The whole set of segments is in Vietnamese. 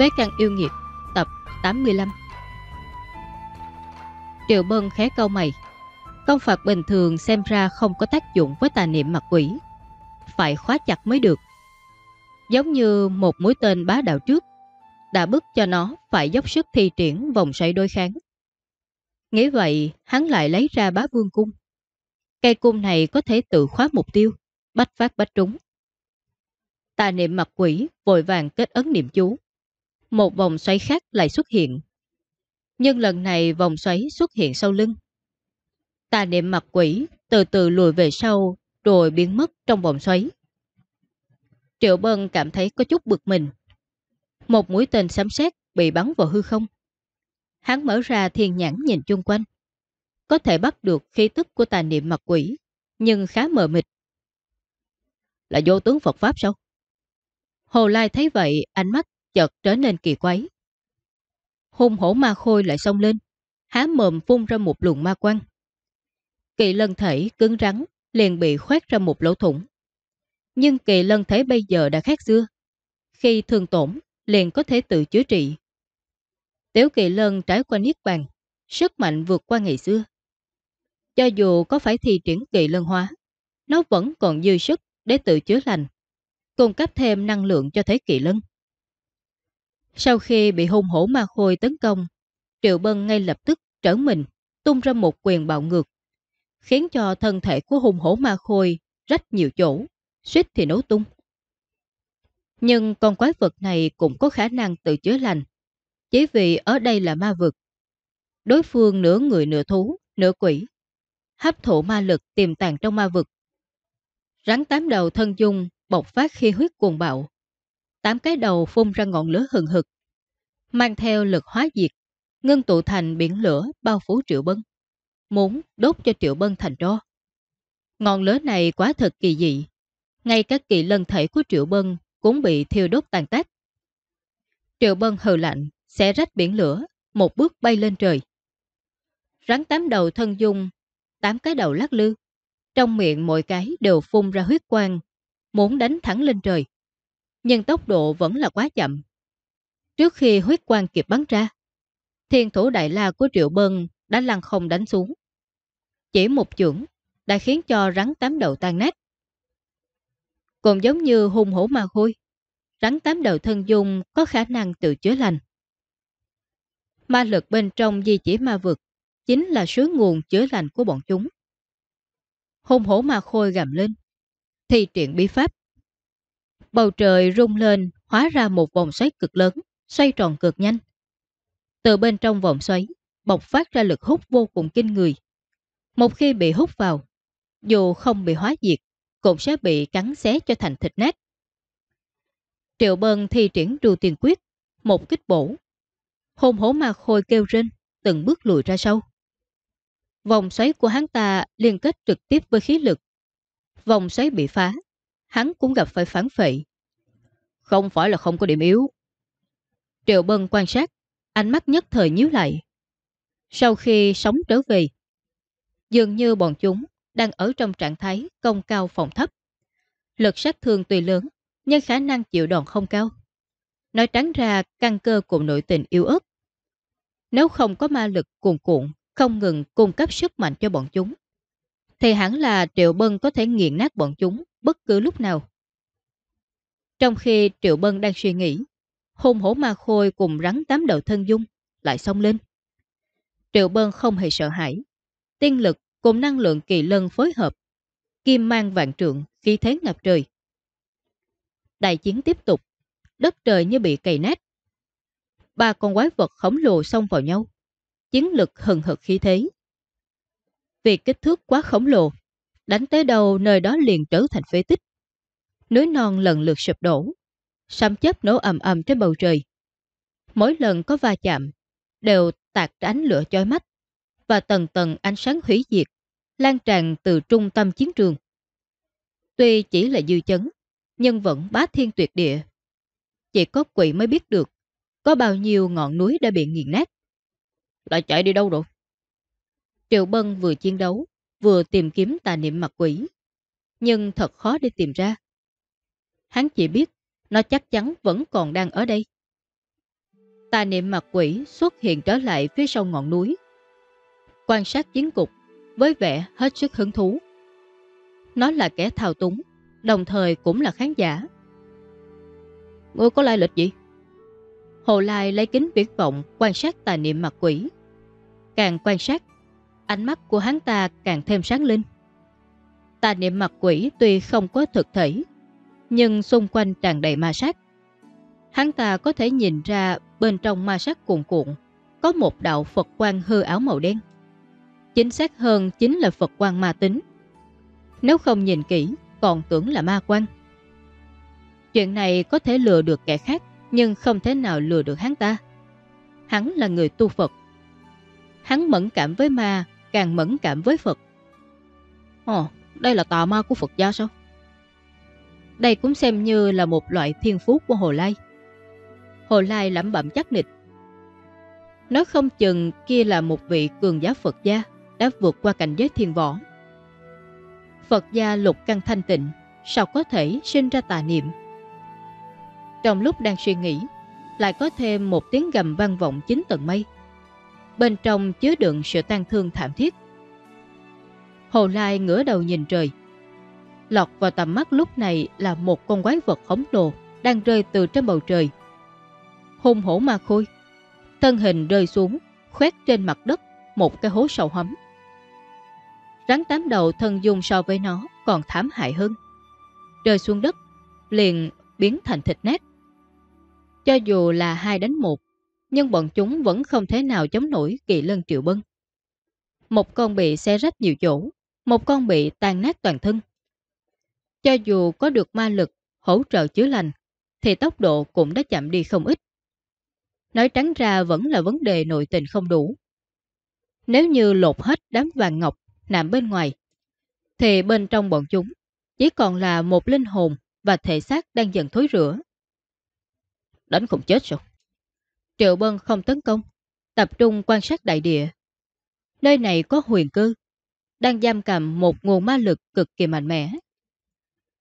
Phế căn yêu nghiệt Tập 85 Triệu Bân khé câu mày. Công phạt bình thường xem ra không có tác dụng với tà niệm mặt quỷ. Phải khóa chặt mới được. Giống như một mũi tên bá đạo trước, Đã bức cho nó phải dốc sức thi triển vòng xoay đôi kháng. Nghĩ vậy, hắn lại lấy ra bá vương cung. Cây cung này có thể tự khóa mục tiêu, Bách phát bách trúng. Tà niệm mặt quỷ vội vàng kết ấn niệm chú một vòng xoáy khác lại xuất hiện. Nhưng lần này vòng xoáy xuất hiện sau lưng. Tà niệm mặt quỷ từ từ lùi về sau rồi biến mất trong vòng xoáy. Triệu Bân cảm thấy có chút bực mình. Một mũi tên sấm sét bị bắn vào hư không. Hắn mở ra thiên nhãn nhìn chung quanh. Có thể bắt được khí tức của tà niệm mặt quỷ, nhưng khá mờ mịt. Là vô tướng Phật Pháp sao? Hồ Lai thấy vậy, ánh mắt chợt trở nên kỳ quái. Hung hổ ma khôi lại xông lên, há mồm phun ra một luồng ma quăng. Kỳ lân thể cứng rắn, liền bị khoét ra một lỗ thủng. Nhưng kỳ lân thể bây giờ đã khác xưa. Khi thương tổn, liền có thể tự chữa trị. Tiểu kỳ lân trải qua niết bàn, sức mạnh vượt qua ngày xưa. Cho dù có phải thi triển kỳ lân hóa, nó vẫn còn dư sức để tự chữa lành, cung cấp thêm năng lượng cho thế kỳ lân. Sau khi bị hung hổ ma khôi tấn công, Triệu Bân ngay lập tức trở mình, tung ra một quyền bạo ngược, khiến cho thân thể của hung hổ ma khôi rách nhiều chỗ, suýt thì nấu tung. Nhưng con quái vật này cũng có khả năng tự chữa lành, chỉ vì ở đây là ma vực. Đối phương nửa người nửa thú, nửa quỷ, hấp thụ ma lực tiềm tàng trong ma vực. Rắn tám đầu thân dung bộc phát khi huyết cuồng bạo, tám cái đầu phun ra ngọn lửa hừng hực, mang theo lực hóa diệt, ngưng tụ thành biển lửa bao phủ Triệu Bân, muốn đốt cho Triệu Bân thành tro. Ngọn lửa này quá thật kỳ dị, ngay các kỳ lân thể của Triệu Bân cũng bị thiêu đốt tàn tác. Triệu Bân hờ lạnh, sẽ rách biển lửa, một bước bay lên trời. Rắn tám đầu thân dung, tám cái đầu lắc lư, trong miệng mỗi cái đều phun ra huyết quang, muốn đánh thẳng lên trời nhưng tốc độ vẫn là quá chậm. Trước khi huyết quang kịp bắn ra, thiên thủ đại la của Triệu Bân đã lăn không đánh xuống. Chỉ một chưởng đã khiến cho rắn tám đầu tan nát. Cũng giống như hung hổ ma khôi, rắn tám đầu thân dung có khả năng tự chữa lành. Ma lực bên trong di chỉ ma vực chính là suối nguồn chữa lành của bọn chúng. Hung hổ ma khôi gầm lên, thi triển bí pháp Bầu trời rung lên, hóa ra một vòng xoáy cực lớn, xoay tròn cực nhanh. Từ bên trong vòng xoáy, bộc phát ra lực hút vô cùng kinh người. Một khi bị hút vào, dù không bị hóa diệt, cũng sẽ bị cắn xé cho thành thịt nát. Triệu Bân thi triển đu tiền quyết, một kích bổ. Hồn hổ ma khôi kêu rên, từng bước lùi ra sâu. Vòng xoáy của hắn ta liên kết trực tiếp với khí lực. Vòng xoáy bị phá, hắn cũng gặp phải phản phệ. Không phải là không có điểm yếu. Triệu Bân quan sát, ánh mắt nhất thời nhíu lại. Sau khi sống trở về, dường như bọn chúng đang ở trong trạng thái công cao phòng thấp. Lực sát thương tùy lớn, nhưng khả năng chịu đòn không cao. Nói trắng ra căn cơ cùng nội tình yêu ớt. Nếu không có ma lực cuồn cuộn, không ngừng cung cấp sức mạnh cho bọn chúng, thì hẳn là Triệu Bân có thể nghiền nát bọn chúng bất cứ lúc nào. Trong khi Triệu Bân đang suy nghĩ, hôn hổ ma khôi cùng rắn tám đầu thân dung lại xông lên. Triệu Bân không hề sợ hãi. Tiên lực cùng năng lượng kỳ lân phối hợp. Kim mang vạn trượng, khí thế ngập trời. Đại chiến tiếp tục. Đất trời như bị cày nát. Ba con quái vật khổng lồ xông vào nhau. Chiến lực hừng hực khí thế. Vì kích thước quá khổng lồ, đánh tới đâu nơi đó liền trở thành phế tích. Núi non lần lượt sụp đổ, sấm chấp nổ ầm ầm trên bầu trời. Mỗi lần có va chạm, đều tạc ánh lửa chói mắt và tầng tầng ánh sáng hủy diệt, lan tràn từ trung tâm chiến trường. Tuy chỉ là dư chấn, nhưng vẫn bá thiên tuyệt địa. Chỉ có quỷ mới biết được có bao nhiêu ngọn núi đã bị nghiền nát. Lại chạy đi đâu rồi? Triệu Bân vừa chiến đấu, vừa tìm kiếm tà niệm mặt quỷ. Nhưng thật khó để tìm ra. Hắn chỉ biết nó chắc chắn vẫn còn đang ở đây. Tà niệm mặt quỷ xuất hiện trở lại phía sau ngọn núi. Quan sát chiến cục với vẻ hết sức hứng thú. Nó là kẻ thao túng, đồng thời cũng là khán giả. Ngươi có lai lịch gì? Hồ Lai lấy kính viễn vọng quan sát tà niệm mặt quỷ. Càng quan sát, ánh mắt của hắn ta càng thêm sáng linh. Tà niệm mặt quỷ tuy không có thực thể, nhưng xung quanh tràn đầy ma sát. Hắn ta có thể nhìn ra bên trong ma sát cuồn cuộn có một đạo Phật quan hư áo màu đen. Chính xác hơn chính là Phật quan ma tính. Nếu không nhìn kỹ, còn tưởng là ma quan. Chuyện này có thể lừa được kẻ khác, nhưng không thể nào lừa được hắn ta. Hắn là người tu Phật. Hắn mẫn cảm với ma, càng mẫn cảm với Phật. Ồ, đây là tà ma của Phật gia sao? Đây cũng xem như là một loại thiên phú của Hồ Lai. Hồ Lai lẩm bẩm chắc nịch. Nói không chừng kia là một vị cường giá Phật gia đã vượt qua cảnh giới thiên võ. Phật gia lục căn thanh tịnh, sao có thể sinh ra tà niệm? Trong lúc đang suy nghĩ, lại có thêm một tiếng gầm vang vọng chính tầng mây. Bên trong chứa đựng sự tan thương thảm thiết. Hồ Lai ngửa đầu nhìn trời. Lọt vào tầm mắt lúc này là một con quái vật khổng lồ đang rơi từ trên bầu trời. Hùng hổ ma khôi. Thân hình rơi xuống, khoét trên mặt đất một cái hố sâu hấm. Rắn tám đầu thân dung so với nó còn thảm hại hơn. Rơi xuống đất, liền biến thành thịt nát. Cho dù là hai đánh một, nhưng bọn chúng vẫn không thể nào chống nổi kỳ lân triệu bân. Một con bị xe rách nhiều chỗ, một con bị tan nát toàn thân. Cho dù có được ma lực hỗ trợ chữa lành, thì tốc độ cũng đã chậm đi không ít. Nói trắng ra vẫn là vấn đề nội tình không đủ. Nếu như lột hết đám vàng ngọc nằm bên ngoài, thì bên trong bọn chúng chỉ còn là một linh hồn và thể xác đang dần thối rửa. Đánh không chết rồi Triệu Bân không tấn công, tập trung quan sát đại địa. Nơi này có huyền cư, đang giam cầm một nguồn ma lực cực kỳ mạnh mẽ.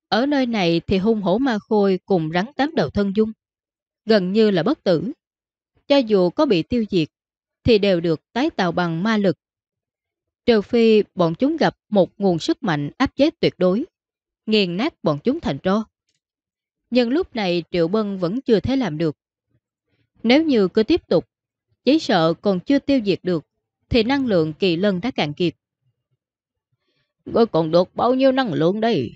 Ở nơi này thì hung hổ ma khôi cùng rắn tám đầu thân dung, gần như là bất tử. Cho dù có bị tiêu diệt, thì đều được tái tạo bằng ma lực. Trừ phi bọn chúng gặp một nguồn sức mạnh áp chế tuyệt đối, nghiền nát bọn chúng thành tro. Nhưng lúc này Triệu Bân vẫn chưa thể làm được. Nếu như cứ tiếp tục, chỉ sợ còn chưa tiêu diệt được, thì năng lượng kỳ lân đã cạn kiệt. Ngươi còn được bao nhiêu năng lượng đây?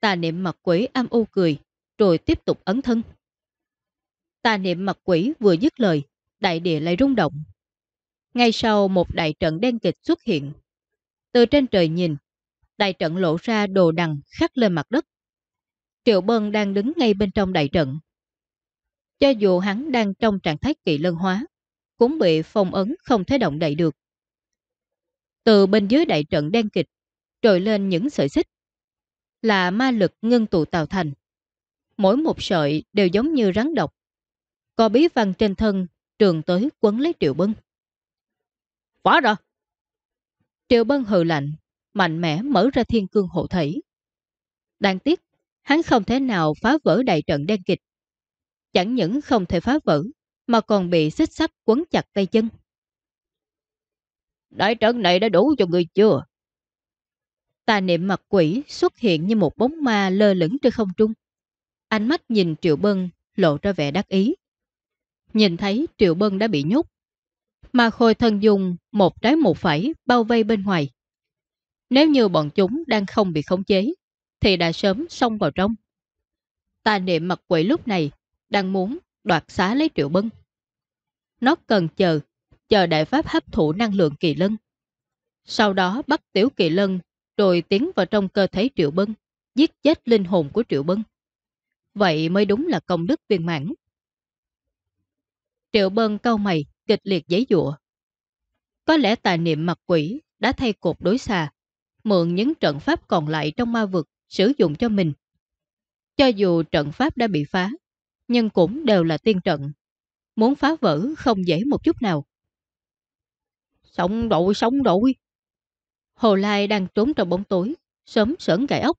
Tà niệm mặt quỷ âm u cười, rồi tiếp tục ấn thân. Tà niệm mặt quỷ vừa dứt lời, đại địa lại rung động. Ngay sau một đại trận đen kịch xuất hiện. Từ trên trời nhìn, đại trận lộ ra đồ đằng khắc lên mặt đất. Triệu Bân đang đứng ngay bên trong đại trận. Cho dù hắn đang trong trạng thái kỳ lân hóa, cũng bị phong ấn không thể động đậy được. Từ bên dưới đại trận đen kịch, trồi lên những sợi xích. Là ma lực ngưng tụ tạo thành. Mỗi một sợi đều giống như rắn độc. Có bí văn trên thân, trường tới quấn lấy Triệu Bân. Phá ra! Triệu Bân hừ lạnh, mạnh mẽ mở ra thiên cương hộ thể. Đáng tiếc, hắn không thể nào phá vỡ đại trận đen kịch. Chẳng những không thể phá vỡ, mà còn bị xích sắt quấn chặt tay chân. Đại trận này đã đủ cho người chưa? Tà niệm mặt quỷ xuất hiện như một bóng ma lơ lửng trên không trung. Ánh mắt nhìn Triệu Bân lộ ra vẻ đắc ý. Nhìn thấy Triệu Bân đã bị nhốt. Mà khôi thân dùng một trái một phải bao vây bên ngoài. Nếu như bọn chúng đang không bị khống chế, thì đã sớm xông vào trong. Tà niệm mặt quỷ lúc này đang muốn đoạt xá lấy Triệu Bân. Nó cần chờ, chờ đại pháp hấp thụ năng lượng kỳ lân. Sau đó bắt tiểu kỳ lân rồi tiến vào trong cơ thể Triệu Bân, giết chết linh hồn của Triệu Bân. Vậy mới đúng là công đức viên mãn. Triệu Bân cau mày, kịch liệt giấy dụa. Có lẽ tà niệm mặt quỷ đã thay cột đối xà, mượn những trận pháp còn lại trong ma vực sử dụng cho mình. Cho dù trận pháp đã bị phá, nhưng cũng đều là tiên trận. Muốn phá vỡ không dễ một chút nào. Sống đội, sống đội. Hồ Lai đang trốn trong bóng tối, sớm sởn gãi ốc.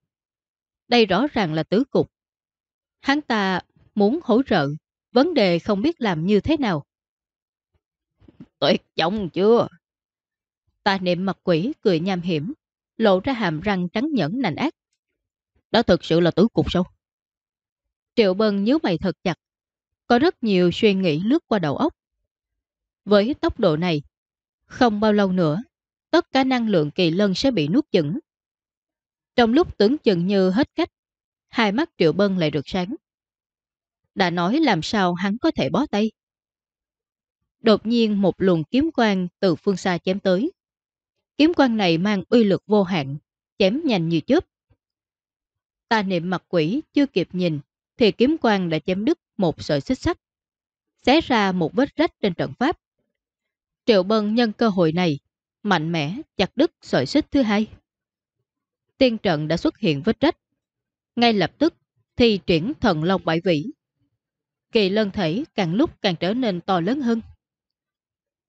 Đây rõ ràng là tứ cục. Hắn ta muốn hỗ trợ, vấn đề không biết làm như thế nào. Tuyệt vọng chưa? Tà niệm mặt quỷ cười nham hiểm, lộ ra hàm răng trắng nhẫn nành ác. Đó thực sự là tứ cục sao? Triệu Bân nhớ mày thật chặt. Có rất nhiều suy nghĩ lướt qua đầu óc. Với tốc độ này, không bao lâu nữa, tất cả năng lượng kỳ lân sẽ bị nuốt chửng. Trong lúc tưởng chừng như hết cách, hai mắt Triệu Bân lại rực sáng. Đã nói làm sao hắn có thể bó tay. Đột nhiên một luồng kiếm quang từ phương xa chém tới. Kiếm quang này mang uy lực vô hạn, chém nhanh như chớp. Ta niệm mặt quỷ chưa kịp nhìn, thì kiếm quang đã chém đứt một sợi xích sắt, xé ra một vết rách trên trận pháp. Triệu Bân nhân cơ hội này, mạnh mẽ chặt đứt sợi xích thứ hai. Tiên trận đã xuất hiện vết rách. Ngay lập tức thì triển thần long bãi vĩ. Kỳ lân thể càng lúc càng trở nên to lớn hơn.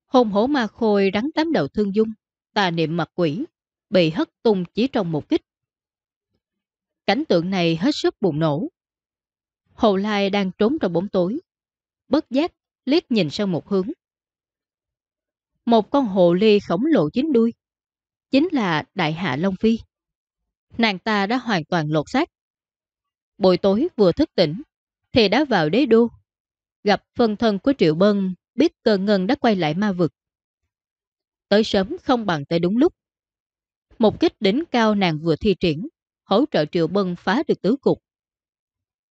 Hồn hổ ma khôi rắn tám đầu thương dung, tà niệm mặt quỷ, bị hất tung chỉ trong một kích. Cảnh tượng này hết sức bùng nổ. Hồ Lai đang trốn trong bóng tối. Bất giác, liếc nhìn sang một hướng. Một con hồ ly khổng lồ chín đuôi. Chính là Đại Hạ Long Phi. Nàng ta đã hoàn toàn lột xác. Buổi tối vừa thức tỉnh, thì đã vào đế đô. Gặp phân thân của Triệu Bân, biết cơ ngân đã quay lại ma vực. Tới sớm không bằng tới đúng lúc. Một kích đỉnh cao nàng vừa thi triển, hỗ trợ Triệu Bân phá được tứ cục.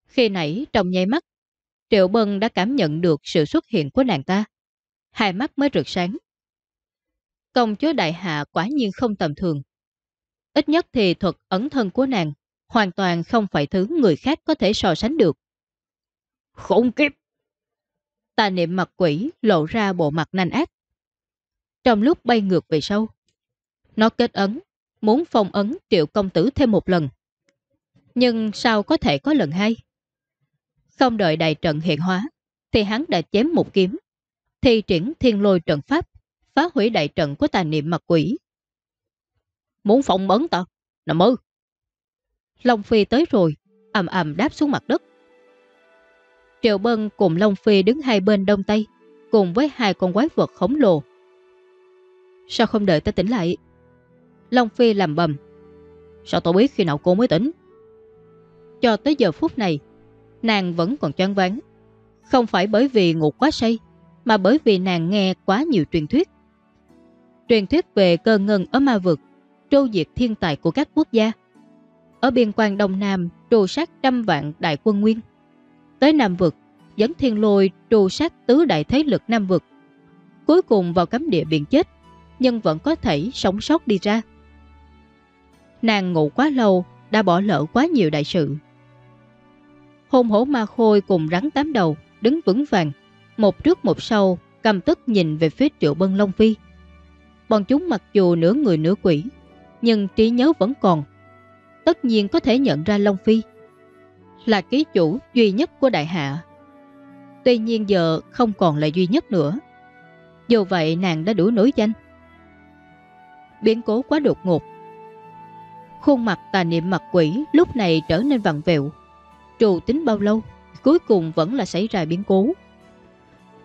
Khi nãy trong nháy mắt, Triệu Bân đã cảm nhận được sự xuất hiện của nàng ta. Hai mắt mới rực sáng. Công chúa đại hạ quả nhiên không tầm thường. Ít nhất thì thuật ẩn thân của nàng hoàn toàn không phải thứ người khác có thể so sánh được. Khủng kiếp! Tà niệm mặt quỷ lộ ra bộ mặt nanh ác. Trong lúc bay ngược về sau, nó kết ấn, muốn phong ấn triệu công tử thêm một lần. Nhưng sao có thể có lần hai? Không đợi đại trận hiện hóa, thì hắn đã chém một kiếm, thi triển thiên lôi trận pháp, phá hủy đại trận của tà niệm mặt quỷ. Muốn phong ấn ta? Nằm mơ! Long Phi tới rồi, ầm ầm đáp xuống mặt đất. Triệu Bân cùng Long Phi đứng hai bên đông tây, cùng với hai con quái vật khổng lồ. Sao không đợi ta tỉnh lại? Long Phi làm bầm. Sao tôi biết khi nào cô mới tỉnh? Cho tới giờ phút này, nàng vẫn còn choáng váng. Không phải bởi vì ngủ quá say, mà bởi vì nàng nghe quá nhiều truyền thuyết. Truyền thuyết về cơ ngân ở ma vực, trô diệt thiên tài của các quốc gia. Ở biên quan Đông Nam, trù sát trăm vạn đại quân nguyên. Tới Nam vực, dẫn thiên lôi trù sát tứ đại thế lực Nam vực. Cuối cùng vào cấm địa biển chết, nhưng vẫn có thể sống sót đi ra. Nàng ngủ quá lâu, đã bỏ lỡ quá nhiều đại sự. Hôn hổ ma khôi cùng rắn tám đầu, đứng vững vàng, một trước một sau, cầm tức nhìn về phía triệu bân Long Phi. Bọn chúng mặc dù nửa người nửa quỷ, nhưng trí nhớ vẫn còn. Tất nhiên có thể nhận ra Long Phi là ký chủ duy nhất của đại hạ. Tuy nhiên giờ không còn là duy nhất nữa. Dù vậy nàng đã đủ nổi danh. Biến cố quá đột ngột. Khuôn mặt tà niệm mặt quỷ lúc này trở nên vặn vẹo. Trù tính bao lâu, cuối cùng vẫn là xảy ra biến cố.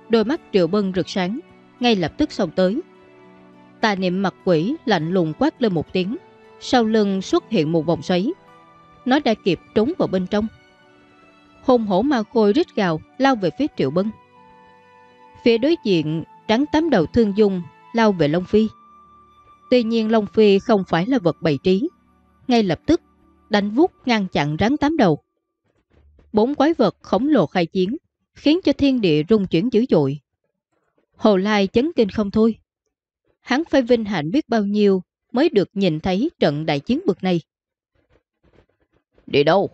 Đôi mắt triệu bân rực sáng, ngay lập tức xông tới. Tà niệm mặt quỷ lạnh lùng quát lên một tiếng, sau lưng xuất hiện một vòng xoáy. Nó đã kịp trốn vào bên trong. Hôn hổ ma khôi rít gào lao về phía triệu bân. Phía đối diện, trắng tám đầu thương dung lao về Long Phi. Tuy nhiên Long Phi không phải là vật bày trí. Ngay lập tức, đánh vút ngăn chặn rắn tám đầu. Bốn quái vật khổng lồ khai chiến, khiến cho thiên địa rung chuyển dữ dội. Hồ Lai chấn kinh không thôi. Hắn phải vinh hạnh biết bao nhiêu mới được nhìn thấy trận đại chiến bực này. Đi đâu?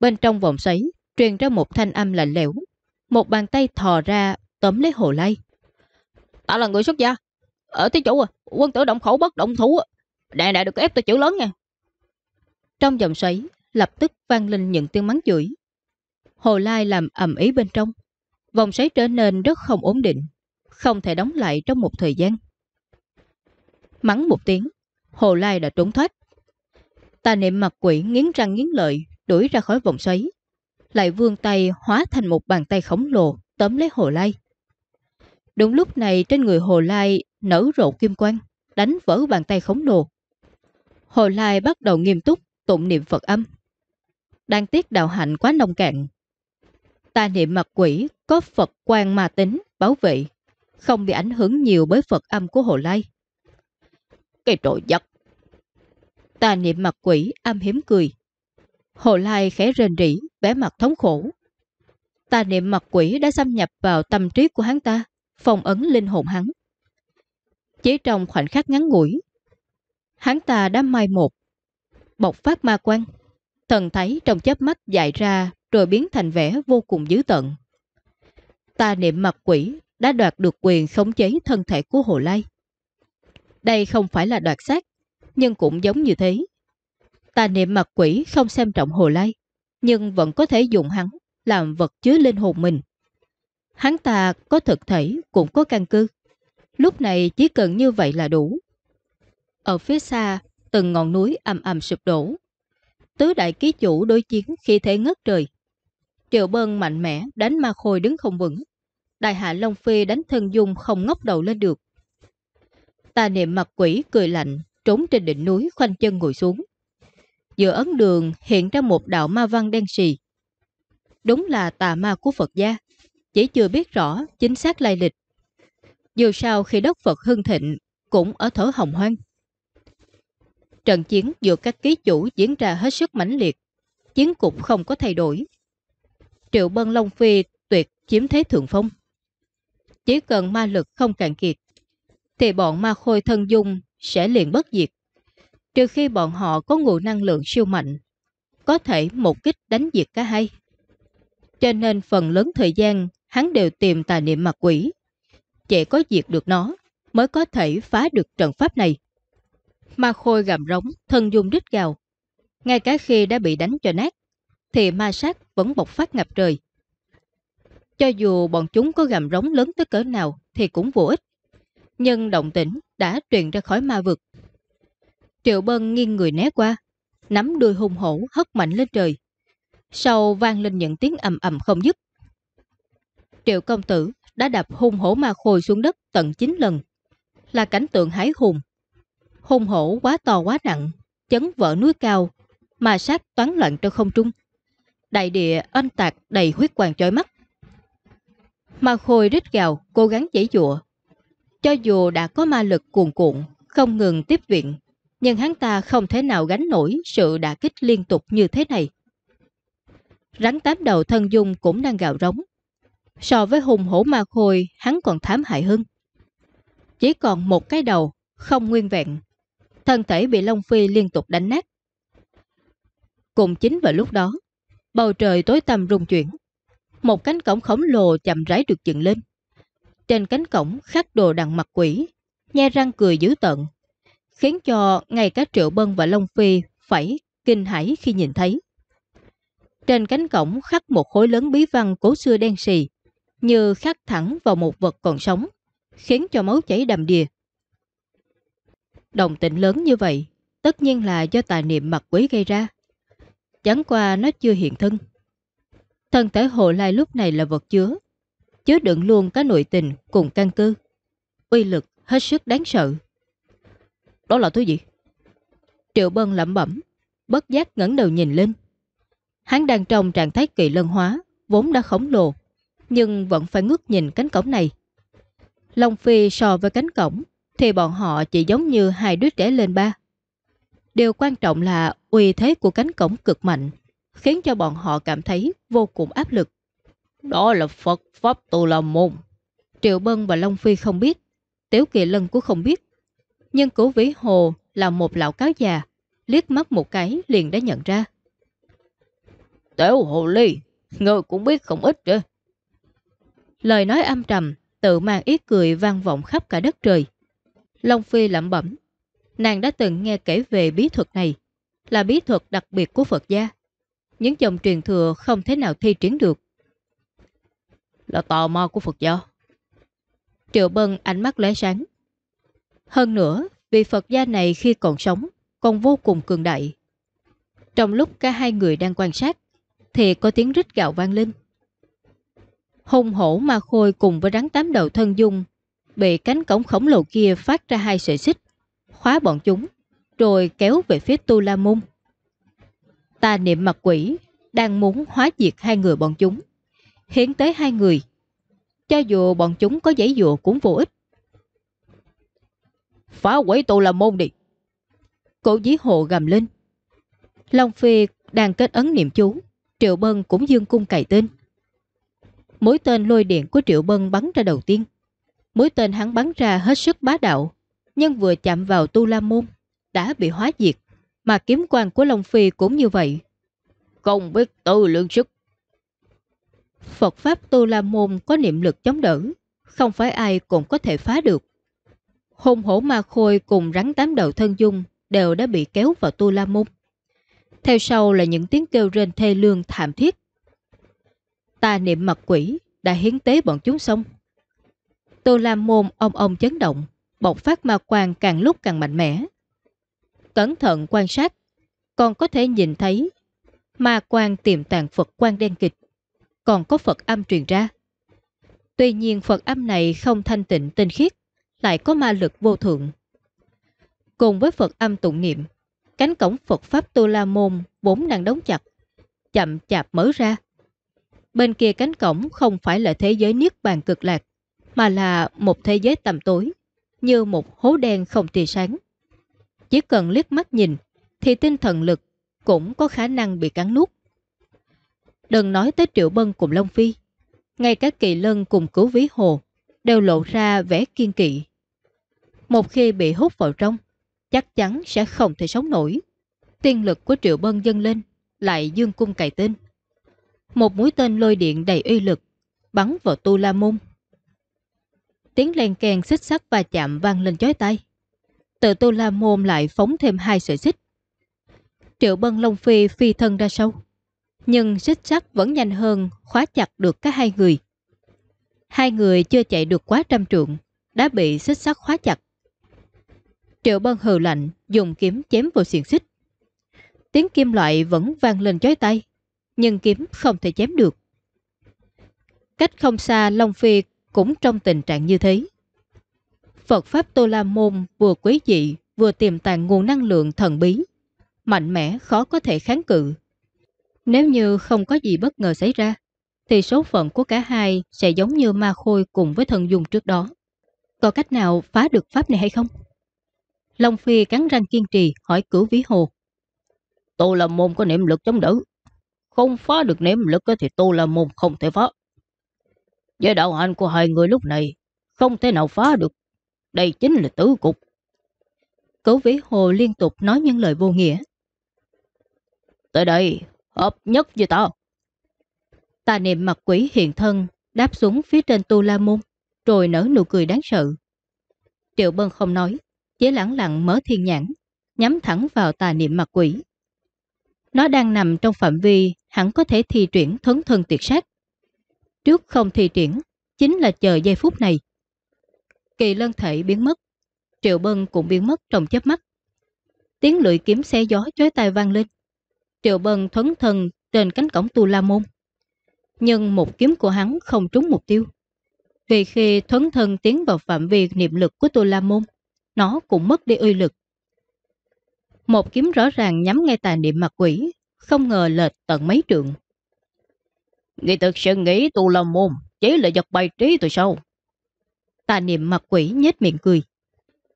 Bên trong vòng xoáy, truyền ra một thanh âm lạnh lẽo. Một bàn tay thò ra, tóm lấy Hồ Lai. Ta là người xuất gia. Ở tí chủ à, quân tử động khẩu bất động thủ. Đại đại được ép tôi chữ lớn nha. Trong vòng xoáy, lập tức vang lên những tiếng mắng chửi. Hồ Lai làm ầm ý bên trong. Vòng xoáy trở nên rất không ổn định, không thể đóng lại trong một thời gian. Mắng một tiếng, Hồ Lai đã trốn thoát. Tà niệm mặt quỷ nghiến răng nghiến lợi, đuổi ra khỏi vòng xoáy. lại vươn tay hóa thành một bàn tay khổng lồ tóm lấy Hồ Lai. Đúng lúc này trên người Hồ Lai nở rộ kim quang, đánh vỡ bàn tay khổng lồ. Hồ Lai bắt đầu nghiêm túc tụng niệm Phật âm. Đang tiếc đạo hạnh quá nông cạn. Ta niệm mặt quỷ có Phật quan ma tính bảo vệ, không bị ảnh hưởng nhiều bởi Phật âm của Hồ Lai. Cái trội giật. Ta niệm mặt quỷ âm hiếm cười. Hồ Lai khẽ rền rỉ, vẻ mặt thống khổ. Ta niệm mặt quỷ đã xâm nhập vào tâm trí của hắn ta, phong ấn linh hồn hắn. Chỉ trong khoảnh khắc ngắn ngủi, hắn ta đã mai một, bộc phát ma quan, thần thấy trong chớp mắt dại ra rồi biến thành vẻ vô cùng dữ tận. Ta niệm mặt quỷ đã đoạt được quyền khống chế thân thể của Hồ Lai. Đây không phải là đoạt xác, nhưng cũng giống như thế. Ta niệm mặt quỷ không xem trọng Hồ Lai, nhưng vẫn có thể dùng hắn làm vật chứa linh hồn mình. Hắn ta có thực thể cũng có căn cứ. Lúc này chỉ cần như vậy là đủ. Ở phía xa, từng ngọn núi ầm ầm sụp đổ. Tứ đại ký chủ đối chiến khi thế ngất trời. Triệu Bân mạnh mẽ đánh ma khôi đứng không vững. Đại hạ Long Phi đánh thân dung không ngóc đầu lên được. Tà niệm mặt quỷ cười lạnh, trốn trên đỉnh núi khoanh chân ngồi xuống. Giữa ấn đường hiện ra một đạo ma văn đen xì. Đúng là tà ma của Phật gia, chỉ chưa biết rõ chính xác lai lịch. Dù sao khi đất Phật hưng thịnh cũng ở thở hồng hoang. Trận chiến giữa các ký chủ diễn ra hết sức mãnh liệt, chiến cục không có thay đổi. Triệu Bân Long Phi tuyệt chiếm thế thượng phong. Chỉ cần ma lực không cạn kiệt, thì bọn ma khôi thân dung sẽ liền bất diệt. Trừ khi bọn họ có nguồn năng lượng siêu mạnh, có thể một kích đánh diệt cả hai. Cho nên phần lớn thời gian hắn đều tìm tà niệm mặt quỷ. Chỉ có diệt được nó mới có thể phá được trận pháp này. Ma khôi gầm rống, thân dung rít gào. Ngay cả khi đã bị đánh cho nát, thì ma sát vẫn bộc phát ngập trời. Cho dù bọn chúng có gầm rống lớn tới cỡ nào thì cũng vô ích. Nhưng động tĩnh đã truyền ra khỏi ma vực. Triệu Bân nghiêng người né qua, nắm đuôi hung hổ hất mạnh lên trời. Sau vang lên những tiếng ầm ầm không dứt. Triệu công tử đã đạp hung hổ ma khôi xuống đất tận 9 lần. Là cảnh tượng hái hùng. Hung hổ quá to quá nặng, chấn vỡ núi cao, ma sát toán loạn trong không trung. Đại địa oanh tạc đầy huyết quang chói mắt. Ma khôi rít gào, cố gắng chảy dụa. Cho dù đã có ma lực cuồn cuộn, không ngừng tiếp viện, nhưng hắn ta không thể nào gánh nổi sự đả kích liên tục như thế này. Rắn tám đầu thân dung cũng đang gào rống. So với hùng hổ ma khôi, hắn còn thám hại hơn. Chỉ còn một cái đầu, không nguyên vẹn. Thân thể bị Long Phi liên tục đánh nát. Cùng chính vào lúc đó, bầu trời tối tăm rung chuyển. Một cánh cổng khổng lồ chậm rãi được dựng lên. Trên cánh cổng khắc đồ đằng mặt quỷ, nhe răng cười dữ tận, khiến cho ngay cả Triệu Bân và Long Phi phải kinh hãi khi nhìn thấy. Trên cánh cổng khắc một khối lớn bí văn cổ xưa đen xì, như khắc thẳng vào một vật còn sống, khiến cho máu chảy đầm đìa. Đồng tĩnh lớn như vậy, tất nhiên là do tà niệm mặt quý gây ra. Chẳng qua nó chưa hiện thân. Thân thể hồ lai lúc này là vật chứa, chứa đựng luôn cả nội tình cùng căn cơ. Uy lực hết sức đáng sợ. Đó là thứ gì? Triệu Bân lẩm bẩm, bất giác ngẩng đầu nhìn lên. Hắn đang trong trạng thái kỳ lân hóa, vốn đã khổng lồ, nhưng vẫn phải ngước nhìn cánh cổng này. Long Phi so với cánh cổng, thì bọn họ chỉ giống như hai đứa trẻ lên ba. Điều quan trọng là uy thế của cánh cổng cực mạnh, khiến cho bọn họ cảm thấy vô cùng áp lực. Đó là Phật Pháp Tù Là Môn. Triệu Bân và Long Phi không biết, Tiếu Kỳ Lân cũng không biết. Nhưng Cố Vĩ Hồ là một lão cáo già, liếc mắt một cái liền đã nhận ra. Tiểu Hồ Ly, ngươi cũng biết không ít rồi. Lời nói âm trầm, tự mang ý cười vang vọng khắp cả đất trời. Long Phi lẩm bẩm. Nàng đã từng nghe kể về bí thuật này, là bí thuật đặc biệt của Phật gia. Những dòng truyền thừa không thể nào thi triển được. Là tò mò của Phật gia. Triệu Bân ánh mắt lóe sáng. Hơn nữa, vị Phật gia này khi còn sống, còn vô cùng cường đại. Trong lúc cả hai người đang quan sát, thì có tiếng rít gạo vang lên. Hùng hổ ma khôi cùng với rắn tám đầu thân dung bị cánh cổng khổng lồ kia phát ra hai sợi xích, khóa bọn chúng, rồi kéo về phía Tu La Môn. Ta niệm mặt quỷ đang muốn hóa diệt hai người bọn chúng, hiến tới hai người. Cho dù bọn chúng có giấy dụa cũng vô ích. Phá quỷ Tu La Môn đi! Cổ dí hộ gầm lên. Long Phi đang kết ấn niệm chú, Triệu Bân cũng dương cung cày tên. Mũi tên lôi điện của Triệu Bân bắn ra đầu tiên. Mũi tên hắn bắn ra hết sức bá đạo, nhưng vừa chạm vào Tu La Môn, đã bị hóa diệt, mà kiếm quan của Long Phi cũng như vậy. Không biết tư lượng sức. Phật Pháp Tu La Môn có niệm lực chống đỡ, không phải ai cũng có thể phá được. Hùng hổ ma khôi cùng rắn tám đầu thân dung đều đã bị kéo vào Tu La Môn. Theo sau là những tiếng kêu rên thê lương thảm thiết. Ta niệm mặt quỷ đã hiến tế bọn chúng xong. Tô Lam Môn ông ông chấn động, bộc phát ma quang càng lúc càng mạnh mẽ. Cẩn thận quan sát, còn có thể nhìn thấy ma quang tiềm tàng Phật quang đen kịch, còn có Phật âm truyền ra. Tuy nhiên Phật âm này không thanh tịnh tinh khiết, lại có ma lực vô thượng. Cùng với Phật âm tụng niệm, cánh cổng Phật Pháp Tô La Môn vốn đang đóng chặt, chậm chạp mở ra. Bên kia cánh cổng không phải là thế giới niết bàn cực lạc, mà là một thế giới tầm tối, như một hố đen không tia sáng. Chỉ cần liếc mắt nhìn, thì tinh thần lực cũng có khả năng bị cắn nuốt. Đừng nói tới Triệu Bân cùng Long Phi, ngay cả kỳ lân cùng cứu ví hồ đều lộ ra vẻ kiên kỵ. Một khi bị hút vào trong, chắc chắn sẽ không thể sống nổi. Tiên lực của Triệu Bân dâng lên, lại dương cung cài tên. Một mũi tên lôi điện đầy uy lực, bắn vào Tu La Môn. Tiếng len kèn xích sắt và chạm vang lên chói tay. Tự Tu La Môn lại phóng thêm hai sợi xích. Triệu Bân Long Phi phi thân ra sâu. Nhưng xích sắt vẫn nhanh hơn khóa chặt được cả hai người. Hai người chưa chạy được quá trăm trượng, đã bị xích sắt khóa chặt. Triệu Bân hừ lạnh, dùng kiếm chém vào xiềng xích. Tiếng kim loại vẫn vang lên chói tay, nhưng kiếm không thể chém được. Cách không xa Long Phi cũng trong tình trạng như thế. Phật Pháp Tô La Môn vừa quý dị vừa tiềm tàng nguồn năng lượng thần bí, mạnh mẽ khó có thể kháng cự. Nếu như không có gì bất ngờ xảy ra, thì số phận của cả hai sẽ giống như ma khôi cùng với thần dung trước đó. Có cách nào phá được pháp này hay không? Long Phi cắn răng kiên trì hỏi cửu ví hồ. Tô la môn có niệm lực chống đỡ. Không phá được niệm lực thì tô la môn không thể phá. Với đạo hành của hai người lúc này không thể nào phá được. Đây chính là tử cục. Cấu vĩ hồ liên tục nói những lời vô nghĩa. Tới đây, hợp nhất với tao. Tà niệm mặt quỷ hiện thân, đáp xuống phía trên tu la môn, rồi nở nụ cười đáng sợ. Triệu Bân không nói, chỉ lẳng lặng mở thiên nhãn, nhắm thẳng vào tà niệm mặt quỷ. Nó đang nằm trong phạm vi hẳn có thể thi chuyển thấn thân tuyệt sát. Trước không thi triển, chính là chờ giây phút này. Kỳ lân thể biến mất, Triệu Bân cũng biến mất trong chớp mắt. Tiếng lưỡi kiếm xe gió chói tai vang lên. Triệu Bân thuấn thần trên cánh cổng tu la môn. Nhưng một kiếm của hắn không trúng mục tiêu. Vì khi thuấn thân tiến vào phạm vi niệm lực của tu la môn, nó cũng mất đi uy lực. Một kiếm rõ ràng nhắm ngay tài niệm mặt quỷ, không ngờ lệch tận mấy trượng. Người thực sự nghĩ tu la môn chỉ là giật bài trí từ sau. Tà niệm mặt quỷ nhếch miệng cười.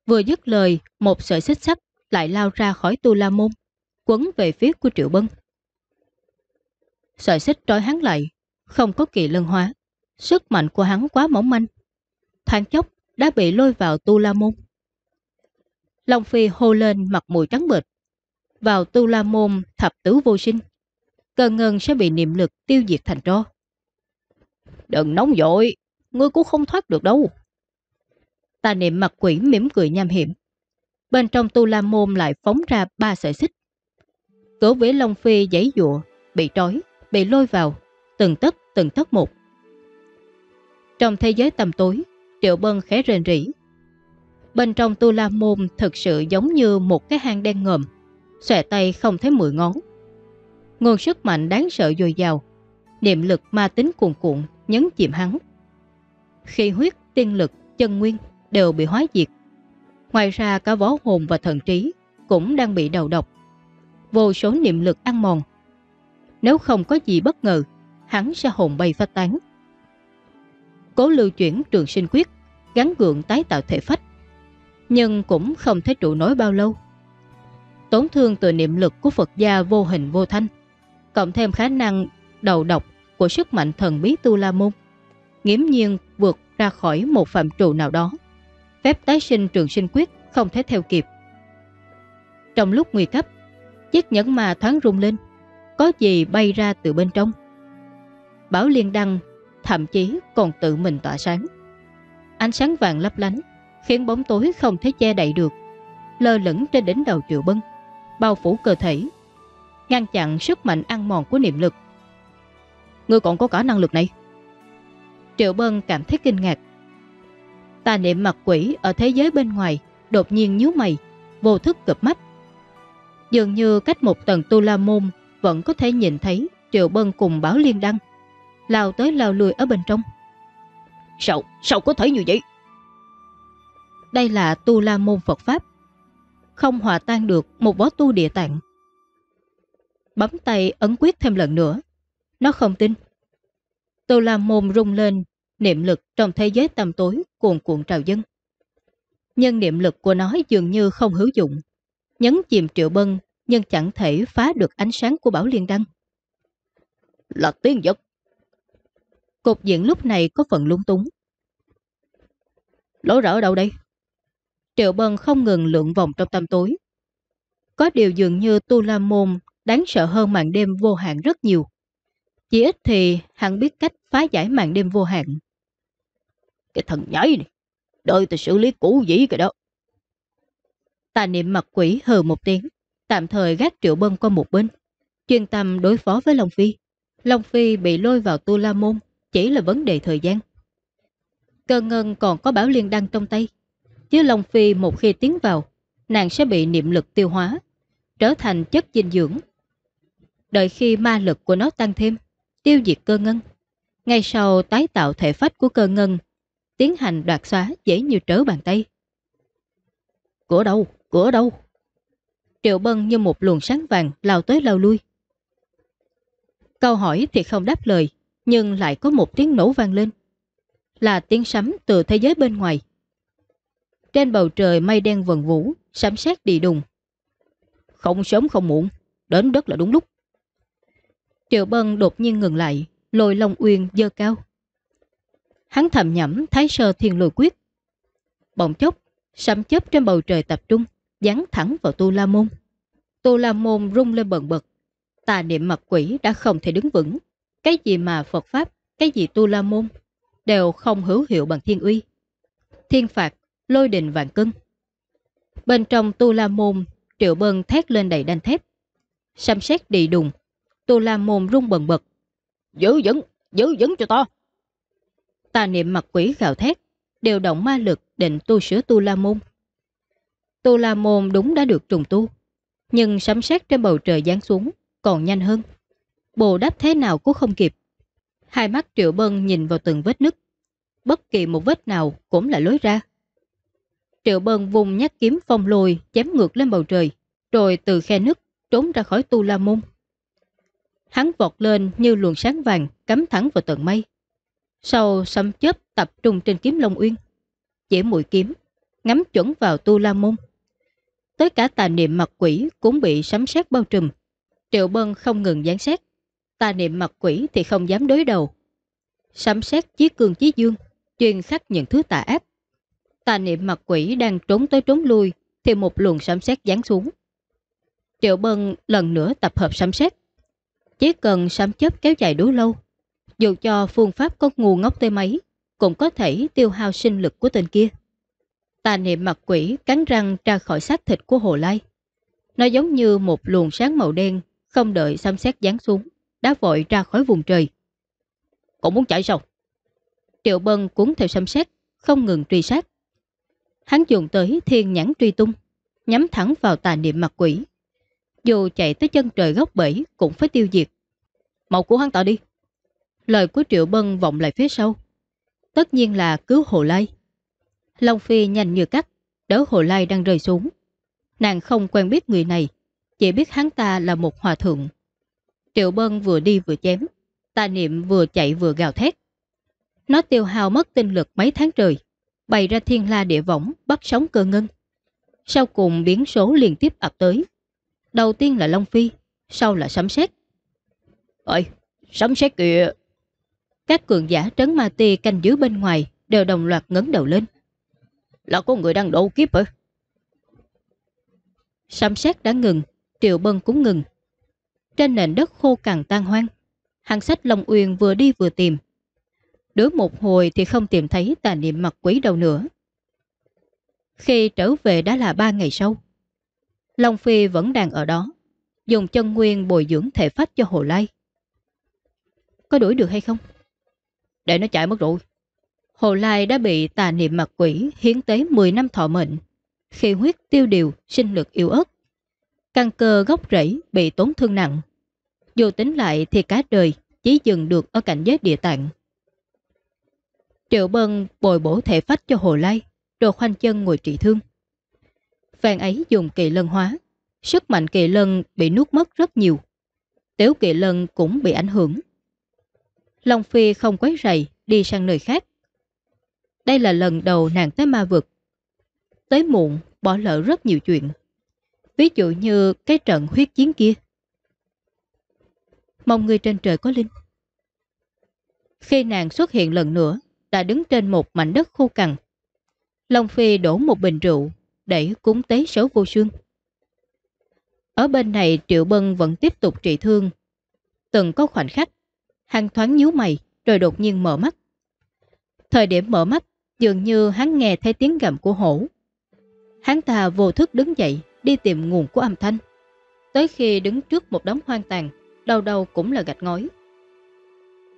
Vừa dứt lời, một sợi xích sắt lại lao ra khỏi tu la môn, quấn về phía của Triệu Bân. Sợi xích trói hắn lại, không có kỳ lân hóa. Sức mạnh của hắn quá mỏng manh. Thoáng chốc đã bị lôi vào tu la môn. Long Phi hô lên mặt mũi trắng bệch. Vào tu la môn thập tứ vô sinh. Cơn ngân sẽ bị niệm lực tiêu diệt thành tro. Đừng nóng dội, ngươi cũng không thoát được đâu. Tà niệm mặt quỷ mỉm cười nham hiểm. Bên trong tu la môn lại phóng ra ba sợi xích. Cửu vĩ Long Phi giấy dụa, bị trói, bị lôi vào, từng tấc từng tấc một. Trong thế giới tầm tối, Triệu Bân khẽ rền rỉ. Bên trong tu la môn thực sự giống như một cái hang đen ngầm, xòe tay không thấy mười ngón. Nguồn sức mạnh đáng sợ dồi dào, niệm lực ma tính cuồn cuộn nhấn chìm hắn. Khi huyết, tiên lực, chân nguyên đều bị hóa diệt. Ngoài ra cả võ hồn và thần trí cũng đang bị đầu độc. Vô số niệm lực ăn mòn. Nếu không có gì bất ngờ, hắn sẽ hồn bay phát tán. Cố lưu chuyển trường sinh quyết, gắn gượng tái tạo thể phách. Nhưng cũng không thể trụ nổi bao lâu. Tổn thương từ niệm lực của Phật gia vô hình vô thanh, cộng thêm khả năng đầu độc của sức mạnh thần bí Tu La Môn, nghiễm nhiên vượt ra khỏi một phạm trụ nào đó. Phép tái sinh trường sinh quyết không thể theo kịp. Trong lúc nguy cấp, chiếc nhẫn ma thoáng rung lên, có gì bay ra từ bên trong. Bảo Liên Đăng thậm chí còn tự mình tỏa sáng. Ánh sáng vàng lấp lánh, khiến bóng tối không thể che đậy được, lơ lửng trên đỉnh đầu Triệu Bân, bao phủ cơ thể, ngăn chặn sức mạnh ăn mòn của niệm lực. Ngươi còn có cả năng lực này. Triệu Bân cảm thấy kinh ngạc. Tà niệm mặt quỷ ở thế giới bên ngoài đột nhiên nhíu mày, vô thức cập mắt. Dường như cách một tầng tu la môn vẫn có thể nhìn thấy Triệu Bân cùng báo liên đăng, lao tới lao lùi ở bên trong. Sao, sao có thể như vậy? Đây là tu la môn Phật Pháp. Không hòa tan được một võ tu địa tạng. Bấm tay ấn quyết thêm lần nữa. Nó không tin. Tô la môn rung lên, niệm lực trong thế giới tầm tối cuồn cuộn trào dân. Nhưng niệm lực của nó dường như không hữu dụng. Nhấn chìm triệu bân nhưng chẳng thể phá được ánh sáng của Bảo Liên Đăng. Là tiên giật. Cục diện lúc này có phần lung túng. Lối rỡ ở đâu đây? Triệu Bân không ngừng lượn vòng trong tâm tối. Có điều dường như Tu La Môn đáng sợ hơn màn đêm vô hạn rất nhiều. Chỉ ít thì hắn biết cách phá giải màn đêm vô hạn. Cái thần nhái này, đợi tôi xử lý cũ dĩ cái đó. Tà niệm mặt quỷ hờ một tiếng, tạm thời gác Triệu Bân qua một bên, chuyên tâm đối phó với Long Phi. Long Phi bị lôi vào Tu La Môn chỉ là vấn đề thời gian. Cơ ngân còn có bảo liên đăng trong tay, chứ Long Phi một khi tiến vào, nàng sẽ bị niệm lực tiêu hóa, trở thành chất dinh dưỡng. Đợi khi ma lực của nó tăng thêm, tiêu diệt cơ ngân. Ngay sau tái tạo thể phách của cơ ngân, tiến hành đoạt xóa dễ như trở bàn tay. Cửa đâu? Cửa đâu? Triệu Bân như một luồng sáng vàng lao tới lao lui. Câu hỏi thì không đáp lời, nhưng lại có một tiếng nổ vang lên. Là tiếng sấm từ thế giới bên ngoài. Trên bầu trời mây đen vần vũ, sấm sét đi đùng. Không sớm không muộn, đến đất là đúng lúc. Triệu Bân đột nhiên ngừng lại, lôi Long Uyên dơ cao. Hắn thầm nhẩm thái sơ thiên lùi quyết. Bỗng chốc, sấm chớp trên bầu trời tập trung, dán thẳng vào Tu La Môn. Tu La Môn rung lên bần bật. Tà niệm mặt quỷ đã không thể đứng vững. Cái gì mà Phật Pháp, cái gì Tu La Môn, đều không hữu hiệu bằng thiên uy. Thiên phạt, lôi đình vạn cân. Bên trong Tu La Môn, Triệu Bân thét lên đầy đanh thép. Xăm xét đi đùng, Tu La Môn rung bần bật. Giữ dẫn, giữ dẫn cho ta. Tà niệm mặt quỷ gào thét, điều động ma lực định tu sửa Tu La Môn. Tu La Môn đúng đã được trùng tu, nhưng sấm sét trên bầu trời giáng xuống còn nhanh hơn. Bồ đắp thế nào cũng không kịp. Hai mắt Triệu Bân nhìn vào từng vết nứt. Bất kỳ một vết nào cũng là lối ra. Triệu Bân vùng nhát kiếm phong lồi chém ngược lên bầu trời, rồi từ khe nứt trốn ra khỏi Tu La Môn. Hắn vọt lên như luồng sáng vàng cắm thẳng vào tận mây. Sau sấm chớp tập trung trên kiếm Long Uyên. Chỉ mũi kiếm, ngắm chuẩn vào Tu La Môn. Tới cả tà niệm mặt quỷ cũng bị sấm sét bao trùm. Triệu Bân không ngừng gián xét. Tà niệm mặt quỷ thì không dám đối đầu. Sấm sét chí cường chí dương, chuyên khắc những thứ tà ác. Tà niệm mặt quỷ đang trốn tới trốn lui, thì một luồng sấm sét giáng xuống. Triệu Bân lần nữa tập hợp sấm sét. Chỉ cần sấm chớp kéo dài đủ lâu, dù cho phương pháp có ngu ngốc tới mấy, cũng có thể tiêu hao sinh lực của tên kia. Tà niệm mặt quỷ cắn răng ra khỏi xác thịt của Hồ Lai. Nó giống như một luồng sáng màu đen, không đợi xăm xét giáng xuống, đã vội ra khỏi vùng trời. Cũng muốn chạy sao? Triệu Bân cuốn theo xăm xét, không ngừng truy sát. Hắn dùng tới thiên nhãn truy tung, nhắm thẳng vào tà niệm mặt quỷ. Dù chạy tới chân trời góc bể cũng phải tiêu diệt. Màu của hắn tạo đi. Lời của Triệu Bân vọng lại phía sau. Tất nhiên là cứu Hồ Lai. Long Phi nhanh như cắt, đỡ Hồ Lai đang rơi xuống. Nàng không quen biết người này, chỉ biết hắn ta là một hòa thượng. Triệu Bân vừa đi vừa chém, tà niệm vừa chạy vừa gào thét. Nó tiêu hao mất tinh lực mấy tháng trời, bày ra thiên la địa võng bắt sóng cơ ngân. Sau cùng biến số liên tiếp ập tới. Đầu tiên là Long Phi, sau là sấm sét. Ơi, sấm sét kìa. Các cường giả trấn ma ti canh giữ bên ngoài đều đồng loạt ngấn đầu lên. Là có người đang độ kiếp hả? Sấm sét đã ngừng, Triệu Bân cũng ngừng. Trên nền đất khô cằn tan hoang, hàng sách Long Uyên vừa đi vừa tìm. Đối một hồi thì không tìm thấy tà niệm mặt quỷ đâu nữa. Khi trở về đã là ba ngày sau. Long Phi vẫn đang ở đó, dùng chân nguyên bồi dưỡng thể phách cho Hồ Lai. Có đuổi được hay không? Để nó chạy mất rồi. Hồ Lai đã bị tà niệm mặt quỷ hiến tế 10 năm thọ mệnh. Khi huyết tiêu điều, sinh lực yếu ớt. Căn cơ gốc rẫy bị tổn thương nặng. Dù tính lại thì cả đời chỉ dừng được ở cảnh giới địa tạng. Triệu Bân bồi bổ thể phách cho Hồ Lai, rồi khoanh chân ngồi trị thương. Phan ấy dùng kỳ lân hóa, sức mạnh kỳ lân bị nuốt mất rất nhiều. Tiểu kỳ lân cũng bị ảnh hưởng. Long Phi không quấy rầy đi sang nơi khác. Đây là lần đầu nàng tới ma vực. Tới muộn, bỏ lỡ rất nhiều chuyện. Ví dụ như cái trận huyết chiến kia. Mong người trên trời có linh. Khi nàng xuất hiện lần nữa, đã đứng trên một mảnh đất khô cằn. Long Phi đổ một bình rượu để cúng tế số vô xương. Ở bên này Triệu Bân vẫn tiếp tục trị thương. Từng có khoảnh khắc, hắn thoáng nhíu mày rồi đột nhiên mở mắt. Thời điểm mở mắt, dường như hắn nghe thấy tiếng gầm của hổ. Hắn ta vô thức đứng dậy đi tìm nguồn của âm thanh. Tới khi đứng trước một đống hoang tàn, đầu đầu cũng là gạch ngói.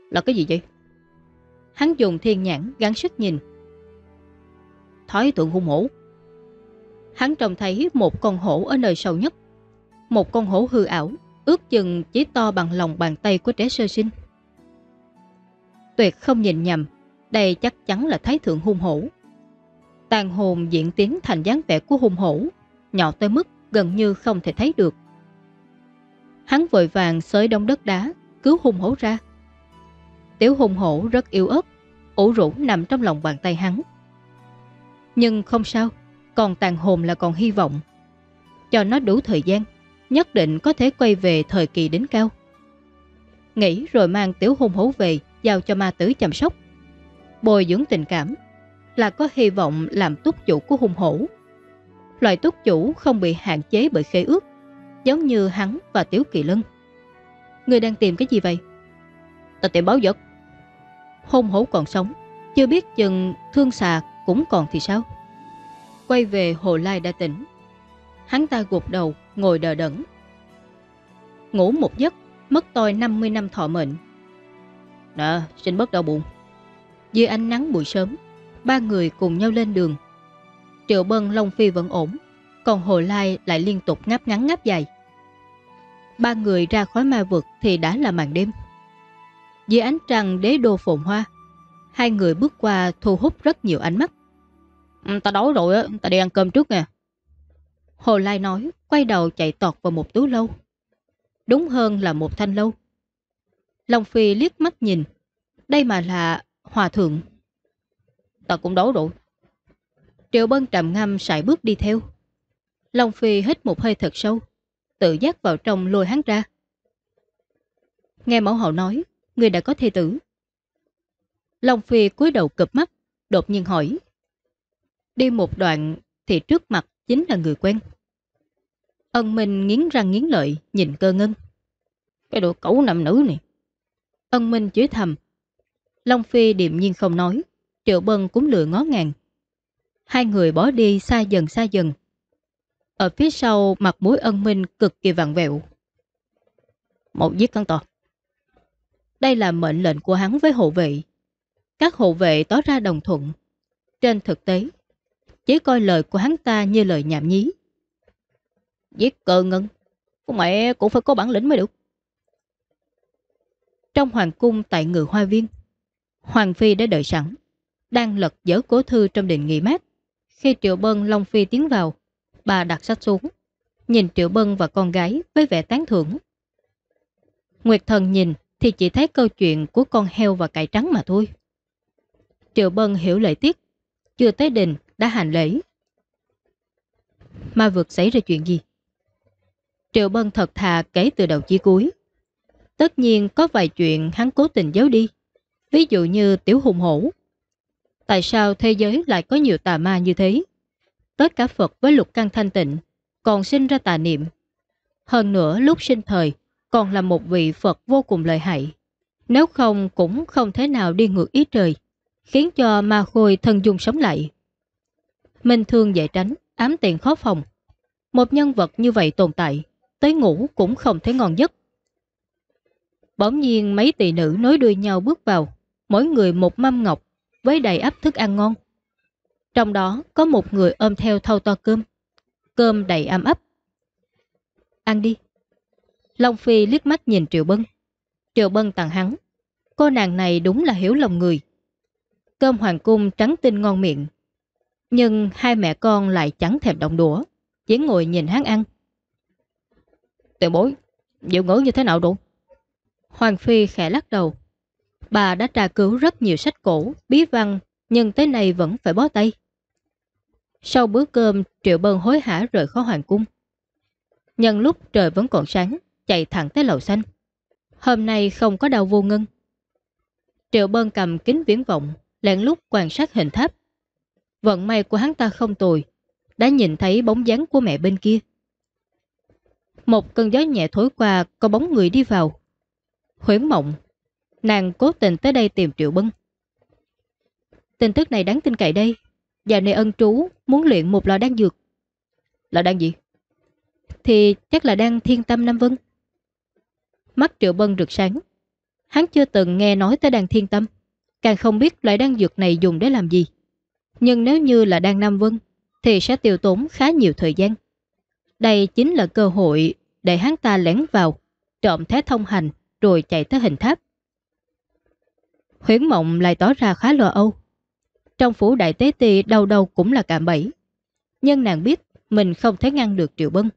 Là cái gì vậy? Hắn dùng thiên nhãn gắn sức nhìn. Thói tượng hung hổ. Hắn trông thấy một con hổ ở nơi sâu nhất. Một con hổ hư ảo, ước chừng chỉ to bằng lòng bàn tay của trẻ sơ sinh. Tuyệt không nhìn nhầm, đây chắc chắn là thái thượng hung hổ. Tàn hồn diễn tiến thành dáng vẻ của hung hổ, nhỏ tới mức gần như không thể thấy được. Hắn vội vàng xới đông đất đá, cứu hung hổ ra. Tiểu hung hổ rất yếu ớt, ủ rũ nằm trong lòng bàn tay hắn. Nhưng không sao, còn tàn hồn là còn hy vọng. Cho nó đủ thời gian, nhất định có thể quay về thời kỳ đỉnh cao. Nghĩ rồi mang tiểu hôn hổ về, giao cho ma tử chăm sóc. Bồi dưỡng tình cảm là có hy vọng làm túc chủ của hung hổ. Loại túc chủ không bị hạn chế bởi khế ước, giống như hắn và Tiểu Kỳ Lân. Người đang tìm cái gì vậy? Ta tìm báo vật. Hôn hổ còn sống, chưa biết chừng thương xà cũng còn thì sao? Quay về Hồ Lai đã tỉnh. Hắn ta gục đầu, ngồi đờ đẫn. Ngủ một giấc, mất tôi 50 năm thọ mệnh. Nè, xin bớt đau bụng Dưới ánh nắng buổi sớm, ba người cùng nhau lên đường. Triệu Bân Long Phi vẫn ổn, còn Hồ Lai lại liên tục ngáp ngắn ngáp dài. Ba người ra khỏi ma vực thì đã là màn đêm. Dưới ánh trăng đế đô phồn hoa, hai người bước qua thu hút rất nhiều ánh mắt. Ta đói rồi á, ta đi ăn cơm trước nè. Hồ Lai nói, quay đầu chạy tọt vào một túi lâu. Đúng hơn là một thanh lâu. Long Phi liếc mắt nhìn. Đây mà là hòa thượng. Ta cũng đói rồi. Triệu Bân trầm ngâm sải bước đi theo. Long Phi hít một hơi thật sâu, tự giác vào trong lôi hắn ra. Nghe mẫu hậu nói, người đã có thê tử. Long Phi cúi đầu cụp mắt, đột nhiên hỏi. Đi một đoạn thì trước mặt chính là người quen. Ân Minh nghiến răng nghiến lợi, nhìn cơ ngân. Cái đồ cẩu nằm nữ này. Ân Minh chửi thầm. Long Phi điềm nhiên không nói, Triệu Bân cũng lừa ngó ngàng. Hai người bỏ đi xa dần xa dần. Ở phía sau mặt mũi ân minh cực kỳ vặn vẹo. Một giết cắn to. Đây là mệnh lệnh của hắn với hộ vệ. Các hộ vệ tỏ ra đồng thuận. Trên thực tế, chỉ coi lời của hắn ta như lời nhảm nhí. Giết cờ ngân, Con mẹ cũng phải có bản lĩnh mới được. Trong hoàng cung tại ngự hoa viên, Hoàng Phi đã đợi sẵn, đang lật dở cố thư trong đình nghỉ mát. Khi Triệu Bân Long Phi tiến vào, bà đặt sách xuống, nhìn Triệu Bân và con gái với vẻ tán thưởng. Nguyệt Thần nhìn thì chỉ thấy câu chuyện của con heo và cải trắng mà thôi. Triệu Bân hiểu lời tiết, chưa tới đình đã hành lễ. ma vượt xảy ra chuyện gì? Triệu Bân thật thà kể từ đầu chí cuối. Tất nhiên có vài chuyện hắn cố tình giấu đi, ví dụ như tiểu hùng hổ. Tại sao thế giới lại có nhiều tà ma như thế? Tất cả Phật với lục căn thanh tịnh còn sinh ra tà niệm. Hơn nữa lúc sinh thời còn là một vị Phật vô cùng lợi hại. Nếu không cũng không thể nào đi ngược ý trời, khiến cho ma khôi thân dung sống lại. Minh thương dễ tránh, ám tiện khó phòng. Một nhân vật như vậy tồn tại, tới ngủ cũng không thấy ngon giấc. Bỗng nhiên mấy tỷ nữ nối đuôi nhau bước vào, mỗi người một mâm ngọc với đầy ắp thức ăn ngon. Trong đó có một người ôm theo thau to cơm, cơm đầy âm ấp. Ăn đi. Long Phi liếc mắt nhìn Triệu Bân. Triệu Bân tặng hắn. Cô nàng này đúng là hiểu lòng người. Cơm hoàng cung trắng tinh ngon miệng. Nhưng hai mẹ con lại chẳng thèm động đũa, chỉ ngồi nhìn hắn ăn. Tiểu bối, diệu ngữ như thế nào đủ? Hoàng Phi khẽ lắc đầu. Bà đã tra cứu rất nhiều sách cổ, bí văn, nhưng tới nay vẫn phải bó tay. Sau bữa cơm, Triệu Bân hối hả rời khỏi hoàng cung. Nhân lúc trời vẫn còn sáng, chạy thẳng tới lầu xanh. Hôm nay không có đau vô ngân. Triệu Bân cầm kính viễn vọng, lẹn lúc quan sát hình tháp. Vận may của hắn ta không tồi, đã nhìn thấy bóng dáng của mẹ bên kia. Một cơn gió nhẹ thối qua, có bóng người đi vào. Huyến mộng, nàng cố tình tới đây tìm Triệu Bân. Tin tức này đáng tin cậy đây. Già này ân trú muốn luyện một lò đan dược. Lò đan gì? Thì chắc là đan thiên tâm Nam Vân. Mắt Triệu Bân rực sáng. Hắn chưa từng nghe nói tới đan thiên tâm. Càng không biết loại đan dược này dùng để làm gì. Nhưng nếu như là đang Nam Vân thì sẽ tiêu tốn khá nhiều thời gian. Đây chính là cơ hội để hắn ta lén vào, trộm thế thông hành rồi chạy tới hình tháp. Huyến mộng lại tỏ ra khá lo âu. Trong phủ đại tế ti đâu đâu cũng là cạm bẫy. Nhưng nàng biết mình không thể ngăn được Triệu Bân.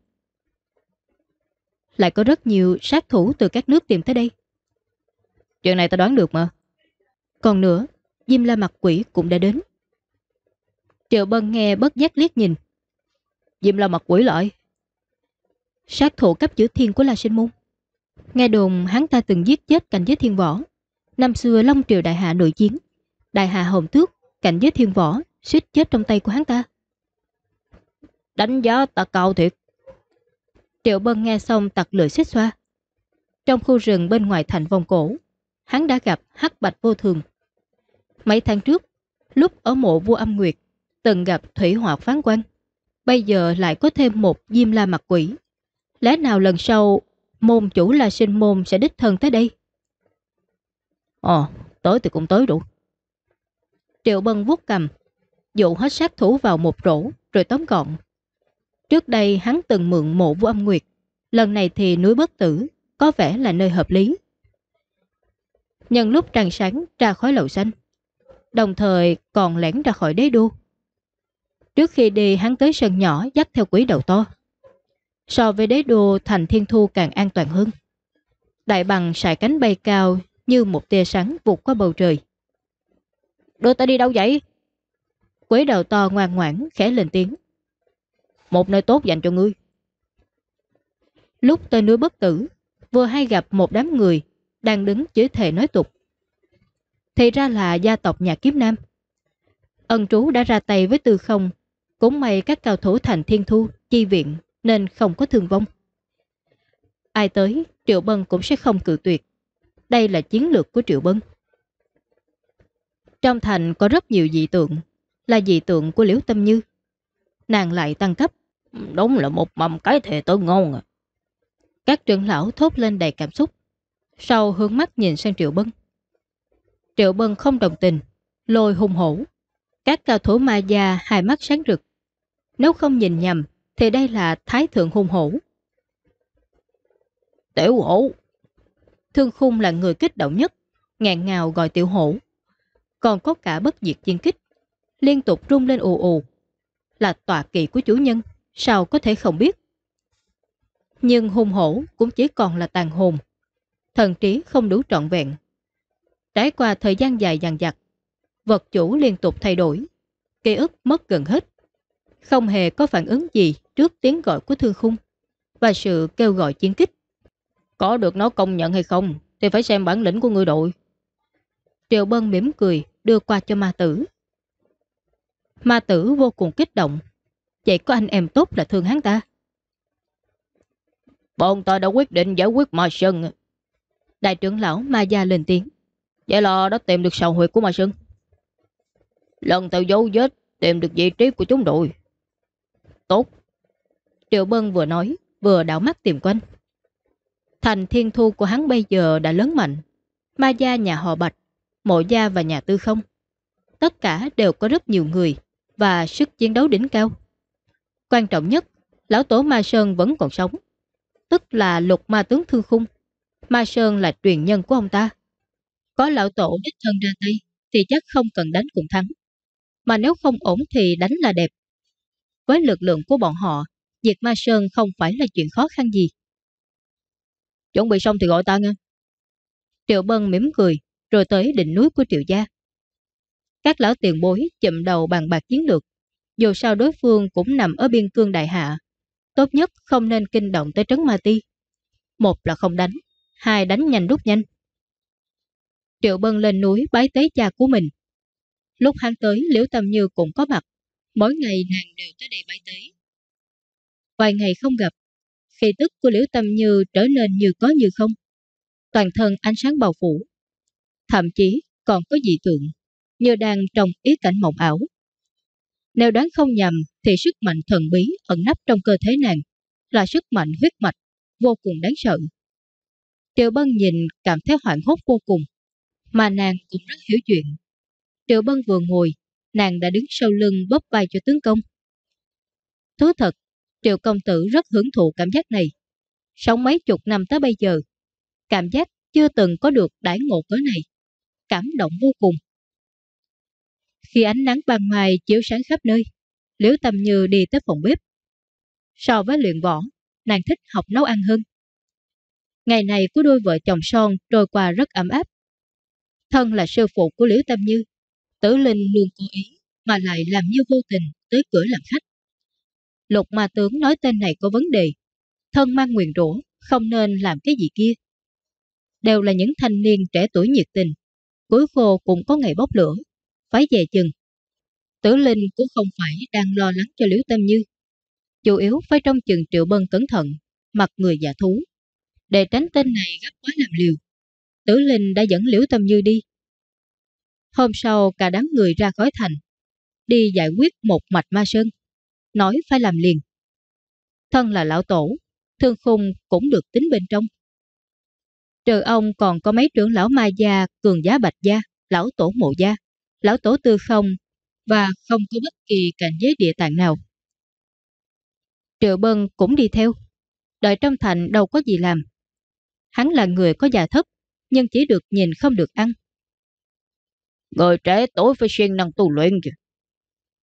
Lại có rất nhiều sát thủ từ các nước tìm tới đây. Chuyện này ta đoán được mà. Còn nữa, Diêm La mặt quỷ cũng đã đến. Triệu Bân nghe bất giác liếc nhìn. Diêm La mặt quỷ lại. Sát thủ cấp chữ thiên của La Sinh Môn. Nghe đồn hắn ta từng giết chết cảnh giới thiên võ. Năm xưa Long Triều Đại Hạ nội chiến. Đại Hạ Hồng Tước cảnh giới thiên võ suýt chết trong tay của hắn ta. Đánh giá ta cao thiệt. Triệu Bân nghe xong tặc lưỡi xích xoa. Trong khu rừng bên ngoài thành vòng cổ, hắn đã gặp hắc bạch vô thường. Mấy tháng trước, lúc ở mộ vua âm nguyệt, từng gặp thủy họa phán quan. Bây giờ lại có thêm một diêm la mặt quỷ. Lẽ nào lần sau môn chủ là sinh môn sẽ đích thân tới đây? Ồ, tới thì cũng tới đủ. Triệu Bân vuốt cầm, dụ hết sát thủ vào một rổ rồi tóm gọn. Trước đây hắn từng mượn mộ vua âm nguyệt, lần này thì núi bất tử, có vẻ là nơi hợp lý. Nhân lúc trăng sáng ra khỏi lầu xanh, đồng thời còn lẻn ra khỏi đế đô. Trước khi đi hắn tới sân nhỏ dắt theo quý đầu to. So với đế đô thành thiên thu càng an toàn hơn. Đại bằng sải cánh bay cao như một tia sáng vụt qua bầu trời. Đưa ta đi đâu vậy? Quế đầu to ngoan ngoãn khẽ lên tiếng. Một nơi tốt dành cho ngươi. Lúc tới núi bất tử, vừa hay gặp một đám người đang đứng chửi thề nói tục. Thì ra là gia tộc nhà kiếp nam. Ân trú đã ra tay với tư không, cũng may các cao thủ thành thiên thu, chi viện nên không có thương vong. Ai tới, Triệu Bân cũng sẽ không cự tuyệt. Đây là chiến lược của Triệu Bân. Trong thành có rất nhiều dị tượng, là dị tượng của Liễu Tâm Như. Nàng lại tăng cấp. Đúng là một mầm cái thề tớ ngon à. Các trưởng lão thốt lên đầy cảm xúc. Sau hướng mắt nhìn sang Triệu Bân. Triệu Bân không đồng tình, lôi hung hổ. Các cao thủ ma gia hai mắt sáng rực. Nếu không nhìn nhầm, thì đây là thái thượng hung hổ. Tiểu hổ. Thương khung là người kích động nhất, ngạn ngào gọi tiểu hổ. Còn có cả bất diệt chiên kích, liên tục rung lên ù ù. Là tọa kỵ của chủ nhân, sao có thể không biết. Nhưng hung hổ cũng chỉ còn là tàn hồn. Thần trí không đủ trọn vẹn. Trải qua thời gian dài dằn dặt, vật chủ liên tục thay đổi. Ký ức mất gần hết. Không hề có phản ứng gì trước tiếng gọi của thương khung và sự kêu gọi chiến kích. Có được nó công nhận hay không thì phải xem bản lĩnh của người đội. Triệu Bân mỉm cười đưa qua cho ma tử. Ma tử vô cùng kích động. Vậy có anh em tốt là thương hắn ta. Bọn ta đã quyết định giải quyết ma sơn. Đại trưởng lão ma gia lên tiếng. Vậy là đã tìm được sầu huyệt của ma sơn. Lần theo dấu vết tìm được vị trí của chúng đội. Tốt. Triệu Bân vừa nói, vừa đảo mắt tìm quanh. Thành thiên thu của hắn bây giờ đã lớn mạnh. Ma gia nhà họ Bạch, mộ gia và nhà tư không. Tất cả đều có rất nhiều người và sức chiến đấu đỉnh cao. Quan trọng nhất, lão tổ Ma Sơn vẫn còn sống. Tức là lục ma tướng thương khung. Ma Sơn là truyền nhân của ông ta. Có lão tổ đích thân ra tay thì chắc không cần đánh cùng thắng. Mà nếu không ổn thì đánh là đẹp. Với lực lượng của bọn họ, diệt Ma Sơn không phải là chuyện khó khăn gì. Chuẩn bị xong thì gọi ta nghe. Triệu Bân mỉm cười, rồi tới đỉnh núi của Triệu Gia. Các lão tiền bối chậm đầu bàn bạc chiến lược. Dù sao đối phương cũng nằm ở biên cương đại hạ. Tốt nhất không nên kinh động tới trấn Ma Ti. Một là không đánh, hai đánh nhanh rút nhanh. Triệu Bân lên núi bái tế cha của mình. Lúc hắn tới Liễu Tâm Như cũng có mặt. Mỗi ngày nàng đều tới đây bái tế. Vài ngày không gặp, khi tức của Liễu Tâm Như trở nên như có như không. Toàn thân ánh sáng bao phủ. Thậm chí còn có dị tượng, như đang trong ý cảnh mộng ảo. Nếu đoán không nhầm thì sức mạnh thần bí ẩn nấp trong cơ thể nàng là sức mạnh huyết mạch, vô cùng đáng sợ. Triệu Bân nhìn cảm thấy hoảng hốt vô cùng, mà nàng cũng rất hiểu chuyện. Triệu Bân vừa ngồi, nàng đã đứng sau lưng bóp vai cho tướng công. Thú thật, Triệu công tử rất hưởng thụ cảm giác này. Sống mấy chục năm tới bây giờ, cảm giác chưa từng có được đãi ngộ cỡ này. Cảm động vô cùng. Khi ánh nắng ban mai chiếu sáng khắp nơi, Liễu Tâm Như đi tới phòng bếp. So với luyện võ, nàng thích học nấu ăn hơn. Ngày này của đôi vợ chồng son trôi qua rất ấm áp. Thân là sư phụ của Liễu Tâm Như, Tử Linh luôn cố ý mà lại làm như vô tình tới cửa làm khách. Lục ma tướng nói tên này có vấn đề, thân mang nguyền rủa không nên làm cái gì kia. Đều là những thanh niên trẻ tuổi nhiệt tình, cuối khô cũng có ngày bốc lửa, phải về chừng. Tử Linh cũng không phải đang lo lắng cho Liễu Tâm Như. Chủ yếu phải trong chừng Triệu Bân cẩn thận, mặt người giả thú. Để tránh tên này gấp quá làm liều, Tử Linh đã dẫn Liễu Tâm Như đi. Hôm sau cả đám người ra khỏi thành, đi giải quyết một mạch ma sơn, nói phải làm liền. Thân là lão tổ, thương khung cũng được tính bên trong. Trừ ông còn có mấy trưởng lão ma gia, cường giá bạch gia, lão tổ mộ gia, lão tổ tư không và không có bất kỳ cảnh giới địa tạng nào. Triệu Bân cũng đi theo. Đợi trong thành đâu có gì làm. Hắn là người có già thấp, nhưng chỉ được nhìn không được ăn. Người trẻ tuổi phải siêng năng tu luyện kìa.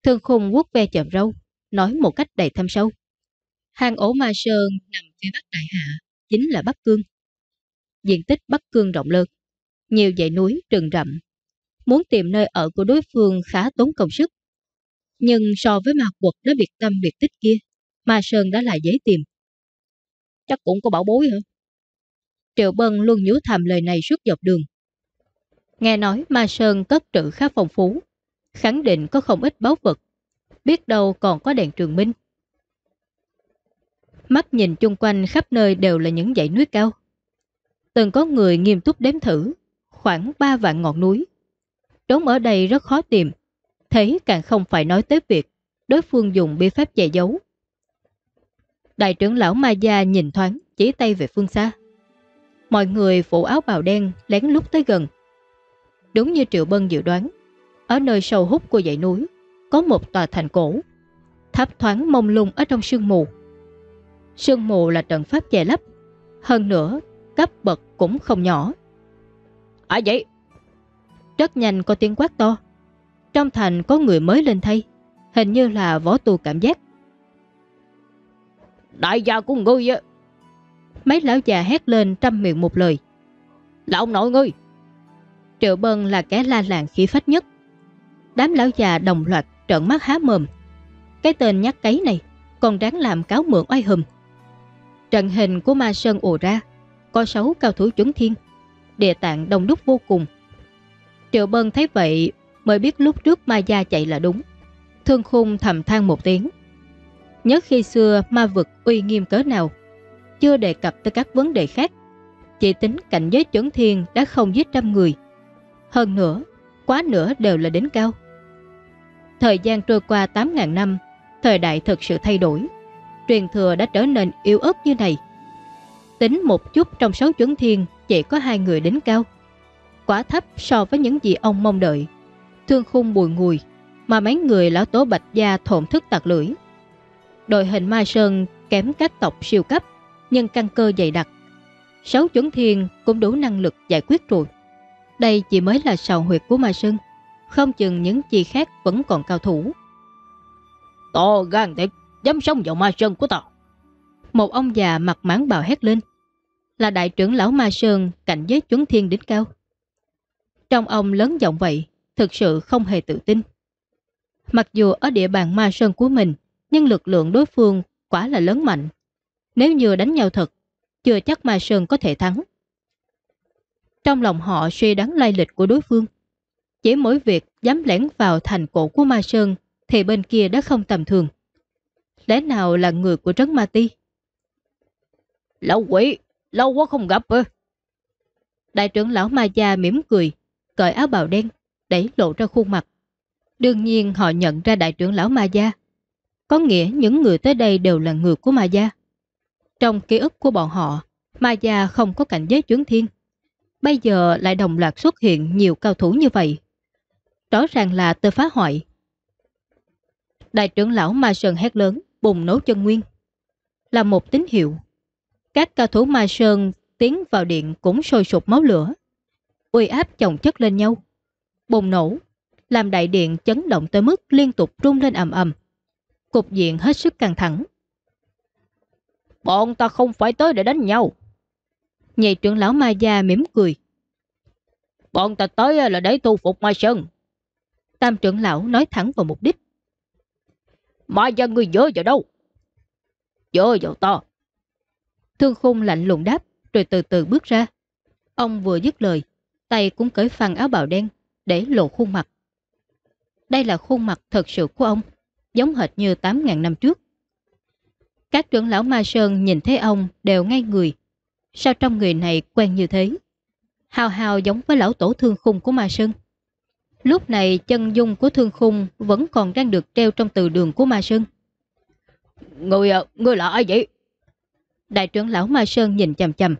Thương khung quốc ve chậm râu, nói một cách đầy thâm sâu. Hang ổ Ma Sơn nằm phía bắc đại hạ, chính là Bắc Cương. Diện tích Bắc Cương rộng lớn, nhiều dãy núi, rừng rậm. Muốn tìm nơi ở của đối phương khá tốn công sức. Nhưng so với ma quật nó biệt tâm biệt tích kia, Ma Sơn đã là dễ tìm. Chắc cũng có bảo bối hả? Triệu Bân luôn nhú thầm lời này suốt dọc đường. Nghe nói Ma Sơn cất trữ khá phong phú, khẳng định có không ít báu vật, biết đâu còn có đèn trường minh. Mắt nhìn chung quanh khắp nơi đều là những dãy núi cao. Từng có người nghiêm túc đếm thử, khoảng 3 vạn ngọn núi. Trốn ở đây rất khó tìm, thế càng không phải nói tới việc đối phương dùng bi pháp che giấu. Đại trưởng lão Ma Gia nhìn thoáng, chỉ tay về phương xa. Mọi người phủ áo bào đen lén lút tới gần. Đúng như Triệu Bân dự đoán, ở nơi sâu hút của dãy núi, có một tòa thành cổ. Tháp thoáng mông lung ở trong sương mù. Sương mù là trận pháp che lấp, Hơn nữa, cấp bậc cũng không nhỏ. À vậy? Rất nhanh có tiếng quát to. Trong thành có người mới lên thay, hình như là võ tu cảm giác. Đại gia của ngươi á. Mấy lão già hét lên trăm miệng một lời. Là ông nội ngươi. Triệu Bân là kẻ la làng khí phách nhất. Đám lão già đồng loạt trợn mắt há mồm. Cái tên nhắc cấy này còn đáng làm cáo mượn oai hùm. Trận hình của Ma Sơn ồ ra, có sáu cao thủ chuẩn thiên, địa tạng đông đúc vô cùng. Triệu Bân thấy vậy mới biết lúc trước Ma Gia chạy là đúng. Thương khung thầm than một tiếng. Nhớ khi xưa ma vực uy nghiêm cỡ nào, chưa đề cập tới các vấn đề khác. Chỉ tính cảnh giới chuẩn thiên đã không giết trăm người. Hơn nữa, quá nữa đều là đến cao. Thời gian trôi qua 8.000 năm, thời đại thực sự thay đổi. Truyền thừa đã trở nên yếu ớt như này. Tính một chút trong sáu chuẩn thiên chỉ có hai người đến cao. Quá thấp so với những gì ông mong đợi. Thương khung bùi ngùi, mà mấy người lão tố bạch gia thổn thức tạc lưỡi. Đội hình Mai Sơn kém các tộc siêu cấp, nhưng căn cơ dày đặc. Sáu chuẩn thiên cũng đủ năng lực giải quyết rồi. Đây chỉ mới là sào huyệt của Mai Sơn, không chừng những chi khác vẫn còn cao thủ. To gan thiệt, dám sống vào Mai Sơn của tao. Một ông già mặt máng bào hét lên, là đại trưởng lão Mai Sơn cạnh giới chuẩn thiên đỉnh cao. Trong ông lớn giọng vậy, thực sự không hề tự tin. Mặc dù ở địa bàn Mai Sơn của mình, nhưng lực lượng đối phương quả là lớn mạnh. Nếu như đánh nhau thật, chưa chắc Mai Sơn có thể thắng. Trong lòng họ suy đoán lai lịch của đối phương. Chỉ mỗi việc dám lẻn vào thành cổ của Ma Sơn thì bên kia đã không tầm thường. Lẽ nào là người của Trấn Ma Ti? Lão quỷ, lâu quá không gặp ơ. Đại trưởng lão Ma Gia mỉm cười, cởi áo bào đen, đẩy lộ ra khuôn mặt. Đương nhiên họ nhận ra đại trưởng lão Ma Gia. Có nghĩa những người tới đây đều là người của Ma Gia. Trong ký ức của bọn họ, Ma Gia không có cảnh giới chuyến thiên. Bây giờ lại đồng loạt xuất hiện nhiều cao thủ như vậy. Rõ ràng là tôi phá hoại. Đại trưởng lão Ma Sơn hét lớn, bùng nổ chân nguyên. Là một tín hiệu. Các cao thủ Ma Sơn tiến vào điện cũng sôi sụp máu lửa. Uy áp chồng chất lên nhau. Bùng nổ, làm đại điện chấn động tới mức liên tục rung lên ầm ầm. Cục diện hết sức căng thẳng. Bọn ta không phải tới để đánh nhau. Nhị trưởng lão Ma Gia mỉm cười. Bọn ta tới là để tu phục Ma Sơn. Tam trưởng lão nói thẳng vào mục đích. Ma Gia ngươi dỡ vào đâu? Dỡ vào ta. Thương khung lạnh lùng đáp, rồi từ từ bước ra. Ông vừa dứt lời, tay cũng cởi phăng áo bào đen, để lộ khuôn mặt. Đây là khuôn mặt thật sự của ông, giống hệt như 8.000 năm trước. Các trưởng lão Ma Sơn nhìn thấy ông đều ngay người. Sao trong người này quen như thế? Hào hào giống với lão tổ thương khung của Ma Sơn. Lúc này chân dung của thương khung vẫn còn đang được treo trong từ đường của Ma Sơn. Người, à, người là ai vậy? Đại trưởng lão Ma Sơn nhìn chầm chầm.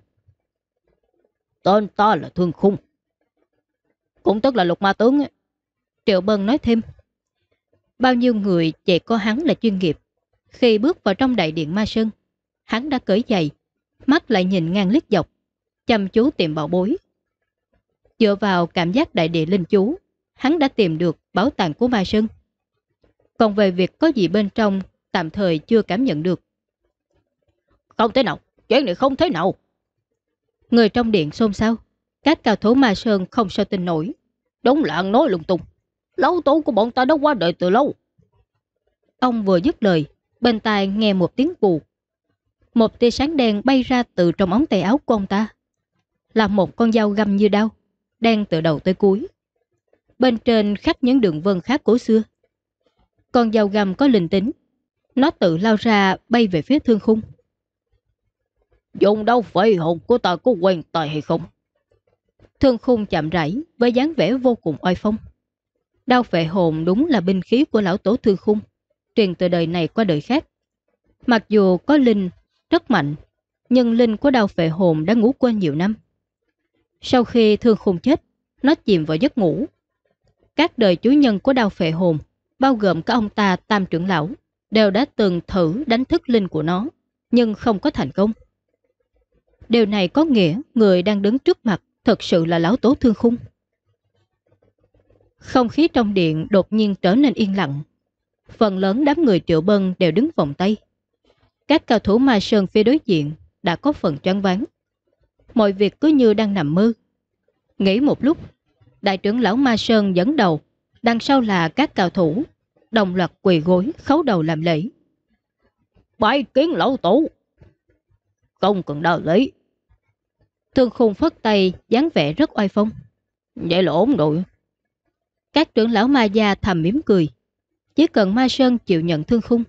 Tên ta là Thương Khung. Cũng tức là lục ma tướng. Triệu Bân nói thêm. Bao nhiêu người chỉ có hắn là chuyên nghiệp. Khi bước vào trong đại điện Ma Sơn, hắn đã cởi giày, mắt lại nhìn ngang liếc dọc, chăm chú tìm bảo bối. Dựa vào cảm giác đại địa linh chú, hắn đã tìm được bảo tàng của Ma Sơn. Còn về việc có gì bên trong, tạm thời chưa cảm nhận được. Không thế nào, chuyện này không thế nào. Người trong điện xôn xao, các cao thủ Ma Sơn không sao tin nổi. Đúng là ăn nói lung tung. Lão tổ của bọn ta đã qua đời từ lâu. Ông vừa dứt lời, bên tai nghe một tiếng vù. Một tia sáng đen bay ra từ trong ống tay áo của ông ta. Là một con dao găm như đau, đen từ đầu tới cuối. Bên trên khắc những đường vân khác cổ xưa. Con dao găm có linh tính. Nó tự lao ra bay về phía thương khung. Dùng đâu phải hồn của ta có quen tài hay không? Thương khung chạm rãi với dáng vẻ vô cùng oai phong. Đao phệ hồn đúng là binh khí của lão tổ thương khung, truyền từ đời này qua đời khác. Mặc dù có linh rất mạnh, nhưng linh của đau phệ hồn đã ngủ quên nhiều năm. Sau khi thương khung chết, nó chìm vào giấc ngủ. Các đời chủ nhân của đau phệ hồn, bao gồm cả ông ta tam trưởng lão, đều đã từng thử đánh thức linh của nó, nhưng không có thành công. Điều này có nghĩa người đang đứng trước mặt thật sự là lão tố thương khung. Không khí trong điện đột nhiên trở nên yên lặng. Phần lớn đám người triệu bân đều đứng vòng tay. Các cao thủ ma sơn phía đối diện đã có phần choáng váng. Mọi việc cứ như đang nằm mơ. Nghĩ một lúc, đại trưởng lão ma sơn dẫn đầu, đằng sau là các cao thủ, đồng loạt quỳ gối khấu đầu làm lễ. Bái kiến lão tổ! Không cần đạo lý. Thương khung phất tay, dáng vẻ rất oai phong. Vậy là ổn rồi. Các trưởng lão ma gia thầm mỉm cười. Chỉ cần ma sơn chịu nhận thương khung,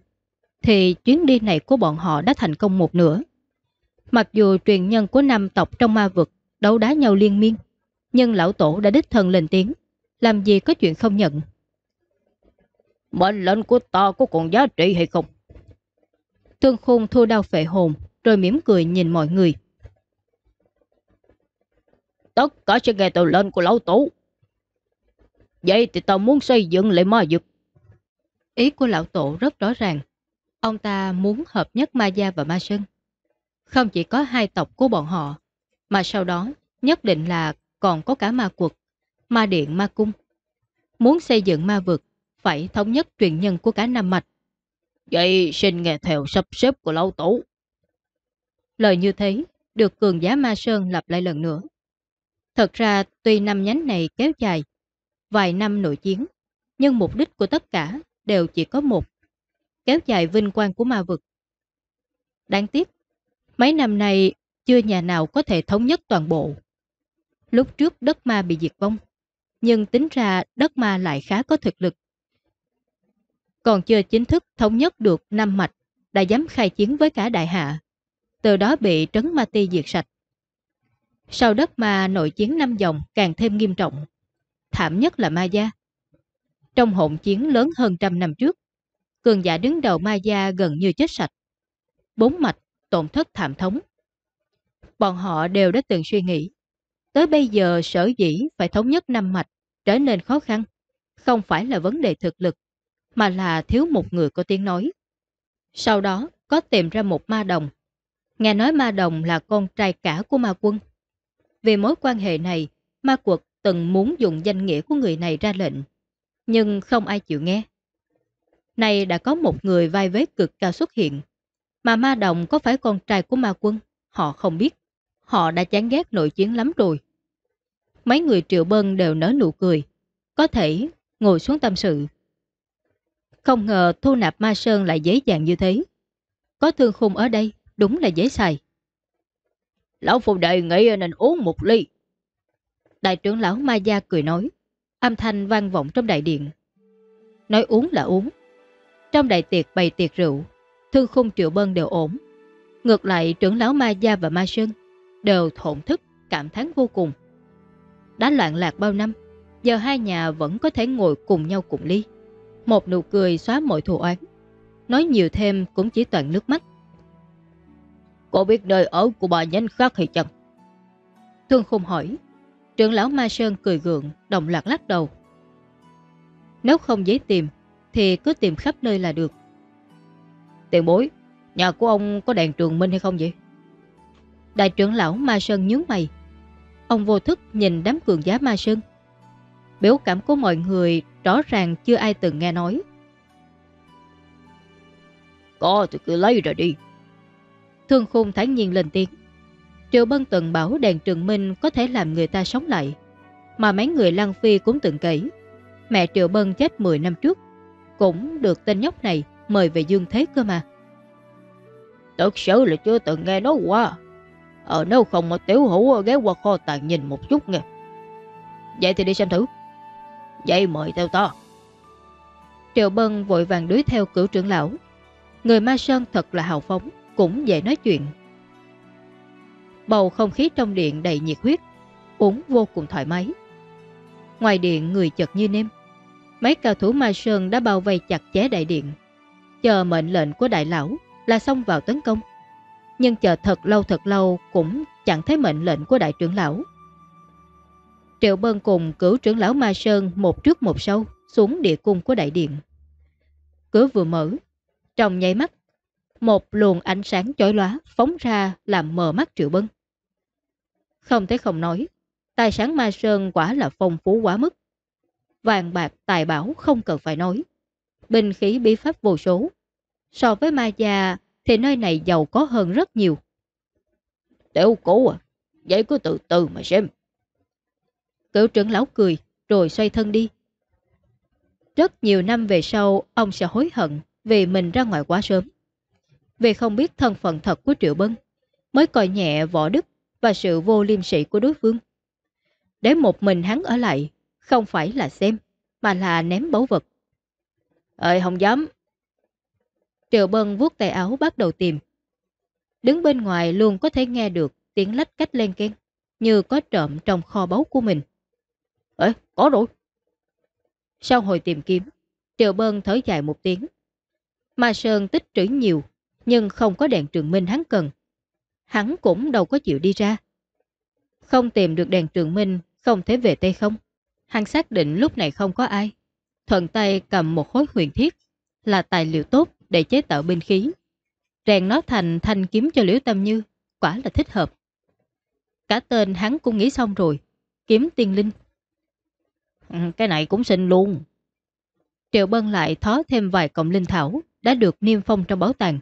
thì chuyến đi này của bọn họ đã thành công một nửa. Mặc dù truyền nhân của năm tộc trong ma vực đấu đá nhau liên miên, nhưng lão tổ đã đích thân lên tiếng, làm gì có chuyện không nhận. Mệnh lệnh của ta có còn giá trị hay không? Thương khung thua đau phệ hồn, rồi mỉm cười nhìn mọi người. Tất cả sẽ nghe từ lệnh của lão tổ. Vậy thì tao muốn xây dựng lại ma dực. Ý của lão tổ rất rõ ràng. Ông ta muốn hợp nhất ma gia và ma sơn. Không chỉ có hai tộc của bọn họ, mà sau đó nhất định là còn có cả ma quật, ma điện, ma cung. Muốn xây dựng ma vực, phải thống nhất truyền nhân của cả năm mạch. Vậy xin nghe theo sắp xếp của lão tổ. Lời như thế, được cường giá ma sơn lặp lại lần nữa. Thật ra, tuy năm nhánh này kéo dài, vài năm nội chiến, nhưng mục đích của tất cả đều chỉ có một, kéo dài vinh quang của ma vực. Đáng tiếc, mấy năm nay chưa nhà nào có thể thống nhất toàn bộ. Lúc trước đất ma bị diệt vong, nhưng tính ra đất ma lại khá có thực lực. Còn chưa chính thức thống nhất được năm mạch, đã dám khai chiến với cả đại hạ, từ đó bị trấn ma ti diệt sạch. Sau đất ma nội chiến năm dòng càng thêm nghiêm trọng, thảm nhất là ma gia. Trong hỗn chiến lớn hơn trăm năm trước, cường giả đứng đầu ma gia gần như chết sạch. Bốn mạch, tổn thất thảm thống. Bọn họ đều đã từng suy nghĩ, tới bây giờ sở dĩ phải thống nhất năm mạch trở nên khó khăn, không phải là vấn đề thực lực, mà là thiếu một người có tiếng nói. Sau đó có tìm ra một ma đồng. Nghe nói ma đồng là con trai cả của ma quân. Vì mối quan hệ này, ma quật từng muốn dùng danh nghĩa của người này ra lệnh, nhưng không ai chịu nghe. Này đã có một người vai vế cực cao xuất hiện, mà ma đồng có phải con trai của ma quân, họ không biết. Họ đã chán ghét nội chiến lắm rồi. Mấy người triệu bân đều nở nụ cười, có thể ngồi xuống tâm sự. Không ngờ thu nạp ma sơn lại dễ dàng như thế. Có thương khung ở đây, đúng là dễ xài. Lão phụ đề nghĩ nên uống một ly. Đại trưởng lão Ma Gia cười nói, âm thanh vang vọng trong đại điện. Nói uống là uống. Trong đại tiệc bày tiệc rượu, thương khung triệu bân đều ổn. Ngược lại trưởng lão Ma Gia và Ma Sơn đều thổn thức, cảm thán vô cùng. Đã loạn lạc bao năm, giờ hai nhà vẫn có thể ngồi cùng nhau cùng ly. Một nụ cười xóa mọi thù oán. Nói nhiều thêm cũng chỉ toàn nước mắt. Cô biết nơi ở của bà nhánh khác hay chăng? Thương khung hỏi. Trưởng lão Ma Sơn cười gượng, đồng loạt lắc đầu. Nếu không dễ tìm, thì cứ tìm khắp nơi là được. Tiền bối, nhà của ông có đèn trường minh hay không vậy? Đại trưởng lão Ma Sơn nhướng mày. Ông vô thức nhìn đám cường giá Ma Sơn. Biểu cảm của mọi người rõ ràng chưa ai từng nghe nói. Có thì cứ lấy ra đi. Thương khung thản nhiên lên tiếng. Triệu Bân từng bảo đèn trường minh có thể làm người ta sống lại. Mà mấy người Lăng Phi cũng từng kể. Mẹ Triệu Bân chết 10 năm trước. Cũng được tên nhóc này mời về dương thế cơ mà. Thật sự là chưa từng nghe nói qua. Ờ nếu không mà tiểu hữu ghé qua kho tàng nhìn một chút nghe. Vậy thì đi xem thử. Vậy mời theo ta. Triệu Bân vội vàng đuổi theo cửu trưởng lão. Người Ma Sơn thật là hào phóng, cũng dễ nói chuyện. Bầu không khí trong điện đầy nhiệt huyết, uống vô cùng thoải mái. Ngoài điện người chật như nêm. Mấy cao thủ Ma Sơn đã bao vây chặt chế đại điện. Chờ mệnh lệnh của đại lão là xông vào tấn công. Nhưng chờ thật lâu thật lâu cũng chẳng thấy mệnh lệnh của đại trưởng lão. Triệu Bân cùng cửu trưởng lão Ma Sơn một trước một sau xuống địa cung của đại điện. Cửa vừa mở, trong nháy mắt, một luồng ánh sáng chói lóa phóng ra làm mờ mắt Triệu Bân. Không thể không nói, tài sản Ma Sơn quả là phong phú quá mức. Vàng bạc tài bảo không cần phải nói. Bình khí bí pháp vô số. So với Ma Gia thì nơi này giàu có hơn rất nhiều. Tiểu cố à, vậy cứ từ từ mà xem. Cựu trưởng lão cười, rồi xoay thân đi. Rất nhiều năm về sau, ông sẽ hối hận vì mình ra ngoài quá sớm. Vì không biết thân phận thật của Triệu Bân, mới coi nhẹ võ đức và sự vô liêm sĩ của đối phương. Để một mình hắn ở lại, không phải là xem, mà là ném báu vật. Ơi không dám. Triệu Bân vuốt tay áo bắt đầu tìm. Đứng bên ngoài luôn có thể nghe được tiếng lách cách lên keng, như có trộm trong kho báu của mình. Ê, có rồi. Sau hồi tìm kiếm, Triệu Bân thở dài một tiếng. Ma Sơn tích trữ nhiều, nhưng không có đèn trường minh hắn cần. Hắn cũng đâu có chịu đi ra. Không tìm được đèn trường minh, không thể về Tây không. Hắn xác định lúc này không có ai. Thuận tay cầm một khối huyền thiết, là tài liệu tốt để chế tạo binh khí. Rèn nó thành thanh kiếm cho Liễu Tâm Như, quả là thích hợp. Cả tên hắn cũng nghĩ xong rồi, kiếm tiên linh. Ừ, cái này cũng xinh luôn. Triệu Bân lại thó thêm vài cọng linh thảo đã được niêm phong trong bảo tàng.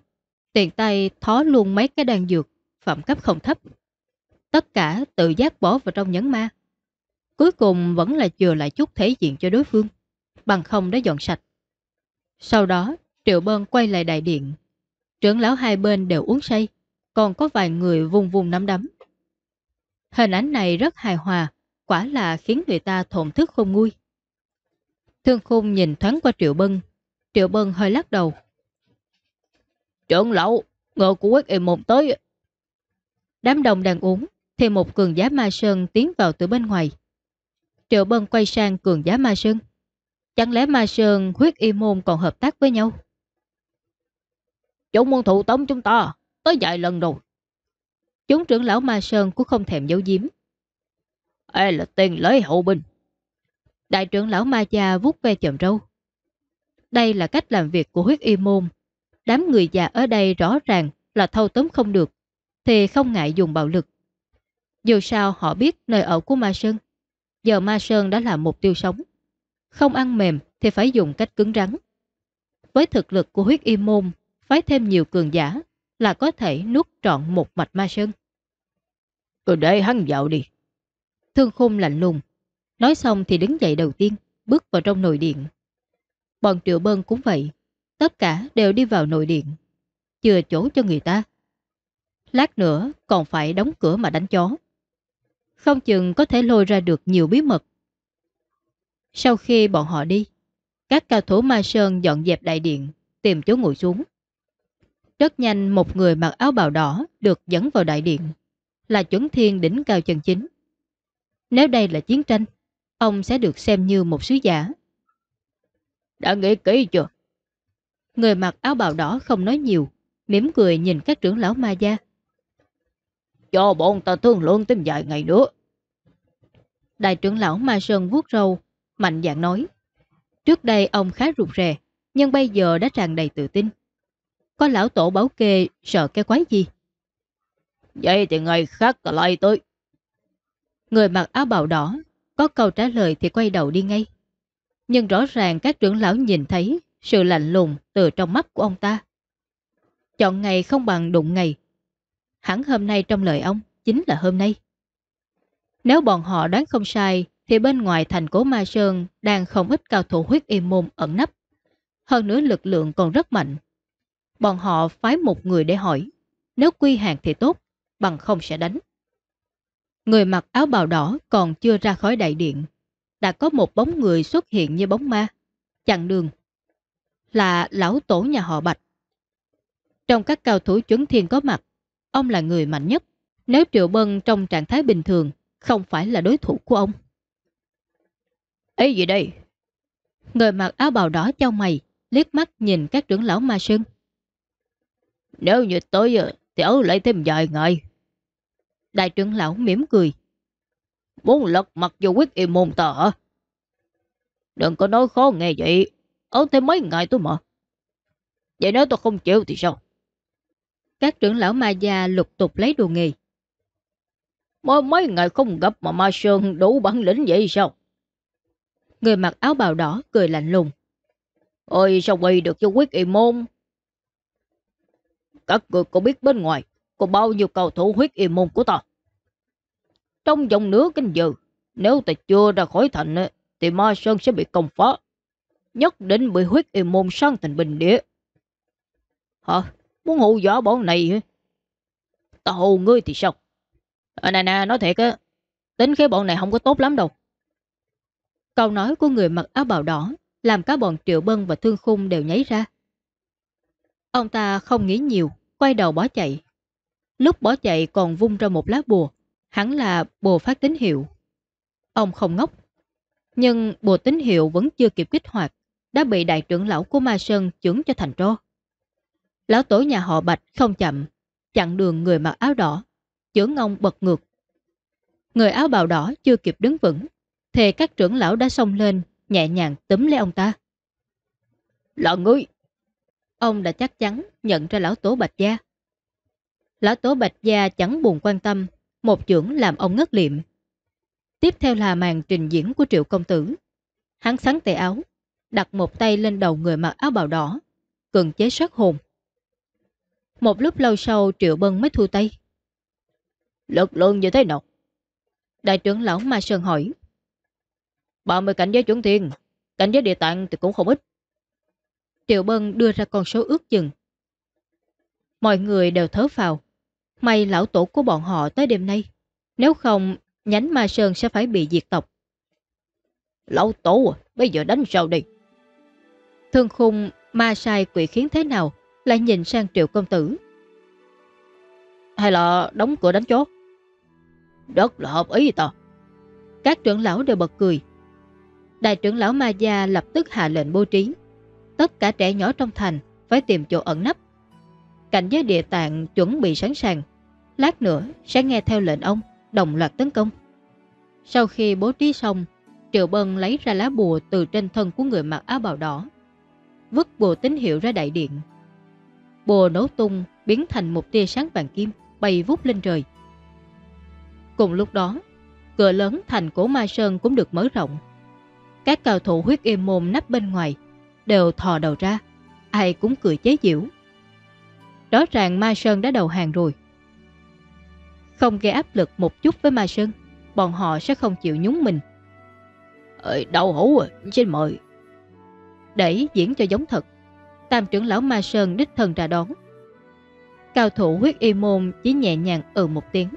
Tiền tay thó luôn mấy cái đan dược, phẩm cấp không thấp. Tất cả tự giác bỏ vào trong nhấn ma. Cuối cùng vẫn là chừa lại chút thể diện cho đối phương, bằng không đã dọn sạch. Sau đó, Triệu Bân quay lại đại điện. Trưởng lão hai bên đều uống say, còn có vài người vùng vùng nắm đấm. Hình ảnh này rất hài hòa, quả là khiến người ta thổn thức không nguôi. Thương khung nhìn thoáng qua Triệu Bân. Triệu Bân hơi lắc đầu. Trưởng lão, ngựa của quyết em mồm tới. Đám đông đang uống, thì một cường giá ma sơn tiến vào từ bên ngoài. Triệu Bân quay sang cường giá ma sơn. Chẳng lẽ ma sơn huyết y môn còn hợp tác với nhau? Chúng muốn thụ tống chúng ta, tới vài lần rồi. Chúng trưởng lão ma sơn cũng không thèm giấu giếm. Ê là tiền lấy hậu binh. Đại trưởng lão ma cha vuốt ve chậm râu. Đây là cách làm việc của huyết y môn. Đám người già ở đây rõ ràng là thâu tóm không được, thì không ngại dùng bạo lực. Dù sao họ biết nơi ở của Ma Sơn. Giờ Ma Sơn đã là mục tiêu sống. Không ăn mềm thì phải dùng cách cứng rắn. Với thực lực của huyết y môn, phái thêm nhiều cường giả là có thể nuốt trọn một mạch Ma Sơn. Cứ để hắn vào đi. Thương khung lạnh lùng. Nói xong thì đứng dậy đầu tiên, bước vào trong nội điện. Bọn triệu bân cũng vậy. Tất cả đều đi vào nội điện. Chừa chỗ cho người ta. Lát nữa còn phải đóng cửa mà đánh chó. Không chừng có thể lôi ra được nhiều bí mật. Sau khi bọn họ đi, các cao thủ Ma Sơn dọn dẹp đại điện, tìm chỗ ngồi xuống. Rất nhanh một người mặc áo bào đỏ được dẫn vào đại điện, là chuẩn thiên đỉnh cao chân chính. Nếu đây là chiến tranh, ông sẽ được xem như một sứ giả. Đã nghĩ kỹ chưa? Người mặc áo bào đỏ không nói nhiều, mỉm cười nhìn các trưởng lão ma gia. Cho bọn ta thương lượng thêm vài ngày nữa. Đại trưởng lão Ma Sơn vuốt râu, mạnh dạng nói. Trước đây ông khá rụt rè, nhưng bây giờ đã tràn đầy tự tin. Có lão tổ báo kê sợ cái quái gì? Vậy thì ngày khác lại tới. Người mặc áo bào đỏ, có câu trả lời thì quay đầu đi ngay. Nhưng rõ ràng các trưởng lão nhìn thấy sự lạnh lùng từ trong mắt của ông ta. Chọn ngày không bằng đụng ngày. Hẳn hôm nay trong lời ông chính là hôm nay. Nếu bọn họ đoán không sai thì bên ngoài thành cố Ma Sơn đang không ít cao thủ huyết im môn ẩn nấp. Hơn nữa lực lượng còn rất mạnh. Bọn họ phái một người để hỏi, nếu quy hàng thì tốt, bằng không sẽ đánh. Người mặc áo bào đỏ còn chưa ra khỏi đại điện. Đã có một bóng người xuất hiện như bóng ma, chặn đường. Là lão tổ nhà họ Bạch. Trong các cao thủ chuẩn thiên có mặt, ông là người mạnh nhất. Nếu Triệu Bân trong trạng thái bình thường, không phải là đối thủ của ông. Ấy gì đây? Người mặc áo bào đỏ trao mày, liếc mắt nhìn các trưởng lão ma sơn. Nếu như tới thì ở lại thêm vài ngày. Đại trưởng lão mỉm cười. Muốn lật mặt vô quyết im môn ta hả? Đừng có nói khó nghe vậy. Ở thêm mấy ngày tôi mà. Vậy nếu tôi không chịu thì sao? Các trưởng lão ma gia lục tục lấy đồ nghề. Mới mấy ngày không gặp mà Ma Sơn đủ bản lĩnh vậy sao? Người mặc áo bào đỏ cười lạnh lùng. Ôi sao quay được cho quyết y môn? Các người có biết bên ngoài có bao nhiêu cầu thủ huyết y môn của ta? Trong vòng nửa canh giờ, nếu ta chưa ra khỏi thành thì Ma Sơn sẽ bị công phá. Nhất định bị huyết y môn sang thành bình địa. Hả? Muốn hù dọa bọn này hả? Ta hù ngươi thì sao? À, nè nè, nói thiệt á, tính cái bọn này không có tốt lắm đâu. Câu nói của người mặc áo bào đỏ làm cả bọn Triệu Bân và Thương Khung đều nháy ra. Ông ta không nghĩ nhiều, quay đầu bỏ chạy. Lúc bỏ chạy còn vung ra một lá bùa, hẳn là bùa phát tín hiệu. Ông không ngốc, nhưng bùa tín hiệu vẫn chưa kịp kích hoạt, đã bị đại trưởng lão của Ma Sơn chưởng cho thành tro. Lão tổ nhà họ Bạch không chậm, chặn đường người mặc áo đỏ, chưởng ông bật ngược. Người áo bào đỏ chưa kịp đứng vững, thì các trưởng lão đã xông lên, nhẹ nhàng túm lấy ông ta. Là ngươi! Ông đã chắc chắn nhận ra lão tổ Bạch Gia. Lão tổ Bạch Gia chẳng buồn quan tâm, một trưởng làm ông ngất liệm. Tiếp theo là màn trình diễn của triệu công tử. Hắn sắn tay áo, đặt một tay lên đầu người mặc áo bào đỏ, cường chế sát hồn. Một lúc lâu sau Triệu Bân mới thu tay. Lực lượng như thế nào? Đại trưởng lão Ma Sơn hỏi. 30 cảnh giới chuẩn thiên, cảnh giới địa tạng thì cũng không ít. Triệu Bân đưa ra con số ước chừng. Mọi người đều thớ phào. May lão tổ của bọn họ tới đêm nay. Nếu không, nhánh Ma Sơn sẽ phải bị diệt tộc. Lão tổ à, bây giờ đánh sao đi? Thương khung ma sai quỷ khiến thế nào lại nhìn sang triệu công tử. Hay là đóng cửa đánh chốt? Rất là hợp ý ta. Các trưởng lão đều bật cười. Đại trưởng lão Ma Gia lập tức hạ lệnh bố trí. Tất cả trẻ nhỏ trong thành phải tìm chỗ ẩn nấp. Cảnh giới địa tạng chuẩn bị sẵn sàng. Lát nữa sẽ nghe theo lệnh ông, đồng loạt tấn công. Sau khi bố trí xong, Triệu Bân lấy ra lá bùa từ trên thân của người mặc áo bào đỏ. Vứt bùa tín hiệu ra đại điện. Bùa nổ tung biến thành một tia sáng vàng kim bay vút lên trời. Cùng lúc đó, cửa lớn thành cổ Ma Sơn cũng được mở rộng. Các cao thủ huyết im môn nắp bên ngoài đều thò đầu ra, ai cũng cười chế giễu. Rõ ràng Ma Sơn đã đầu hàng rồi. Không gây áp lực một chút với Ma Sơn, bọn họ sẽ không chịu nhúng mình. Ơi, đau hủ à, xin mời. Để diễn cho giống thật, tam trưởng lão Ma Sơn đích thân ra đón. Cao thủ huyết y môn chỉ nhẹ nhàng ừ một tiếng.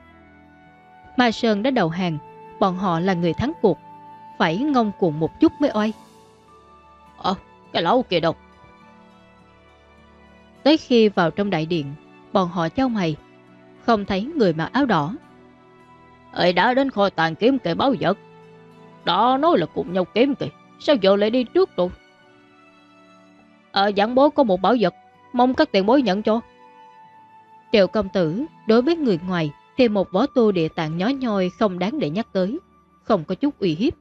Ma Sơn đã đầu hàng, bọn họ là người thắng cuộc, phải ngông cuồng một chút mới oai. Ờ, cái lão kia đâu? Tới khi vào trong đại điện, bọn họ trao mày, không thấy người mặc áo đỏ. Ơi đã đến kho tàn kiếm kệ báo vật. Đó nói là cùng nhau kiếm kìa, sao giờ lại đi trước rồi? Ở giảng bối có một bảo vật, mong các tiền bối nhận cho. Triệu công tử, đối với người ngoài thì một võ tu địa tạng nhó nhoi không đáng để nhắc tới, không có chút uy hiếp.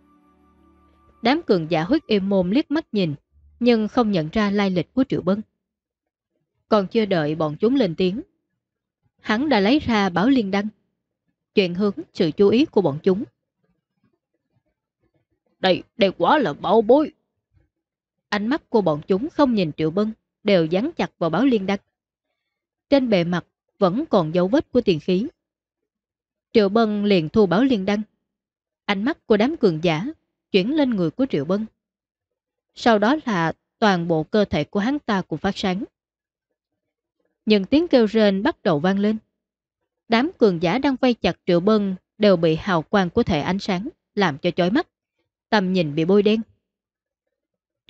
Đám cường giả huyết êm mồm liếc mắt nhìn, nhưng không nhận ra lai lịch của Triệu Bân. Còn chưa đợi bọn chúng lên tiếng, hắn đã lấy ra báo liên đăng, chuyện hướng sự chú ý của bọn chúng. Đây, đây quá là bảo bối. Ánh mắt của bọn chúng không nhìn Triệu Bân, đều dán chặt vào báo liên đăng. Trên bề mặt vẫn còn dấu vết của tiền khí. Triệu Bân liền thu báo liên đăng. Ánh mắt của đám cường giả chuyển lên người của Triệu Bân. Sau đó là toàn bộ cơ thể của hắn ta cũng phát sáng. Những tiếng kêu rên bắt đầu vang lên. Đám cường giả đang vây chặt Triệu Bân đều bị hào quang của thể ánh sáng làm cho chói mắt. Tầm nhìn bị bôi đen.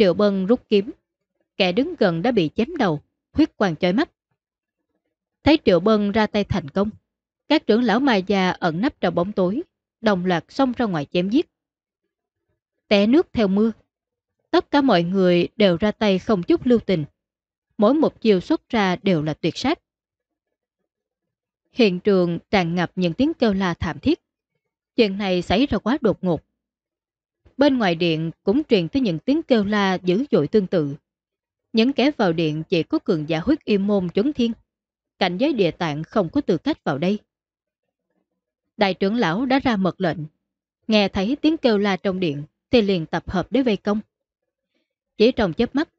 Triệu Bân rút kiếm. Kẻ đứng gần đã bị chém đầu, huyết quang chói mắt. Thấy Triệu Bân ra tay thành công, các trưởng lão mai già ẩn nấp trong bóng tối, đồng loạt xông ra ngoài chém giết. Té nước theo mưa. Tất cả mọi người đều ra tay không chút lưu tình. Mỗi một chiều xuất ra đều là tuyệt sát. Hiện trường tràn ngập những tiếng kêu la thảm thiết. Chuyện này xảy ra quá đột ngột. Bên ngoài điện cũng truyền tới những tiếng kêu la dữ dội tương tự. Những kẻ vào điện chỉ có cường giả huyết y môn chấn thiên. Cảnh giới địa tạng không có tư cách vào đây. Đại trưởng lão đã ra mật lệnh. Nghe thấy tiếng kêu la trong điện thì liền tập hợp để vây công. Chỉ trong chớp mắt,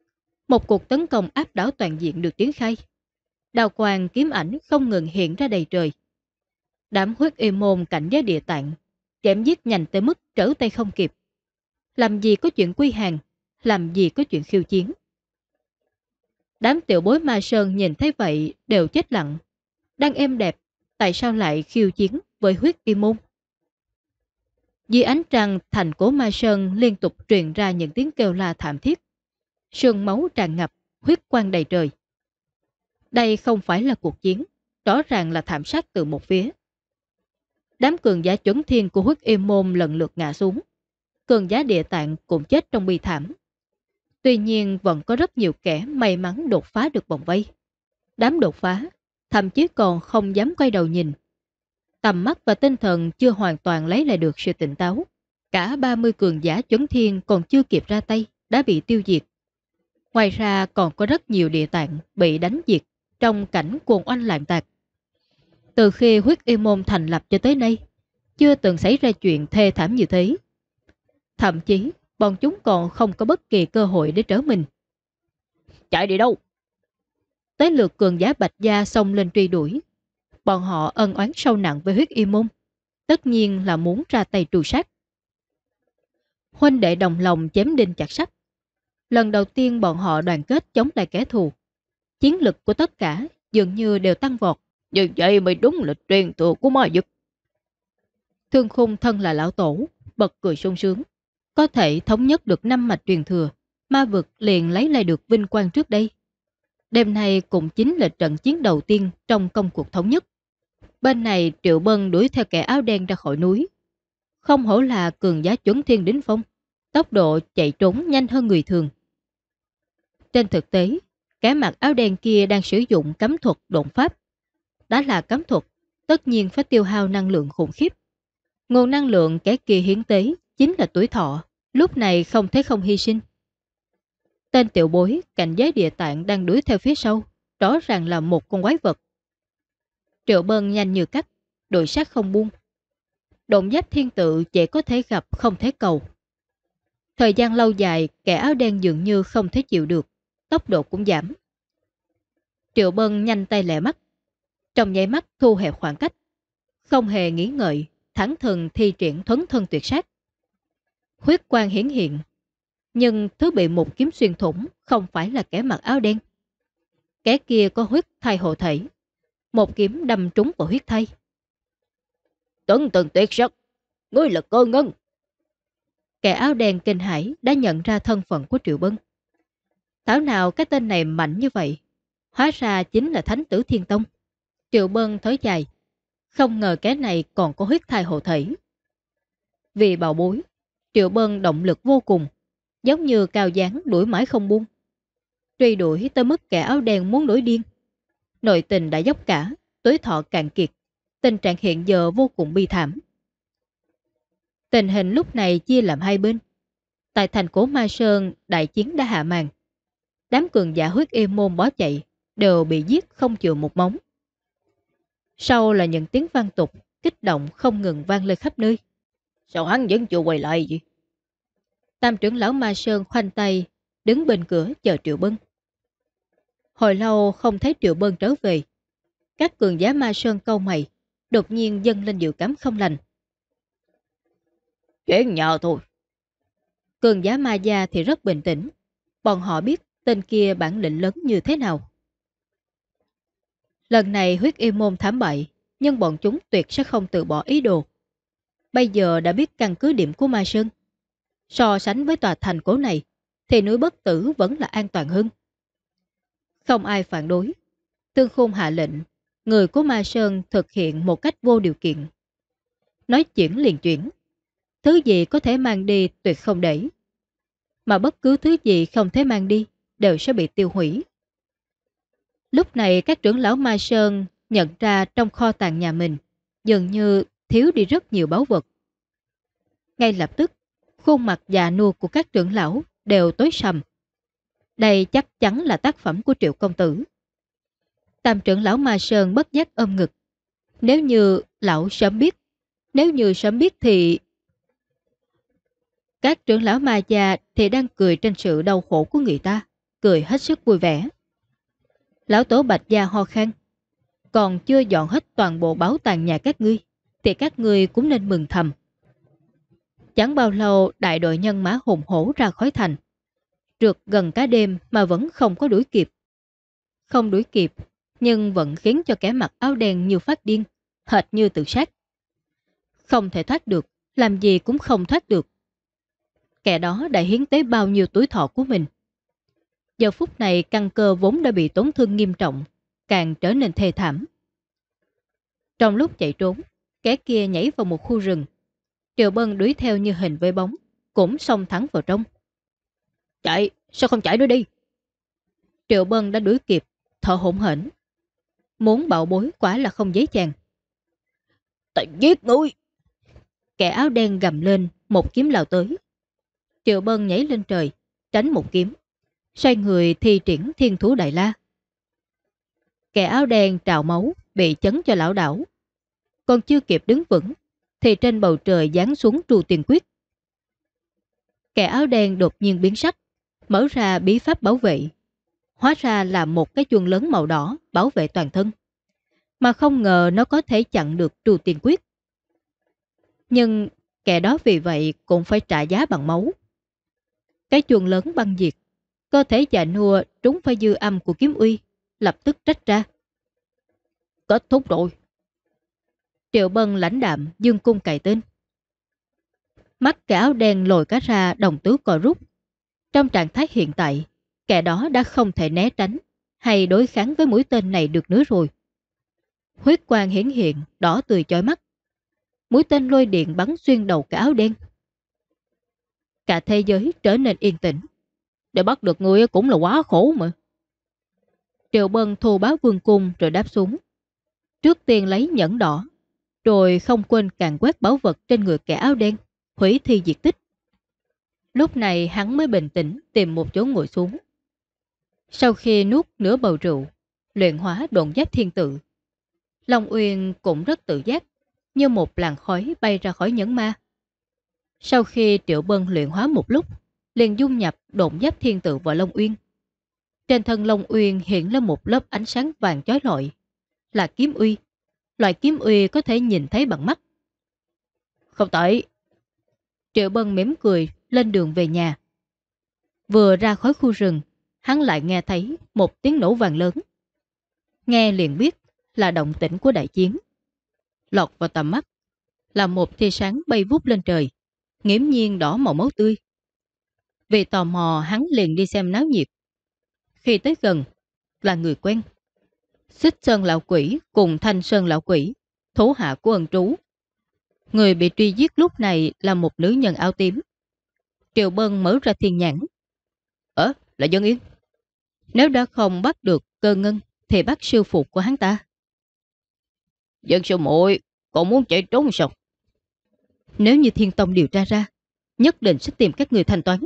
một cuộc tấn công áp đảo toàn diện được triển khai. Đào quang kiếm ảnh không ngừng hiện ra đầy trời. Đám huyết y môn cảnh giới địa tạng, chém giết nhanh tới mức trở tay không kịp. Làm gì có chuyện quy hàng, làm gì có chuyện khiêu chiến. Đám tiểu bối ma sơn nhìn thấy vậy đều chết lặng. Đang êm đẹp, tại sao lại khiêu chiến với huyết y môn? Dưới ánh trăng, thành cố ma sơn liên tục truyền ra những tiếng kêu la thảm thiết. Sương máu tràn ngập, huyết quang đầy trời. Đây không phải là cuộc chiến, rõ ràng là thảm sát từ một phía. Đám cường giả chuẩn thiên của huyết y môn lần lượt ngã xuống. Cường giá địa tạng cũng chết trong bi thảm. Tuy nhiên vẫn có rất nhiều kẻ may mắn đột phá được vòng vây. Đám đột phá, thậm chí còn không dám quay đầu nhìn. Tầm mắt và tinh thần chưa hoàn toàn lấy lại được sự tỉnh táo. Cả 30 cường giả chấn thiên còn chưa kịp ra tay, đã bị tiêu diệt. Ngoài ra còn có rất nhiều địa tạng bị đánh diệt trong cảnh cuồng oanh lạng tạc. Từ khi huyết y môn thành lập cho tới nay, chưa từng xảy ra chuyện thê thảm như thế. Thậm chí bọn chúng còn không có bất kỳ cơ hội để trở mình. Chạy đi đâu? Tới lượt cường giá bạch gia xông lên truy đuổi. Bọn họ ân oán sâu nặng với huyết y môn. Tất nhiên là muốn ra tay trù sát. Huynh đệ đồng lòng chém đinh chặt sắt. Lần đầu tiên bọn họ đoàn kết chống lại kẻ thù. Chiến lực của tất cả dường như đều tăng vọt. Như vậy mới đúng là truyền thừa của ma dực. Thương khung thân là lão tổ, bật cười sung sướng có thể thống nhất được năm mạch truyền thừa, ma vực liền lấy lại được vinh quang trước đây. Đêm nay cũng chính là trận chiến đầu tiên trong công cuộc thống nhất. Bên này Triệu Bân đuổi theo kẻ áo đen ra khỏi núi. Không hổ là cường giá chuẩn thiên đính phong, tốc độ chạy trốn nhanh hơn người thường. Trên thực tế, kẻ mặc áo đen kia đang sử dụng cấm thuật độn pháp. đó là cấm thuật, tất nhiên phải tiêu hao năng lượng khủng khiếp. Nguồn năng lượng kẻ kia hiến tế chính là tuổi thọ, lúc này không thấy không hy sinh. Tên tiểu bối cảnh giới địa tạng đang đuổi theo phía sau, rõ ràng là một con quái vật. Triệu bơn nhanh như cắt, đội sát không buông. Động giáp thiên tự chỉ có thể gặp không thể cầu. Thời gian lâu dài, kẻ áo đen dường như không thể chịu được, tốc độ cũng giảm. Triệu bơn nhanh tay lẹ mắt, trong nháy mắt thu hẹp khoảng cách. Không hề nghĩ ngợi, thẳng thần thi triển thuấn thân tuyệt sát huyết quang hiển hiện. Nhưng thứ bị một kiếm xuyên thủng không phải là kẻ mặc áo đen. Kẻ kia có huyết thai hộ thể. Một kiếm đâm trúng vào huyết thai. Tuấn từng tuyệt sắc, ngươi là cơ ngân. Kẻ áo đen kinh hải đã nhận ra thân phận của Triệu Bân. Thảo nào cái tên này mạnh như vậy? Hóa ra chính là Thánh tử Thiên Tông. Triệu Bân thới dài. Không ngờ cái này còn có huyết thai hộ thể. Vì bào bối, Triệu Bân động lực vô cùng, giống như cao dáng đuổi mãi không buông. Truy đuổi tới mức kẻ áo đen muốn nổi điên. Nội tình đã dốc cả, tối thọ cạn kiệt, tình trạng hiện giờ vô cùng bi thảm. Tình hình lúc này chia làm hai bên. Tại thành cổ Ma Sơn, đại chiến đã hạ màn. Đám cường giả huyết êm môn bó chạy, đều bị giết không chịu một móng. Sau là những tiếng vang tục, kích động không ngừng vang lên khắp nơi. Sao hắn vẫn chưa quay lại gì? Tam trưởng lão Ma Sơn khoanh tay, đứng bên cửa chờ Triệu Bân. Hồi lâu không thấy Triệu Bân trở về. Các cường giá Ma Sơn câu mày, đột nhiên dâng lên dự cảm không lành. Chuyện nhỏ thôi. Cường giá Ma Gia thì rất bình tĩnh. Bọn họ biết tên kia bản lĩnh lớn như thế nào. Lần này huyết y môn thám bại, nhưng bọn chúng tuyệt sẽ không từ bỏ ý đồ. Bây giờ đã biết căn cứ điểm của Ma Sơn. So sánh với tòa thành cố này, thì núi bất tử vẫn là an toàn hơn. Không ai phản đối. Tương Khôn hạ lệnh, người của Ma Sơn thực hiện một cách vô điều kiện. Nói chuyển liền chuyển. Thứ gì có thể mang đi tuyệt không để. Mà bất cứ thứ gì không thể mang đi đều sẽ bị tiêu hủy. Lúc này các trưởng lão Ma Sơn nhận ra trong kho tàng nhà mình dường như thiếu đi rất nhiều báu vật. Ngay lập tức, khuôn mặt già nua của các trưởng lão đều tối sầm. Đây chắc chắn là tác phẩm của Triệu Công Tử. Tam trưởng lão Ma Sơn bất giác ôm ngực. Nếu như lão sớm biết Nếu như sớm biết thì... Các trưởng lão ma già thì đang cười trên sự đau khổ của người ta, cười hết sức vui vẻ. Lão tổ bạch gia ho khan, còn chưa dọn hết toàn bộ báo tàng nhà các ngươi, thì các người cũng nên mừng thầm. Chẳng bao lâu đại đội nhân mã hùng hổ ra khỏi thành. Trượt gần cả đêm mà vẫn không có đuổi kịp. Không đuổi kịp, nhưng vẫn khiến cho kẻ mặc áo đen như phát điên, hệt như tự sát. Không thể thoát được, làm gì cũng không thoát được. Kẻ đó đã hiến tế bao nhiêu tuổi thọ của mình. Giờ phút này căn cơ vốn đã bị tổn thương nghiêm trọng, càng trở nên thê thảm. Trong lúc chạy trốn, kẻ kia nhảy vào một khu rừng. Triệu Bân đuổi theo như hình với bóng, cũng xông thẳng vào trong. Chạy, sao không chạy nữa đi? Triệu Bân đã đuổi kịp, thở hỗn hển. Muốn bạo bối quả là không dễ dàng. Ta giết ngươi! Kẻ áo đen gầm lên, một kiếm lao tới. Triệu Bân nhảy lên trời, tránh một kiếm. Xoay người thi triển thiên thú đại la. Kẻ áo đen trào máu, bị chấn cho lão đảo. Còn chưa kịp đứng vững, thì trên bầu trời giáng xuống tru tiền quyết. Kẻ áo đen đột nhiên biến sắc, mở ra bí pháp bảo vệ. Hóa ra là một cái chuông lớn màu đỏ bảo vệ toàn thân. Mà không ngờ nó có thể chặn được trù tiền quyết. Nhưng kẻ đó vì vậy cũng phải trả giá bằng máu. Cái chuông lớn băng diệt, cơ thể già nua trúng phải dư âm của kiếm uy, lập tức trách ra. Kết thúc rồi. Triệu Bân lãnh đạm dương cung cài tên. Mắt kẻ áo đen lồi cá ra đồng tứ cò rút. Trong trạng thái hiện tại, kẻ đó đã không thể né tránh hay đối kháng với mũi tên này được nữa rồi. Huyết quang hiển hiện, đỏ tươi chói mắt. Mũi tên lôi điện bắn xuyên đầu cả áo đen. Cả thế giới trở nên yên tĩnh. Để bắt được người cũng là quá khổ mà. Triệu Bân thô báo vương cung rồi đáp xuống. Trước tiên lấy nhẫn đỏ, rồi không quên càng quét báu vật trên người kẻ áo đen, hủy thi diệt tích. Lúc này hắn mới bình tĩnh tìm một chỗ ngồi xuống. Sau khi nuốt nửa bầu rượu, luyện hóa độn giáp thiên tự, Long Uyên cũng rất tự giác, như một làn khói bay ra khỏi nhẫn ma. Sau khi Triệu Bân luyện hóa một lúc, liền dung nhập độn giáp thiên tự vào Long Uyên. Trên thân Long Uyên hiện lên một lớp ánh sáng vàng chói lọi, là kiếm uy. Loại kiếm uy có thể nhìn thấy bằng mắt. Không tệ. Triệu Bân mỉm cười lên đường về nhà. Vừa ra khỏi khu rừng, hắn lại nghe thấy một tiếng nổ vàng lớn. Nghe liền biết là động tĩnh của đại chiến. Lọt vào tầm mắt là một tia sáng bay vút lên trời, nghiễm nhiên đỏ màu máu tươi. Vì tò mò hắn liền đi xem náo nhiệt. Khi tới gần, là người quen. Xích Sơn Lão Quỷ cùng Thanh Sơn Lão Quỷ, thú hạ của ân trú. Người bị truy giết lúc này là một nữ nhân áo tím. Triệu Bân mở ra thiên nhãn. Ờ, là dân yên. Nếu đã không bắt được cơ ngân, thì bắt sư phụ của hắn ta. Dân sư muội còn muốn chạy trốn sao? Nếu như thiên tông điều tra ra, nhất định sẽ tìm các người thanh toán.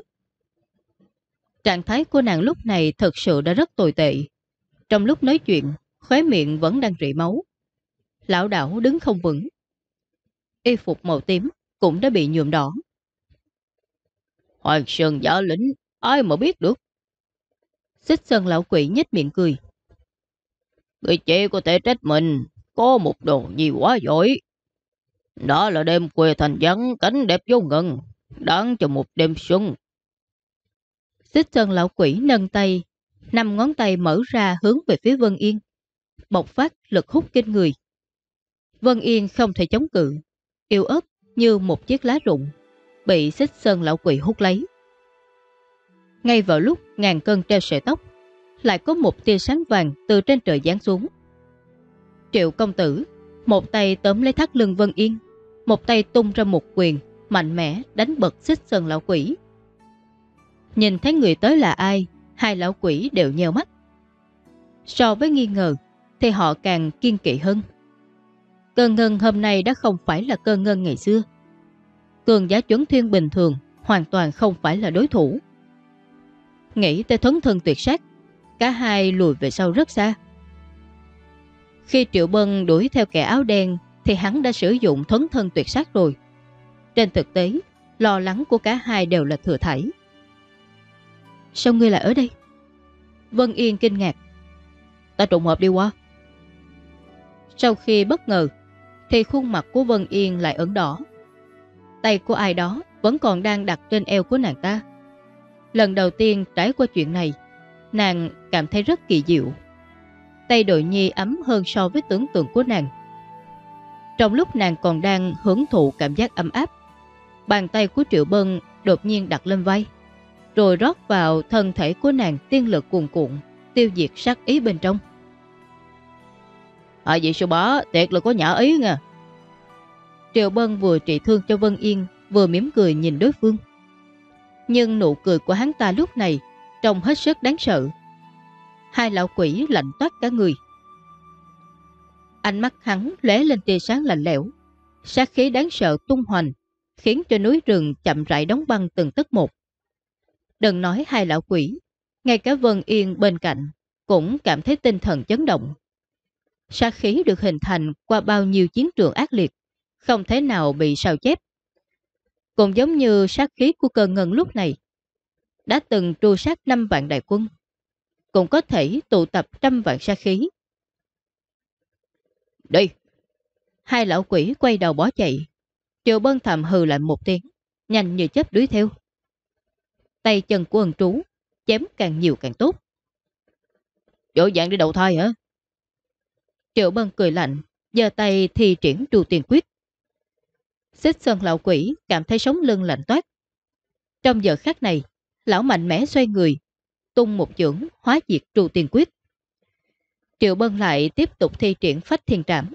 Trạng thái của nàng lúc này thật sự đã rất tồi tệ. Trong lúc nói chuyện, khóe miệng vẫn đang rỉ máu. Lão đảo đứng không vững. Y phục màu tím cũng đã bị nhuộm đỏ. Hoàng Sơn giả lĩnh, ai mà biết được. Xích sơn lão quỷ nhếch miệng cười. Người chị có thể trách mình, có một đồ gì quá giỏi. Đó là đêm quê thành vắng, cánh đẹp vô ngần, đáng cho một đêm xuân. Xích sơn lão quỷ nâng tay, năm ngón tay mở ra hướng về phía Vân Yên. Bộc phát lực hút kinh người. Vân Yên không thể chống cự, yêu ớt như một chiếc lá rụng, bị xích sơn lão quỷ hút lấy. Ngay vào lúc ngàn cân treo sợi tóc, lại có một tia sáng vàng từ trên trời giáng xuống. Triệu công tử, một tay tóm lấy thắt lưng Vân Yên, một tay tung ra một quyền, mạnh mẽ đánh bật xích sơn lão quỷ. Nhìn thấy người tới là ai, hai lão quỷ đều nheo mắt. So với nghi ngờ, thì họ càng kiên kỵ hơn. Cơ ngân hôm nay đã không phải là cơ ngân ngày xưa. Cường giá chuẩn thiên bình thường hoàn toàn không phải là đối thủ. Nghĩ tới thấn thân tuyệt sát, cả hai lùi về sau rất xa. Khi Triệu Bân đuổi theo kẻ áo đen thì hắn đã sử dụng thấn thân tuyệt sát rồi. Trên thực tế, lo lắng của cả hai đều là thừa thảy. Sao ngươi lại ở đây? Vân Yên kinh ngạc. Ta trùng hợp đi qua. Sau khi bất ngờ, thì khuôn mặt của Vân Yên lại ẩn đỏ. Tay của ai đó vẫn còn đang đặt trên eo của nàng ta. Lần đầu tiên trải qua chuyện này, nàng cảm thấy rất kỳ diệu. Tay đội nhi ấm hơn so với tưởng tượng của nàng. Trong lúc nàng còn đang hưởng thụ cảm giác ấm áp, bàn tay của Triệu Bân đột nhiên đặt lên vai, rồi rót vào thân thể của nàng tiên lực cuồn cuộn, tiêu diệt sát ý bên trong. À vậy sư bá, tiệt là có nhã ý nha. Triệu Bân vừa trị thương cho Vân Yên, vừa mỉm cười nhìn đối phương. Nhưng nụ cười của hắn ta lúc này trông hết sức đáng sợ. Hai lão quỷ lạnh toát cả người. Ánh mắt hắn lóe lên tia sáng lạnh lẽo, sát khí đáng sợ tung hoành, khiến cho núi rừng chậm rãi đóng băng từng tức một. Đừng nói hai lão quỷ, ngay cả Vân Yên bên cạnh cũng cảm thấy tinh thần chấn động. Sát khí được hình thành qua bao nhiêu chiến trường ác liệt, không thể nào bị sao chép. Cũng giống như sát khí của cơ ngân lúc này, đã từng tru sát năm vạn đại quân, cũng có thể tụ tập trăm vạn sát khí. Đi! Hai lão quỷ quay đầu bỏ chạy. Triệu bân thầm hừ lại một tiếng, nhanh như chớp đuổi theo. Tay chân của ân trú, chém càng nhiều càng tốt. Dỗ dạng đi đầu thai hả? Triệu bân cười lạnh, giơ tay thì triển trù tiền quyết. Xích sơn lão quỷ cảm thấy sống lưng lạnh toát. Trong giờ khắc này, lão mạnh mẽ xoay người, tung một chưởng hóa diệt trù tiền quyết. Triệu Bân lại tiếp tục thi triển phách thiên trảm.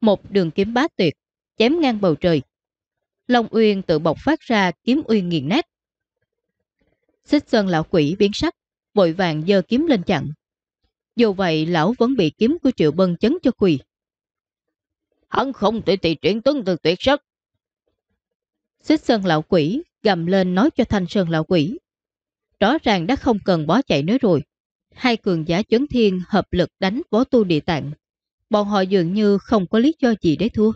Một đường kiếm bá tuyệt, chém ngang bầu trời. Long Uyên tự bộc phát ra kiếm uyên nghiền nát. Xích sơn lão quỷ biến sắc, vội vàng dơ kiếm lên chặn. Dù vậy lão vẫn bị kiếm của Triệu Bân chấn cho quỳ. Hắn không thể tị triển tuấn từ tuyệt sắc. Xích sơn lão quỷ gầm lên nói cho thanh sơn lão quỷ. Rõ ràng đã không cần bó chạy nữa rồi. Hai cường giả chấn thiên hợp lực đánh võ tu địa tạng. Bọn họ dường như không có lý do gì để thua.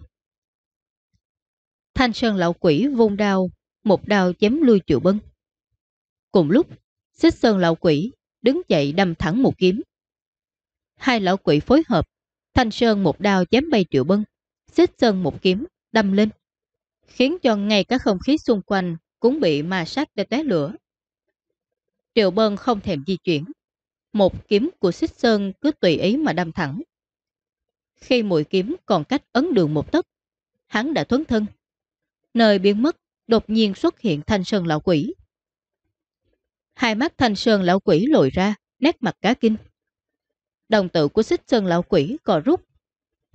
Thanh sơn lão quỷ vung đao, một đao chém lui triệu bân. Cùng lúc, xích sơn lão quỷ đứng dậy đâm thẳng một kiếm. Hai lão quỷ phối hợp, thanh sơn một đao chém bay triệu bân, xích sơn một kiếm đâm lên, khiến cho ngay cả không khí xung quanh cũng bị ma sát để té lửa. Triệu Bân không thèm di chuyển. Một kiếm của xích sơn cứ tùy ý mà đâm thẳng. Khi mũi kiếm còn cách ấn đường một tấc, hắn đã thuấn thân. Nơi biến mất, đột nhiên xuất hiện thanh sơn lão quỷ. Hai mắt thanh sơn lão quỷ lồi ra, nét mặt cá kinh. Đồng tự của xích sơn lão quỷ cò rút.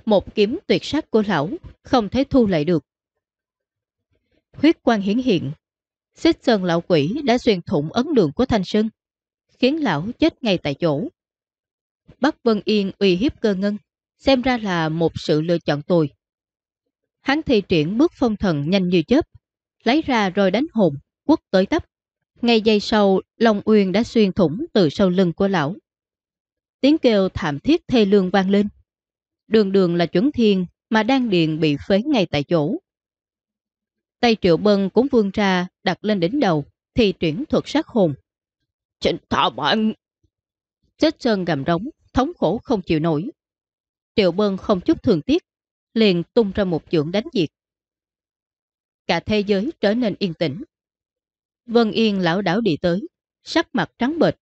Một kiếm tuyệt sát của lão không thể thu lại được. Huyết quang hiển hiện, Xích sơn lão quỷ đã xuyên thủng ấn đường của Thanh Sơn, khiến lão chết ngay tại chỗ. Bắc Vân Yên uy hiếp cơ ngân, xem ra là một sự lựa chọn tồi. Hắn thi triển bước phong thần nhanh như chớp, lấy ra rồi đánh hồn, quất tới tấp. Ngay giây sau, Long Uyên đã xuyên thủng từ sau lưng của lão. Tiếng kêu thảm thiết thê lương vang lên. Đường đường là chuẩn thiên mà đang điện bị phế ngay tại chỗ. Tay triệu bân cũng vươn ra đặt lên đỉnh đầu thì chuyển thuật sát hồn. Chính thọ bạn! Chết sơn gầm rống, thống khổ không chịu nổi. Triệu bân không chút thường tiếc, liền tung ra một dưỡng đánh diệt. Cả thế giới trở nên yên tĩnh. Vân Yên lão đảo đi tới, sắc mặt trắng bệch.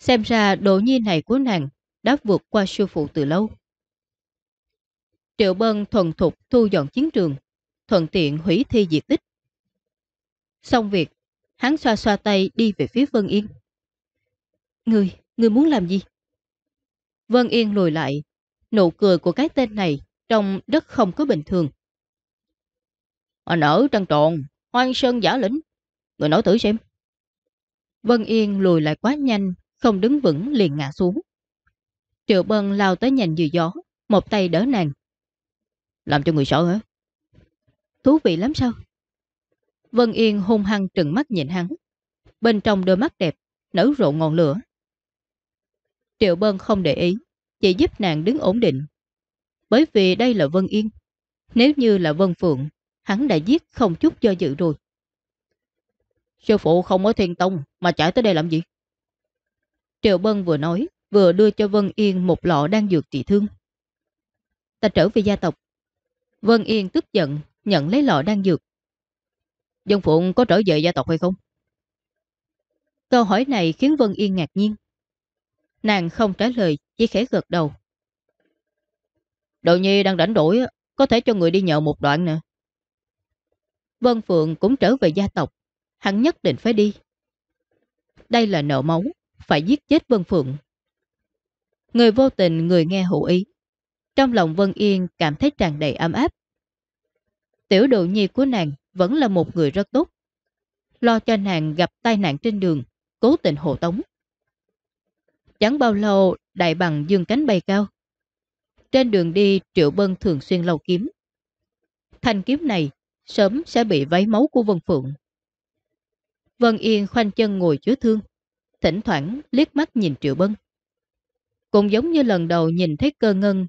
Xem ra độ nhi này của nàng đã vượt qua sư phụ từ lâu. Triệu Bân thuần thục thu dọn chiến trường, thuận tiện hủy thi diệt tích. Xong việc, hắn xoa xoa tay đi về phía Vân Yên. ngươi ngươi muốn làm gì? Vân Yên lùi lại, nụ cười của cái tên này trông rất không có bình thường. Anh ở trăng tròn, hoang sơn giả lĩnh. Người nói thử xem. Vân Yên lùi lại quá nhanh, không đứng vững liền ngã xuống. Triệu Bân lao tới nhanh như gió, một tay đỡ nàng. Làm cho người sợ hả? Thú vị lắm sao? Vân Yên hung hăng trừng mắt nhìn hắn. Bên trong đôi mắt đẹp, nở rộ ngọn lửa. Triệu Bân không để ý, chỉ giúp nàng đứng ổn định. Bởi vì đây là Vân Yên. Nếu như là Vân Phượng, hắn đã giết không chút do dự rồi. Sư phụ không ở thiên tông mà chạy tới đây làm gì? Triệu Bân vừa nói, vừa đưa cho Vân Yên một lọ đang dược trị thương. Ta trở về gia tộc. Vân Yên tức giận, nhận lấy lọ đang dược. Dân Phụng có trở về gia tộc hay không? Câu hỏi này khiến Vân Yên ngạc nhiên. Nàng không trả lời, chỉ khẽ gật đầu. Đồ nhi đang rảnh rỗi, có thể cho người đi nhờ một đoạn nè. Vân Phượng cũng trở về gia tộc, hắn nhất định phải đi. Đây là nợ máu, phải giết chết Vân Phượng. Người vô tình, người nghe hữu ý. Trong lòng Vân Yên cảm thấy tràn đầy ấm áp. Tiểu độ nhi của nàng vẫn là một người rất tốt. Lo cho nàng gặp tai nạn trên đường, cố tình hộ tống. Chẳng bao lâu đại bằng dương cánh bay cao. Trên đường đi Triệu Bân thường xuyên lâu kiếm. Thanh kiếm này sớm sẽ bị váy máu của Vân Phượng. Vân Yên khoanh chân ngồi chứa thương, thỉnh thoảng liếc mắt nhìn Triệu Bân. Cũng giống như lần đầu nhìn thấy cơ ngân,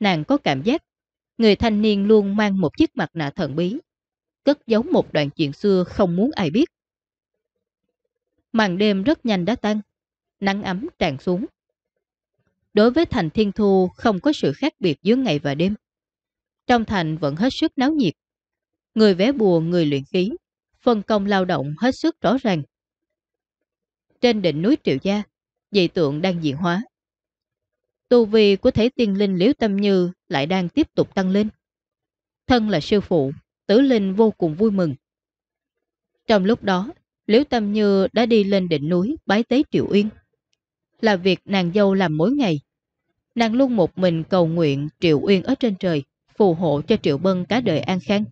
nàng có cảm giác người thanh niên luôn mang một chiếc mặt nạ thần bí, cất giấu một đoạn chuyện xưa không muốn ai biết. Màn đêm rất nhanh đã tan, nắng ấm tràn xuống. Đối với thành thiên thu không có sự khác biệt giữa ngày và đêm. Trong thành vẫn hết sức náo nhiệt. Người vé bùa, người luyện khí, phân công lao động hết sức rõ ràng. Trên đỉnh núi Triệu Gia, dị tượng đang diễn hóa. Tu vi của thế tiên linh Liễu Tâm Như lại đang tiếp tục tăng lên. Thân là sư phụ, tử linh vô cùng vui mừng. Trong lúc đó, Liễu Tâm Như đã đi lên đỉnh núi bái tế Triệu Uyên. Là việc nàng dâu làm mỗi ngày. Nàng luôn một mình cầu nguyện Triệu Uyên ở trên trời, phù hộ cho Triệu Bân cả đời an khang.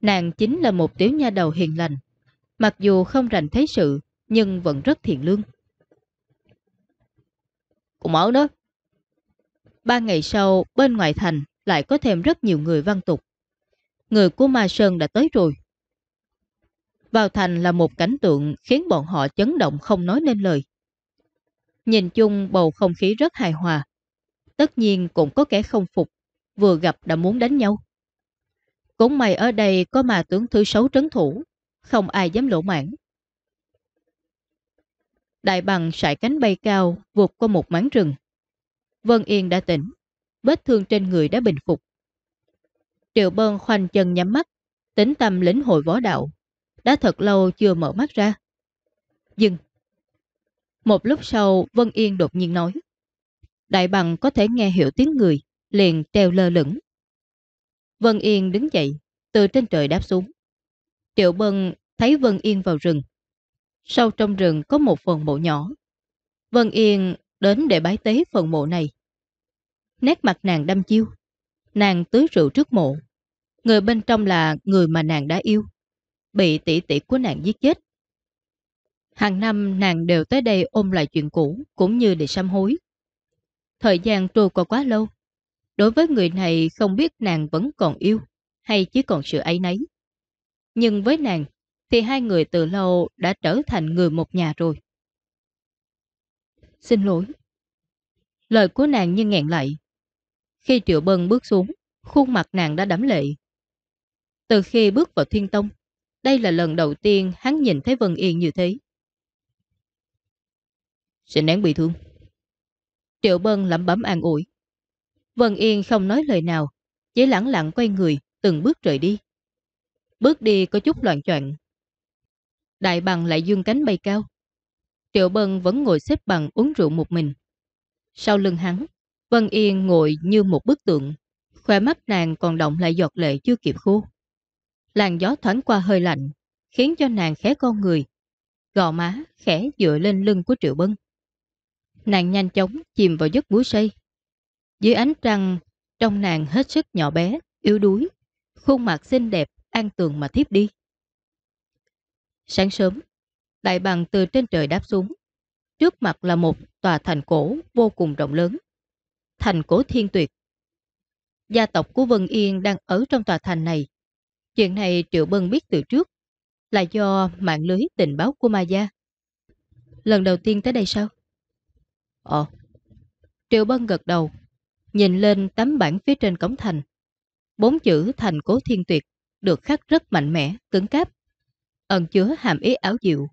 Nàng chính là một tiểu nha đầu hiền lành. Mặc dù không rành thấy sự, nhưng vẫn rất thiện lương. Cũng ở đó. Ba ngày sau, bên ngoài thành lại có thêm rất nhiều người văn tục. Người của Ma Sơn đã tới rồi. Vào thành là một cảnh tượng khiến bọn họ chấn động không nói nên lời. Nhìn chung bầu không khí rất hài hòa. Tất nhiên cũng có kẻ không phục, vừa gặp đã muốn đánh nhau. Cũng may ở đây có mà tướng thứ xấu trấn thủ, không ai dám lỗ mãn. Đại bằng sải cánh bay cao vụt qua một máng rừng. Vân Yên đã tỉnh, vết thương trên người đã bình phục. Triệu Bân khoanh chân nhắm mắt, tính tâm lĩnh hội võ đạo. Đã thật lâu chưa mở mắt ra. Dừng. Một lúc sau Vân Yên đột nhiên nói. Đại bằng có thể nghe hiểu tiếng người, liền treo lơ lửng. Vân Yên đứng dậy, từ trên trời đáp xuống. Triệu Bân thấy Vân Yên vào rừng. Sau trong rừng có một phần mộ nhỏ. Vân Yên đến để bái tế phần mộ này. Nét mặt nàng đâm chiêu. Nàng tưới rượu trước mộ. Người bên trong là người mà nàng đã yêu. Bị tỷ tỷ của nàng giết chết. Hàng năm nàng đều tới đây ôm lại chuyện cũ cũng như để sám hối. Thời gian trôi qua quá lâu. Đối với người này không biết nàng vẫn còn yêu hay chỉ còn sự ấy nấy. Nhưng với nàng thì hai người từ lâu đã trở thành người một nhà rồi. Xin lỗi. Lời của nàng như nghẹn lại. Khi Triệu Bân bước xuống, khuôn mặt nàng đã đẫm lệ. Từ khi bước vào thiên tông, đây là lần đầu tiên hắn nhìn thấy Vân Yên như thế. Xin nén bị thương. Triệu Bân lẩm bẩm an ủi. Vân Yên không nói lời nào, chỉ lẳng lặng quay người, từng bước rời đi. Bước đi có chút loạn choạng. Đại bằng lại dương cánh bay cao. Triệu Bân vẫn ngồi xếp bằng uống rượu một mình. Sau lưng hắn, Vân Yên ngồi như một bức tượng, khoe mắt nàng còn động lại giọt lệ chưa kịp khô. Làn gió thoáng qua hơi lạnh, khiến cho nàng khẽ con người, gò má khẽ dựa lên lưng của Triệu Bân. Nàng nhanh chóng chìm vào giấc búa say. Dưới ánh trăng, trong nàng hết sức nhỏ bé, yếu đuối, khuôn mặt xinh đẹp, an tường mà thiếp đi. Sáng sớm, đại bằng từ trên trời đáp xuống. Trước mặt là một tòa thành cổ vô cùng rộng lớn. Thành cổ thiên tuyệt. Gia tộc của Vân Yên đang ở trong tòa thành này. Chuyện này Triệu Bân biết từ trước là do mạng lưới tình báo của Ma Gia. Lần đầu tiên tới đây sao? Ờ. Triệu Bân gật đầu. nhìn lên tấm bảng phía trên cổng thành. Bốn chữ thành cố thiên tuyệt được khắc rất mạnh mẽ, cứng cáp, ẩn chứa hàm ý áo diệu.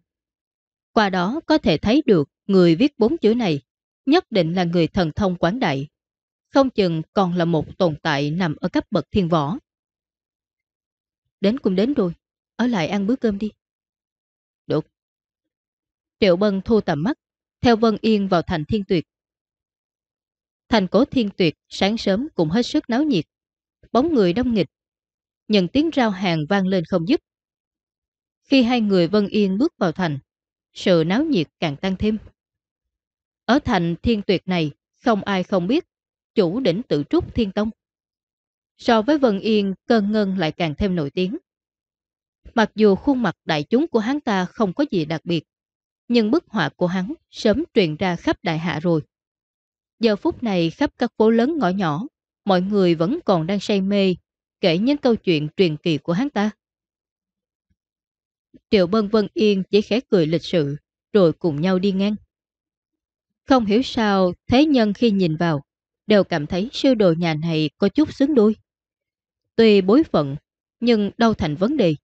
Qua đó có thể thấy được người viết bốn chữ này nhất định là người thần thông quán đại, không chừng còn là một tồn tại nằm ở cấp bậc thiên võ. Đến cũng đến rồi, ở lại ăn bữa cơm đi. Được. Triệu Bân thu tầm mắt, theo Vân Yên vào thành thiên tuyệt. Thành cổ thiên tuyệt sáng sớm cũng hết sức náo nhiệt, bóng người đông nghịch. nhận tiếng rao hàng vang lên không dứt. Khi hai người Vân Yên bước vào thành, sự náo nhiệt càng tăng thêm. Ở thành thiên tuyệt này, không ai không biết, chủ đỉnh tự trúc thiên tông. So với Vân Yên, cơn ngân lại càng thêm nổi tiếng. Mặc dù khuôn mặt đại chúng của hắn ta không có gì đặc biệt, nhưng bức họa của hắn sớm truyền ra khắp đại hạ rồi. Giờ phút này khắp các phố lớn ngõ nhỏ, mọi người vẫn còn đang say mê, kể những câu chuyện truyền kỳ của hắn ta. Triệu Bân Vân Yên chỉ khẽ cười lịch sự, rồi cùng nhau đi ngang. Không hiểu sao thế nhân khi nhìn vào, đều cảm thấy sư đồ nhà này có chút xứng đôi. Tuy bối phận, nhưng đâu thành vấn đề.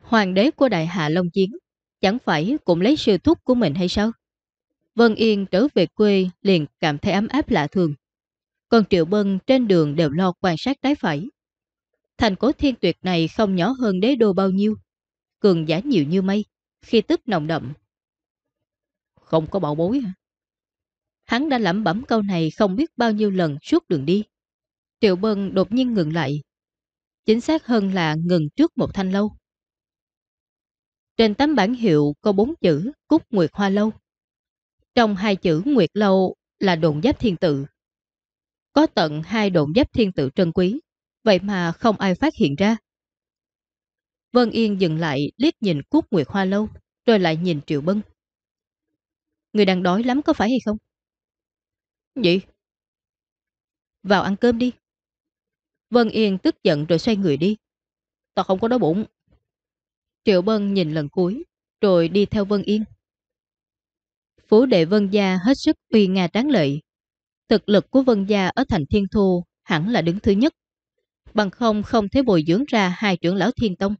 Hoàng đế của Đại Hạ Long Chiến chẳng phải cũng lấy sư thúc của mình hay sao? Vân Yên trở về quê liền cảm thấy ấm áp lạ thường. Còn Triệu Bân trên đường đều lo quan sát trái phải. Thành cố thiên tuyệt này không nhỏ hơn đế đô bao nhiêu. Cường giả nhiều như mây, khi tức nồng đậm. Không có bảo bối hả? Hắn đã lẩm bẩm câu này không biết bao nhiêu lần suốt đường đi. Triệu Bân đột nhiên ngừng lại. Chính xác hơn là ngừng trước một thanh lâu. Trên tấm bản hiệu có bốn chữ Cúc Nguyệt Hoa Lâu. Trong hai chữ Nguyệt Lâu là đồn giáp thiên tự. Có tận hai đồn giáp thiên tự trân quý, vậy mà không ai phát hiện ra. Vân Yên dừng lại liếc nhìn Cúc Nguyệt Hoa Lâu, rồi lại nhìn Triệu Bân. Người đang đói lắm có phải hay không? Gì? Vào ăn cơm đi. Vân Yên tức giận rồi xoay người đi. Tao không có đói bụng. Triệu Bân nhìn lần cuối, rồi đi theo Vân Yên. Phú đệ Vân Gia hết sức uy nga tráng lợi. Thực lực của Vân Gia ở thành Thiên Thu hẳn là đứng thứ nhất. Bằng không không thể bồi dưỡng ra hai trưởng lão Thiên Tông.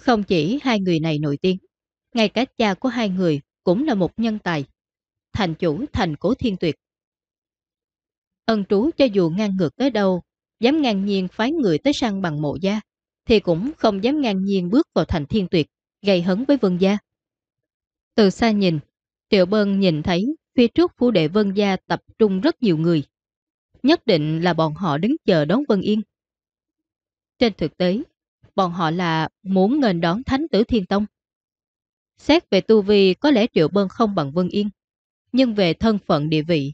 Không chỉ hai người này nổi tiếng, ngay cả cha của hai người cũng là một nhân tài. Thành chủ thành cố thiên tuyệt. Ân trú cho dù ngang ngược tới đâu, dám ngang nhiên phái người tới săn bằng mộ gia, thì cũng không dám ngang nhiên bước vào thành thiên tuyệt, gây hấn với vân gia. Từ xa nhìn, Triệu Bân nhìn thấy phía trước phủ đệ vân gia tập trung rất nhiều người. Nhất định là bọn họ đứng chờ đón Vân Yên. Trên thực tế, bọn họ là muốn nghênh đón Thánh tử Thiên Tông. Xét về tu vi có lẽ Triệu Bân không bằng Vân Yên, nhưng về thân phận địa vị,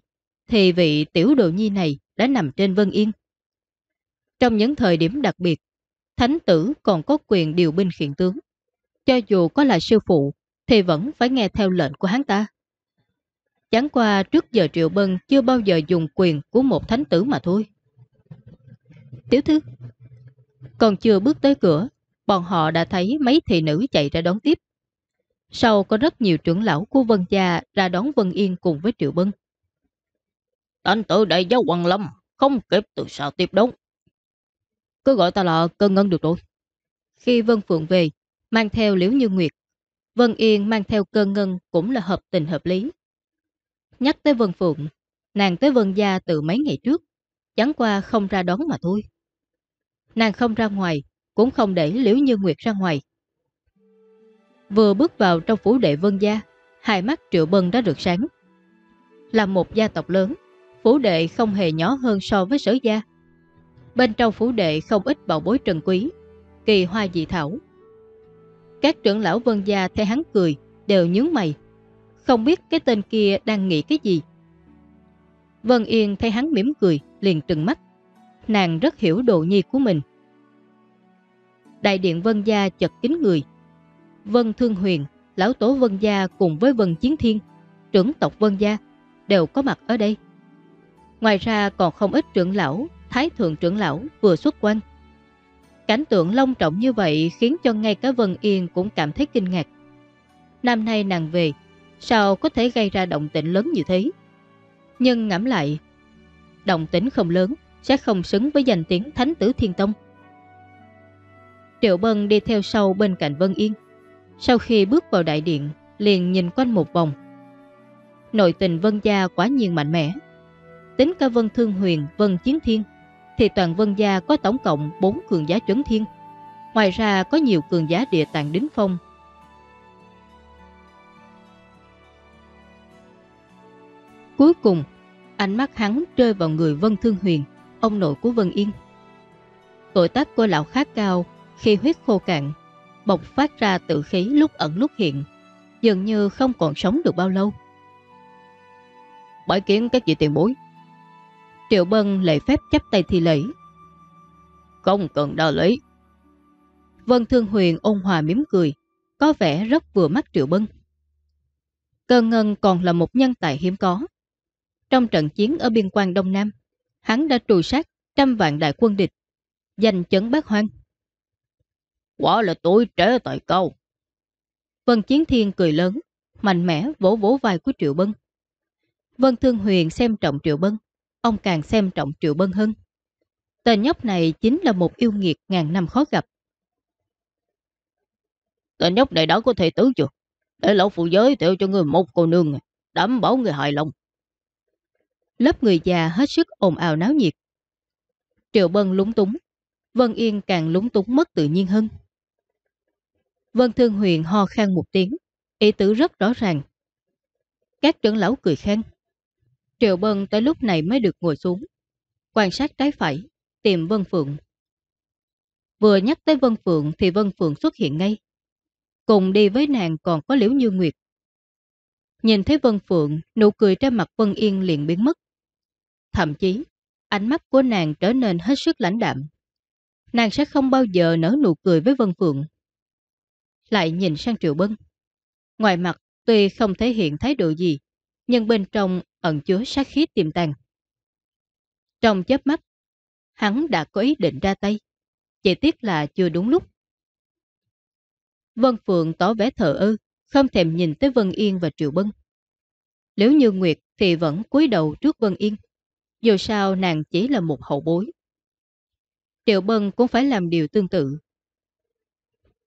thì vị tiểu đồ nhi này đã nằm trên Vân Yên. Trong những thời điểm đặc biệt, thánh tử còn có quyền điều binh khiển tướng. Cho dù có là sư phụ, thì vẫn phải nghe theo lệnh của hắn ta. Chẳng qua trước giờ Triệu Bân chưa bao giờ dùng quyền của một thánh tử mà thôi. Tiểu thư, còn chưa bước tới cửa, bọn họ đã thấy mấy thị nữ chạy ra đón tiếp. Sau có rất nhiều trưởng lão của Vân Gia ra đón Vân Yên cùng với Triệu Bân. Anh tự đại giáo Hoàng Lâm, không kịp từ sao tiếp đón. Cứ gọi ta là cơn ngân được rồi. Khi Vân Phượng về, mang theo Liễu Như Nguyệt, Vân Yên mang theo cơn ngân cũng là hợp tình hợp lý. Nhắc tới Vân Phượng, nàng tới Vân Gia từ mấy ngày trước, chẳng qua không ra đón mà thôi. Nàng không ra ngoài, cũng không để Liễu Như Nguyệt ra ngoài. Vừa bước vào trong phủ đệ Vân Gia, hai mắt Triệu Bân đã được sáng. Là một gia tộc lớn, phủ đệ không hề nhỏ hơn so với sở gia. Bên trong phủ đệ không ít bảo bối trần quý, kỳ hoa dị thảo. Các trưởng lão vân gia thấy hắn cười, đều nhướng mày. Không biết cái tên kia đang nghĩ cái gì. Vân Yên thấy hắn mỉm cười, liền trừng mắt. Nàng rất hiểu độ nhi của mình. Đại điện Vân Gia chật kín người. Vân Thương Huyền, Lão Tổ Vân Gia cùng với Vân Chiến Thiên, trưởng tộc Vân Gia, đều có mặt ở đây. Ngoài ra còn không ít trưởng lão, thái thượng trưởng lão vừa xuất quan. Cảnh tượng long trọng như vậy khiến cho ngay cả Vân Yên cũng cảm thấy kinh ngạc. Năm nay nàng về, sao có thể gây ra động tĩnh lớn như thế? Nhưng ngẫm lại, động tĩnh không lớn, sẽ không xứng với danh tiếng Thánh tử Thiên Tông. Triệu Bân đi theo sau bên cạnh Vân Yên. Sau khi bước vào đại điện, liền nhìn quanh một vòng. Nội tình Vân Gia quá nhiên mạnh mẽ. Tính cả Vân Thương Huyền, Vân Chiến Thiên, thì toàn Vân Gia có tổng cộng 4 cường giá chuẩn thiên. Ngoài ra có nhiều cường giá địa tạng đính phong. Cuối cùng, ánh mắt hắn rơi vào người Vân Thương Huyền, ông nội của Vân Yên. Tội tác của lão khá cao, khi huyết khô cạn, bộc phát ra tự khí lúc ẩn lúc hiện, dường như không còn sống được bao lâu. Bãi kiến các vị tiền bối. Triệu Bân lệ phép chấp tay thi lễ. Không cần đo lễ. Vân Thương Huyền ôn hòa mỉm cười, có vẻ rất vừa mắt Triệu Bân. Cơ Ngân còn là một nhân tài hiếm có. Trong trận chiến ở biên quan Đông Nam, hắn đã trù sát trăm vạn đại quân địch, giành chấn bát hoang. Quả là tuổi trẻ tài cao. Vân Chiến Thiên cười lớn, mạnh mẽ vỗ vỗ vai của Triệu Bân. Vân Thương Huyền xem trọng Triệu Bân, ông càng xem trọng Triệu Bân hơn. Tên nhóc này chính là một yêu nghiệt ngàn năm khó gặp. Tên nhóc này đã có thể tứ chưa? Để lão phụ giới thiệu cho người một cô nương, đảm bảo người hài lòng. Lớp người già hết sức ồn ào náo nhiệt. Triệu Bân lúng túng, Vân Yên càng lúng túng mất tự nhiên hơn. Vân Thương Huyền ho khan một tiếng, ý tứ rất rõ ràng. Các trưởng lão cười khen. Triệu Bân tới lúc này mới được ngồi xuống, quan sát trái phải, tìm Vân Phượng. Vừa nhắc tới Vân Phượng thì Vân Phượng xuất hiện ngay. Cùng đi với nàng còn có Liễu Như Nguyệt. Nhìn thấy Vân Phượng, nụ cười trên mặt Vân Yên liền biến mất. Thậm chí, ánh mắt của nàng trở nên hết sức lãnh đạm. Nàng sẽ không bao giờ nở nụ cười với Vân Phượng. Lại nhìn sang Triệu Bân. Ngoài mặt, tuy không thể hiện thái độ gì, nhưng bên trong ẩn chứa sát khí tiềm tàng. Trong chớp mắt, hắn đã có ý định ra tay. Chỉ tiếc là chưa đúng lúc. Vân Phượng tỏ vẻ thờ ơ, không thèm nhìn tới Vân Yên và Triệu Bân. Nếu như Nguyệt thì vẫn cúi đầu trước Vân Yên. Dù sao nàng chỉ là một hậu bối. Triệu Bân cũng phải làm điều tương tự.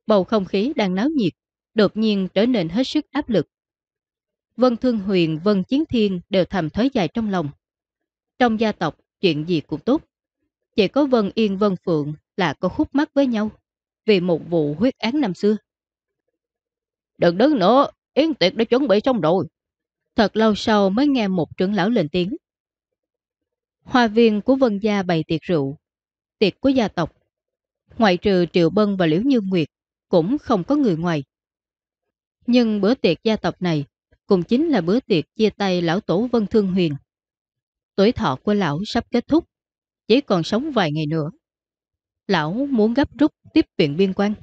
Bầu không khí đang náo nhiệt, đột nhiên trở nên hết sức áp lực. Vân Thương Huyền, Vân Chiến Thiên đều thầm thới dài trong lòng. Trong gia tộc, chuyện gì cũng tốt. Chỉ có Vân Yên Vân Phượng là có khúc mắc với nhau vì một vụ huyết án năm xưa. Đừng đứng nữa, yến tiệc đã chuẩn bị xong rồi. Thật lâu sau mới nghe một trưởng lão lên tiếng. Hoa viên của Vân Gia bày tiệc rượu, tiệc của gia tộc. Ngoại trừ Triệu Bân và Liễu Như Nguyệt, cũng không có người ngoài. Nhưng bữa tiệc gia tộc này cũng chính là bữa tiệc chia tay lão tổ Vân Thương Huyền. Tuổi thọ của lão sắp kết thúc, chỉ còn sống vài ngày nữa. Lão muốn gấp rút tiếp viện biên quan.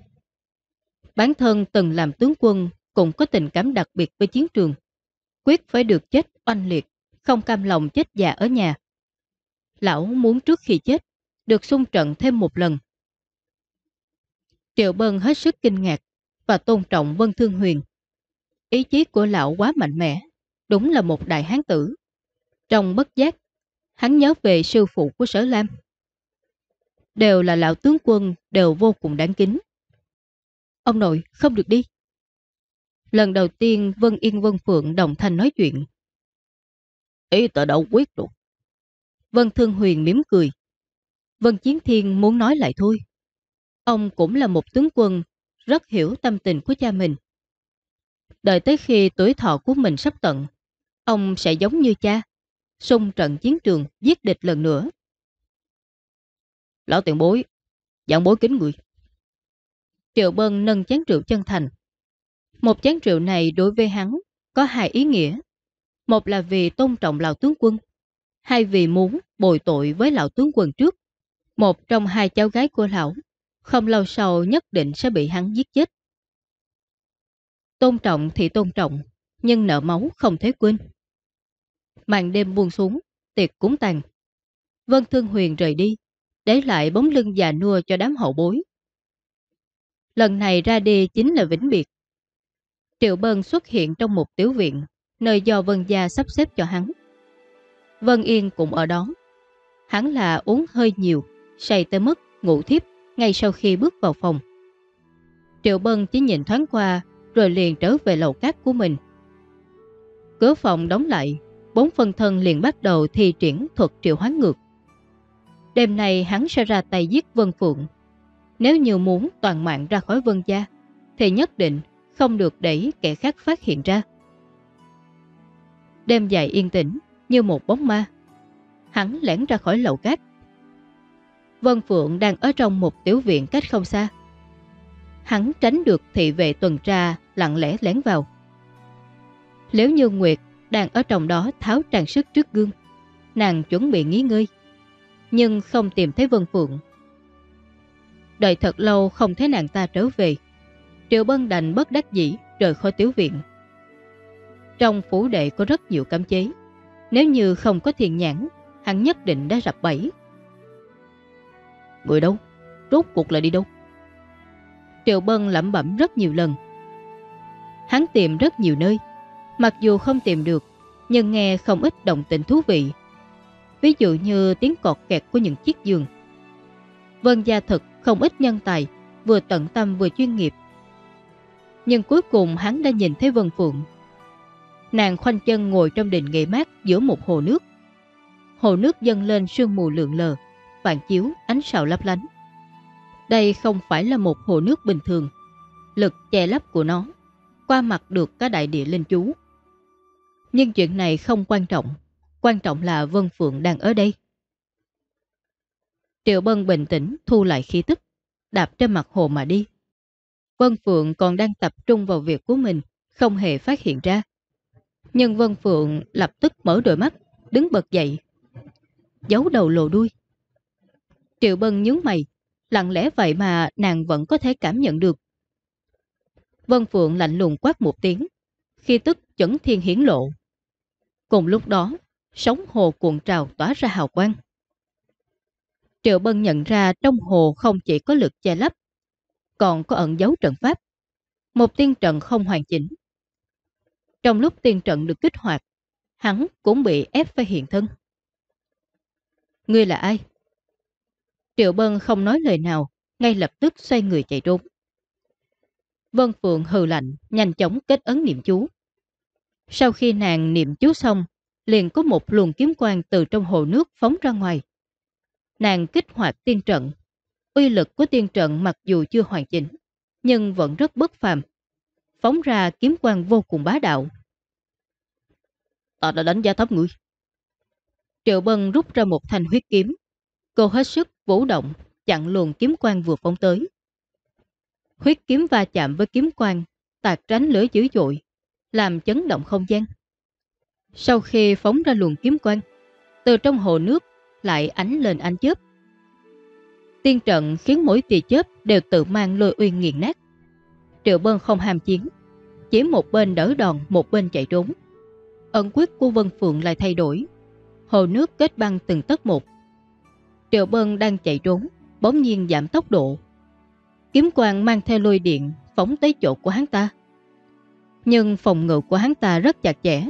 Bản thân từng làm tướng quân cũng có tình cảm đặc biệt với chiến trường. Quyết phải được chết oanh liệt, không cam lòng chết già ở nhà. Lão muốn trước khi chết, được xung trận thêm một lần. Triệu Bân hết sức kinh ngạc và tôn trọng Vân Thương Huyền. Ý chí của lão quá mạnh mẽ, đúng là một đại hán tử. Trong bất giác, hắn nhớ về sư phụ của Sở Lam. Đều là lão tướng quân, đều vô cùng đáng kính. Ông nội, không được đi. Lần đầu tiên Vân Yên Vân Phượng đồng thanh nói chuyện. Ý tờ đâu quyết được. Vân Thương Huyền mỉm cười. Vân Chiến Thiên muốn nói lại thôi. Ông cũng là một tướng quân, rất hiểu tâm tình của cha mình. Đợi tới khi tuổi thọ của mình sắp tận, ông sẽ giống như cha, xung trận chiến trường giết địch lần nữa. Lão tiền bối, dạng bối kính người. Triệu Bân nâng chén rượu chân thành. Một chén rượu này đối với hắn có hai ý nghĩa. Một là vì tôn trọng lão tướng quân, hay vì muốn bồi tội với lão tướng quân trước. Một trong hai cháu gái của lão, không lâu sau nhất định sẽ bị hắn giết chết. Tôn trọng thì tôn trọng, nhưng nợ máu không thể quên. Màn đêm buông xuống, tiệc cúng tàn. Vân Thương Huyền rời đi, để lại bóng lưng già nua cho đám hậu bối. Lần này ra đi chính là vĩnh biệt. Triệu Bân xuất hiện trong một tiểu viện, nơi do Vân Gia sắp xếp cho hắn. Vân Yên cũng ở đó, Hắn là uống hơi nhiều, say tới mức ngủ thiếp ngay sau khi bước vào phòng. Triệu Bân chỉ nhìn thoáng qua rồi liền trở về lầu cát của mình. Cửa phòng đóng lại, bốn phân thân liền bắt đầu thi triển thuật triệu hoán ngược. Đêm nay hắn sẽ ra tay giết Vân Phượng. Nếu như muốn toàn mạng ra khỏi Vân Gia, thì nhất định không được để kẻ khác phát hiện ra. Đêm dài yên tĩnh như một bóng ma. Hắn lẻn ra khỏi lầu cát. Vân Phượng đang ở trong một tiểu viện cách không xa. Hắn tránh được thị vệ tuần tra lặng lẽ lén vào. Nếu như Nguyệt đang ở trong đó tháo trang sức trước gương, nàng chuẩn bị nghỉ ngơi, nhưng không tìm thấy Vân Phượng. Đợi thật lâu không thấy nàng ta trở về, Triệu Bân đành bất đắc dĩ rời khỏi tiểu viện. Trong phủ đệ có rất nhiều cấm chế, nếu như không có thiền nhãn, hắn nhất định đã rập bẫy. Người đâu? Rốt cuộc là đi đâu? Triệu Bân lẩm bẩm rất nhiều lần. Hắn tìm rất nhiều nơi, mặc dù không tìm được, nhưng nghe không ít động tình thú vị. Ví dụ như tiếng cọt kẹt của những chiếc giường. Vân gia thực không ít nhân tài, vừa tận tâm vừa chuyên nghiệp. Nhưng cuối cùng hắn đã nhìn thấy Vân Phượng. Nàng khoanh chân ngồi trong đình nghề mát giữa một hồ nước. Hồ nước dâng lên sương mù lượng lờ, phản chiếu ánh sào lấp lánh. Đây không phải là một hồ nước bình thường. Lực che lấp của nó qua mặt được cả đại địa linh chú. Nhưng chuyện này không quan trọng. Quan trọng là Vân Phượng đang ở đây. Triệu Bân bình tĩnh thu lại khí tức, đạp trên mặt hồ mà đi. Vân Phượng còn đang tập trung vào việc của mình, không hề phát hiện ra. Nhưng Vân Phượng lập tức mở đôi mắt, đứng bật dậy. Giấu đầu lộ đuôi. Triệu Bân nhướng mày, lặng lẽ vậy mà nàng vẫn có thể cảm nhận được. Vân Phượng lạnh lùng quát một tiếng, khi tức chẩn thiên hiển lộ. Cùng lúc đó, sóng hồ cuộn trào tỏa ra hào quang. Triệu Bân nhận ra trong hồ không chỉ có lực che lấp, còn có ẩn dấu trận pháp. Một tiên trận không hoàn chỉnh. Trong lúc tiên trận được kích hoạt, hắn cũng bị ép phải hiện thân. Ngươi là ai? Triệu Bân không nói lời nào, ngay lập tức xoay người chạy trốn. Vân Phượng hừ lạnh, nhanh chóng kết ấn niệm chú. Sau khi nàng niệm chú xong, liền có một luồng kiếm quang từ trong hồ nước phóng ra ngoài. Nàng kích hoạt tiên trận. Uy lực của tiên trận mặc dù chưa hoàn chỉnh, nhưng vẫn rất bất phàm. Phóng ra kiếm quang vô cùng bá đạo. Ta đã đánh giá thấp người. Triệu Bân rút ra một thanh huyết kiếm. Cô hết sức vũ động, chặn luồng kiếm quang vừa phóng tới. Huyết kiếm va chạm với kiếm quang, tạc tránh lửa dữ dội, làm chấn động không gian. Sau khi phóng ra luồng kiếm quang, từ trong hồ nước lại ánh lên ánh chớp. Tiên trận khiến mỗi tia chớp đều tự mang lôi uy nghiền nát. Triệu Bân không ham chiến, chỉ một bên đỡ đòn, một bên chạy trốn. Ẩn quyết của Vân Phượng lại thay đổi. Hồ nước kết băng từng tấc một. Triệu Bân đang chạy trốn, bỗng nhiên giảm tốc độ, Kiếm quang mang theo lôi điện phóng tới chỗ của hắn ta. Nhưng phòng ngự của hắn ta rất chặt chẽ.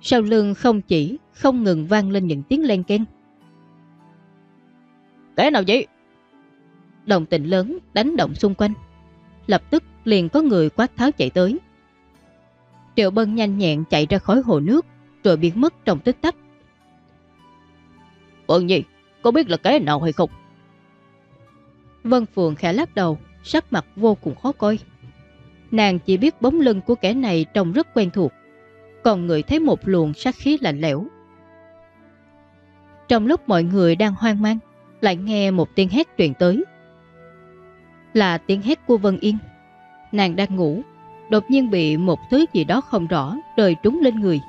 Sau lưng không chỉ không ngừng vang lên những tiếng len ken. Cái nào vậy? Đồng tình lớn đánh động xung quanh. Lập tức liền có người quát tháo chạy tới. Triệu Bân nhanh nhẹn chạy ra khỏi hồ nước rồi biến mất trong tích tắc. Vân Nhi, có biết là cái nào hay không? Vân Phượng khẽ lắc đầu sắc mặt vô cùng khó coi. Nàng chỉ biết bóng lưng của kẻ này trông rất quen thuộc, còn người thấy một luồng sát khí lạnh lẽo. Trong lúc mọi người đang hoang mang, lại nghe một tiếng hét truyền tới. Là tiếng hét của Vân Yên. Nàng đang ngủ, đột nhiên bị một thứ gì đó không rõ rơi trúng lên người.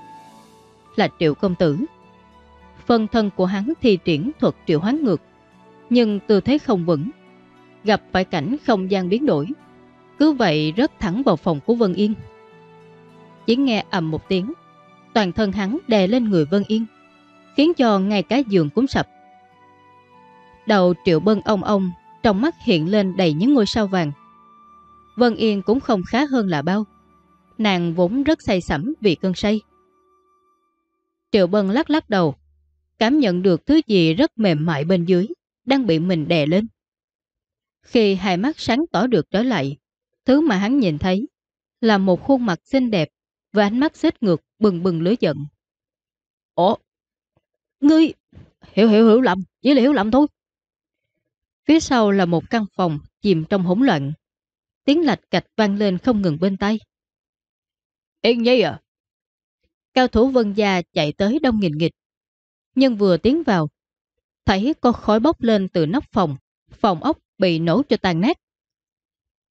Là triệu công tử. Phân thân của hắn thi triển thuật triệu hoán ngược, nhưng tư thế không vững, gặp phải cảnh không gian biến đổi. Cứ vậy rớt thẳng vào phòng của Vân Yên. Chỉ nghe ầm một tiếng, toàn thân hắn đè lên người Vân Yên, khiến cho ngay cái giường cũng sập. Đầu triệu bân ông ông, trong mắt hiện lên đầy những ngôi sao vàng. Vân Yên cũng không khá hơn là bao. Nàng vốn rất say sẩm vì cơn say. Triệu Bân lắc lắc đầu. cảm nhận được thứ gì rất mềm mại bên dưới, đang bị mình đè lên. Khi hai mắt sáng tỏ được trở lại, thứ mà hắn nhìn thấy là một khuôn mặt xinh đẹp và ánh mắt xếp ngược bừng bừng lưới giận. Ủa? Ngươi... Hiểu hiểu hiểu lầm, chỉ là hiểu lầm thôi. Phía sau là một căn phòng chìm trong hỗn loạn. Tiếng lạch cạch vang lên không ngừng bên tay. Yên nhi à? Cao thủ vân gia chạy tới đông nghìn nghịch. Nhưng vừa tiến vào, thấy có khói bốc lên từ nóc phòng, phòng ốc bị nổ cho tan nát.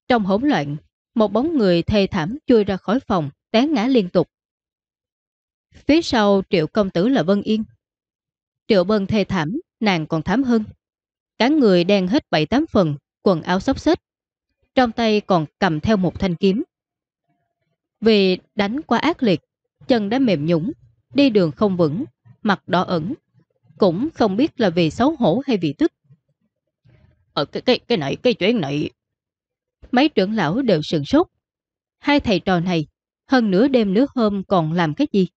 Trong hỗn loạn, một bóng người thê thảm chui ra khỏi phòng, té ngã liên tục. Phía sau triệu công tử là Vân Yên. Triệu Bân thê thảm, nàng còn thảm hơn. Cả người đen hết bảy tám phần, quần áo xốc xếch. Trong tay còn cầm theo một thanh kiếm. Vì đánh quá ác liệt, chân đã mềm nhũng, đi đường không vững, mặt đỏ ẩn. Cũng không biết là vì xấu hổ hay vì tức. Ờ, cái, cái, cái này, cái chuyện này... Mấy trưởng lão đều sừng sốt. Hai thầy trò này, hơn nửa đêm nửa hôm còn làm cái gì?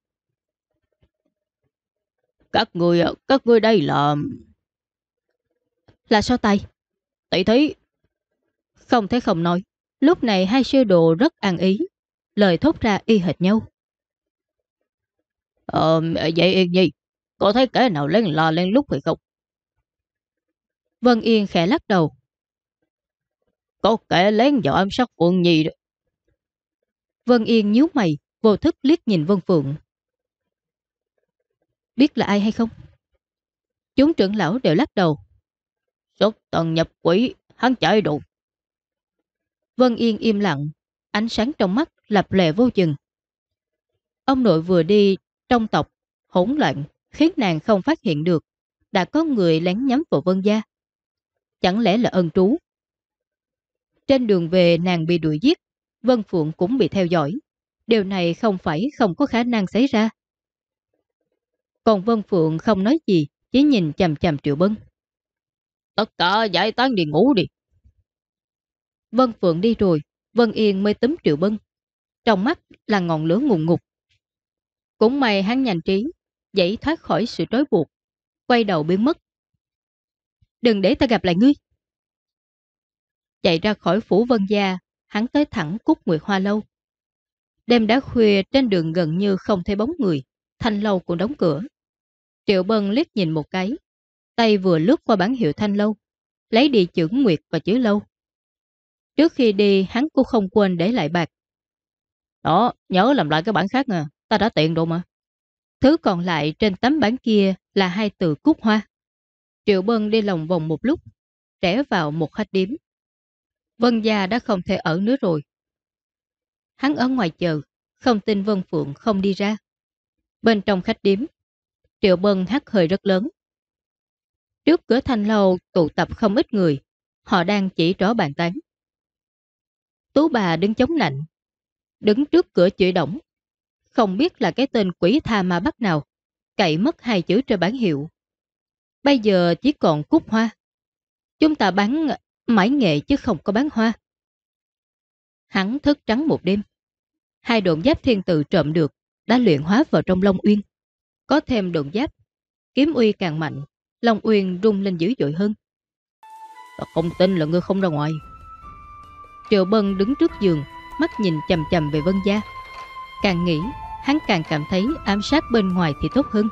Các người, các người đây là... Là sao tay? Tỷ thí. Không thể không nói. Lúc này hai sư đồ rất an ý. Lời thốt ra y hệt nhau. Ờ, vậy Yên Nhi, có thấy kẻ nào lên la lên lúc hay không? Vân Yên khẽ lắc đầu. Có kẻ lén vào ám sát Phượng Nhi đó. Vân Yên nhíu mày, vô thức liếc nhìn Vân Phượng. Biết là ai hay không? Chúng trưởng lão đều lắc đầu. Xuất tần nhập quỷ, hắn chạy đủ. Vân Yên im lặng, ánh sáng trong mắt lập lệ vô chừng. Ông nội vừa đi trong tộc, hỗn loạn, khiến nàng không phát hiện được. Đã có người lén nhắm vào Vân Gia. Chẳng lẽ là ân trú? Trên đường về nàng bị đuổi giết, Vân Phượng cũng bị theo dõi. Điều này không phải không có khả năng xảy ra. Còn Vân Phượng không nói gì, chỉ nhìn chầm chầm Triệu Bân. Tất cả giải tán đi ngủ đi. Vân Phượng đi rồi, Vân Yên mới tấm Triệu Bân. Trong mắt là ngọn lửa ngùng ngục. Cũng may hắn nhanh trí, dậy thoát khỏi sự trói buộc, quay đầu biến mất. Đừng để ta gặp lại ngươi. Chạy ra khỏi phủ Vân Gia, hắn tới thẳng Cúc Nguyệt Hoa Lâu. Đêm đã khuya trên đường gần như không thấy bóng người, thanh lâu cũng đóng cửa. Triệu Bân liếc nhìn một cái, tay vừa lướt qua bản hiệu thanh lâu, lấy đi chữ Nguyệt và chữ Lâu. Trước khi đi, hắn cũng không quên để lại bạc. Đó, nhớ làm lại cái bản khác nè, ta đã tiện đồ mà. Thứ còn lại trên tấm bản kia là hai từ cúc hoa. Triệu Bân đi lòng vòng một lúc, rẽ vào một khách điếm. Vân Gia đã không thể ở nữa rồi. Hắn ở ngoài chờ, không tin Vân Phượng không đi ra. Bên trong khách điếm, Triệu Bân hắt hơi rất lớn. Trước cửa thanh lâu tụ tập không ít người, họ đang chỉ rõ bàn tán. Tú bà đứng chống lạnh, đứng trước cửa chửi động. Không biết là cái tên quỷ tha ma bắt nào, cậy mất hai chữ trên bản hiệu. Bây giờ chỉ còn cúc hoa. Chúng ta bán mãi nghệ chứ không có bán hoa. Hắn thức trắng một đêm. Hai độn giáp thiên tự trộm được đã luyện hóa vào trong Long Uyên. Có thêm độn giáp, kiếm uy càng mạnh, Long Uyên rung lên dữ dội hơn. Ta không tin là ngươi không ra ngoài. Triệu Bân đứng trước giường, mắt nhìn chầm chầm về Vân Gia. Càng nghĩ, hắn càng cảm thấy ám sát bên ngoài thì tốt hơn.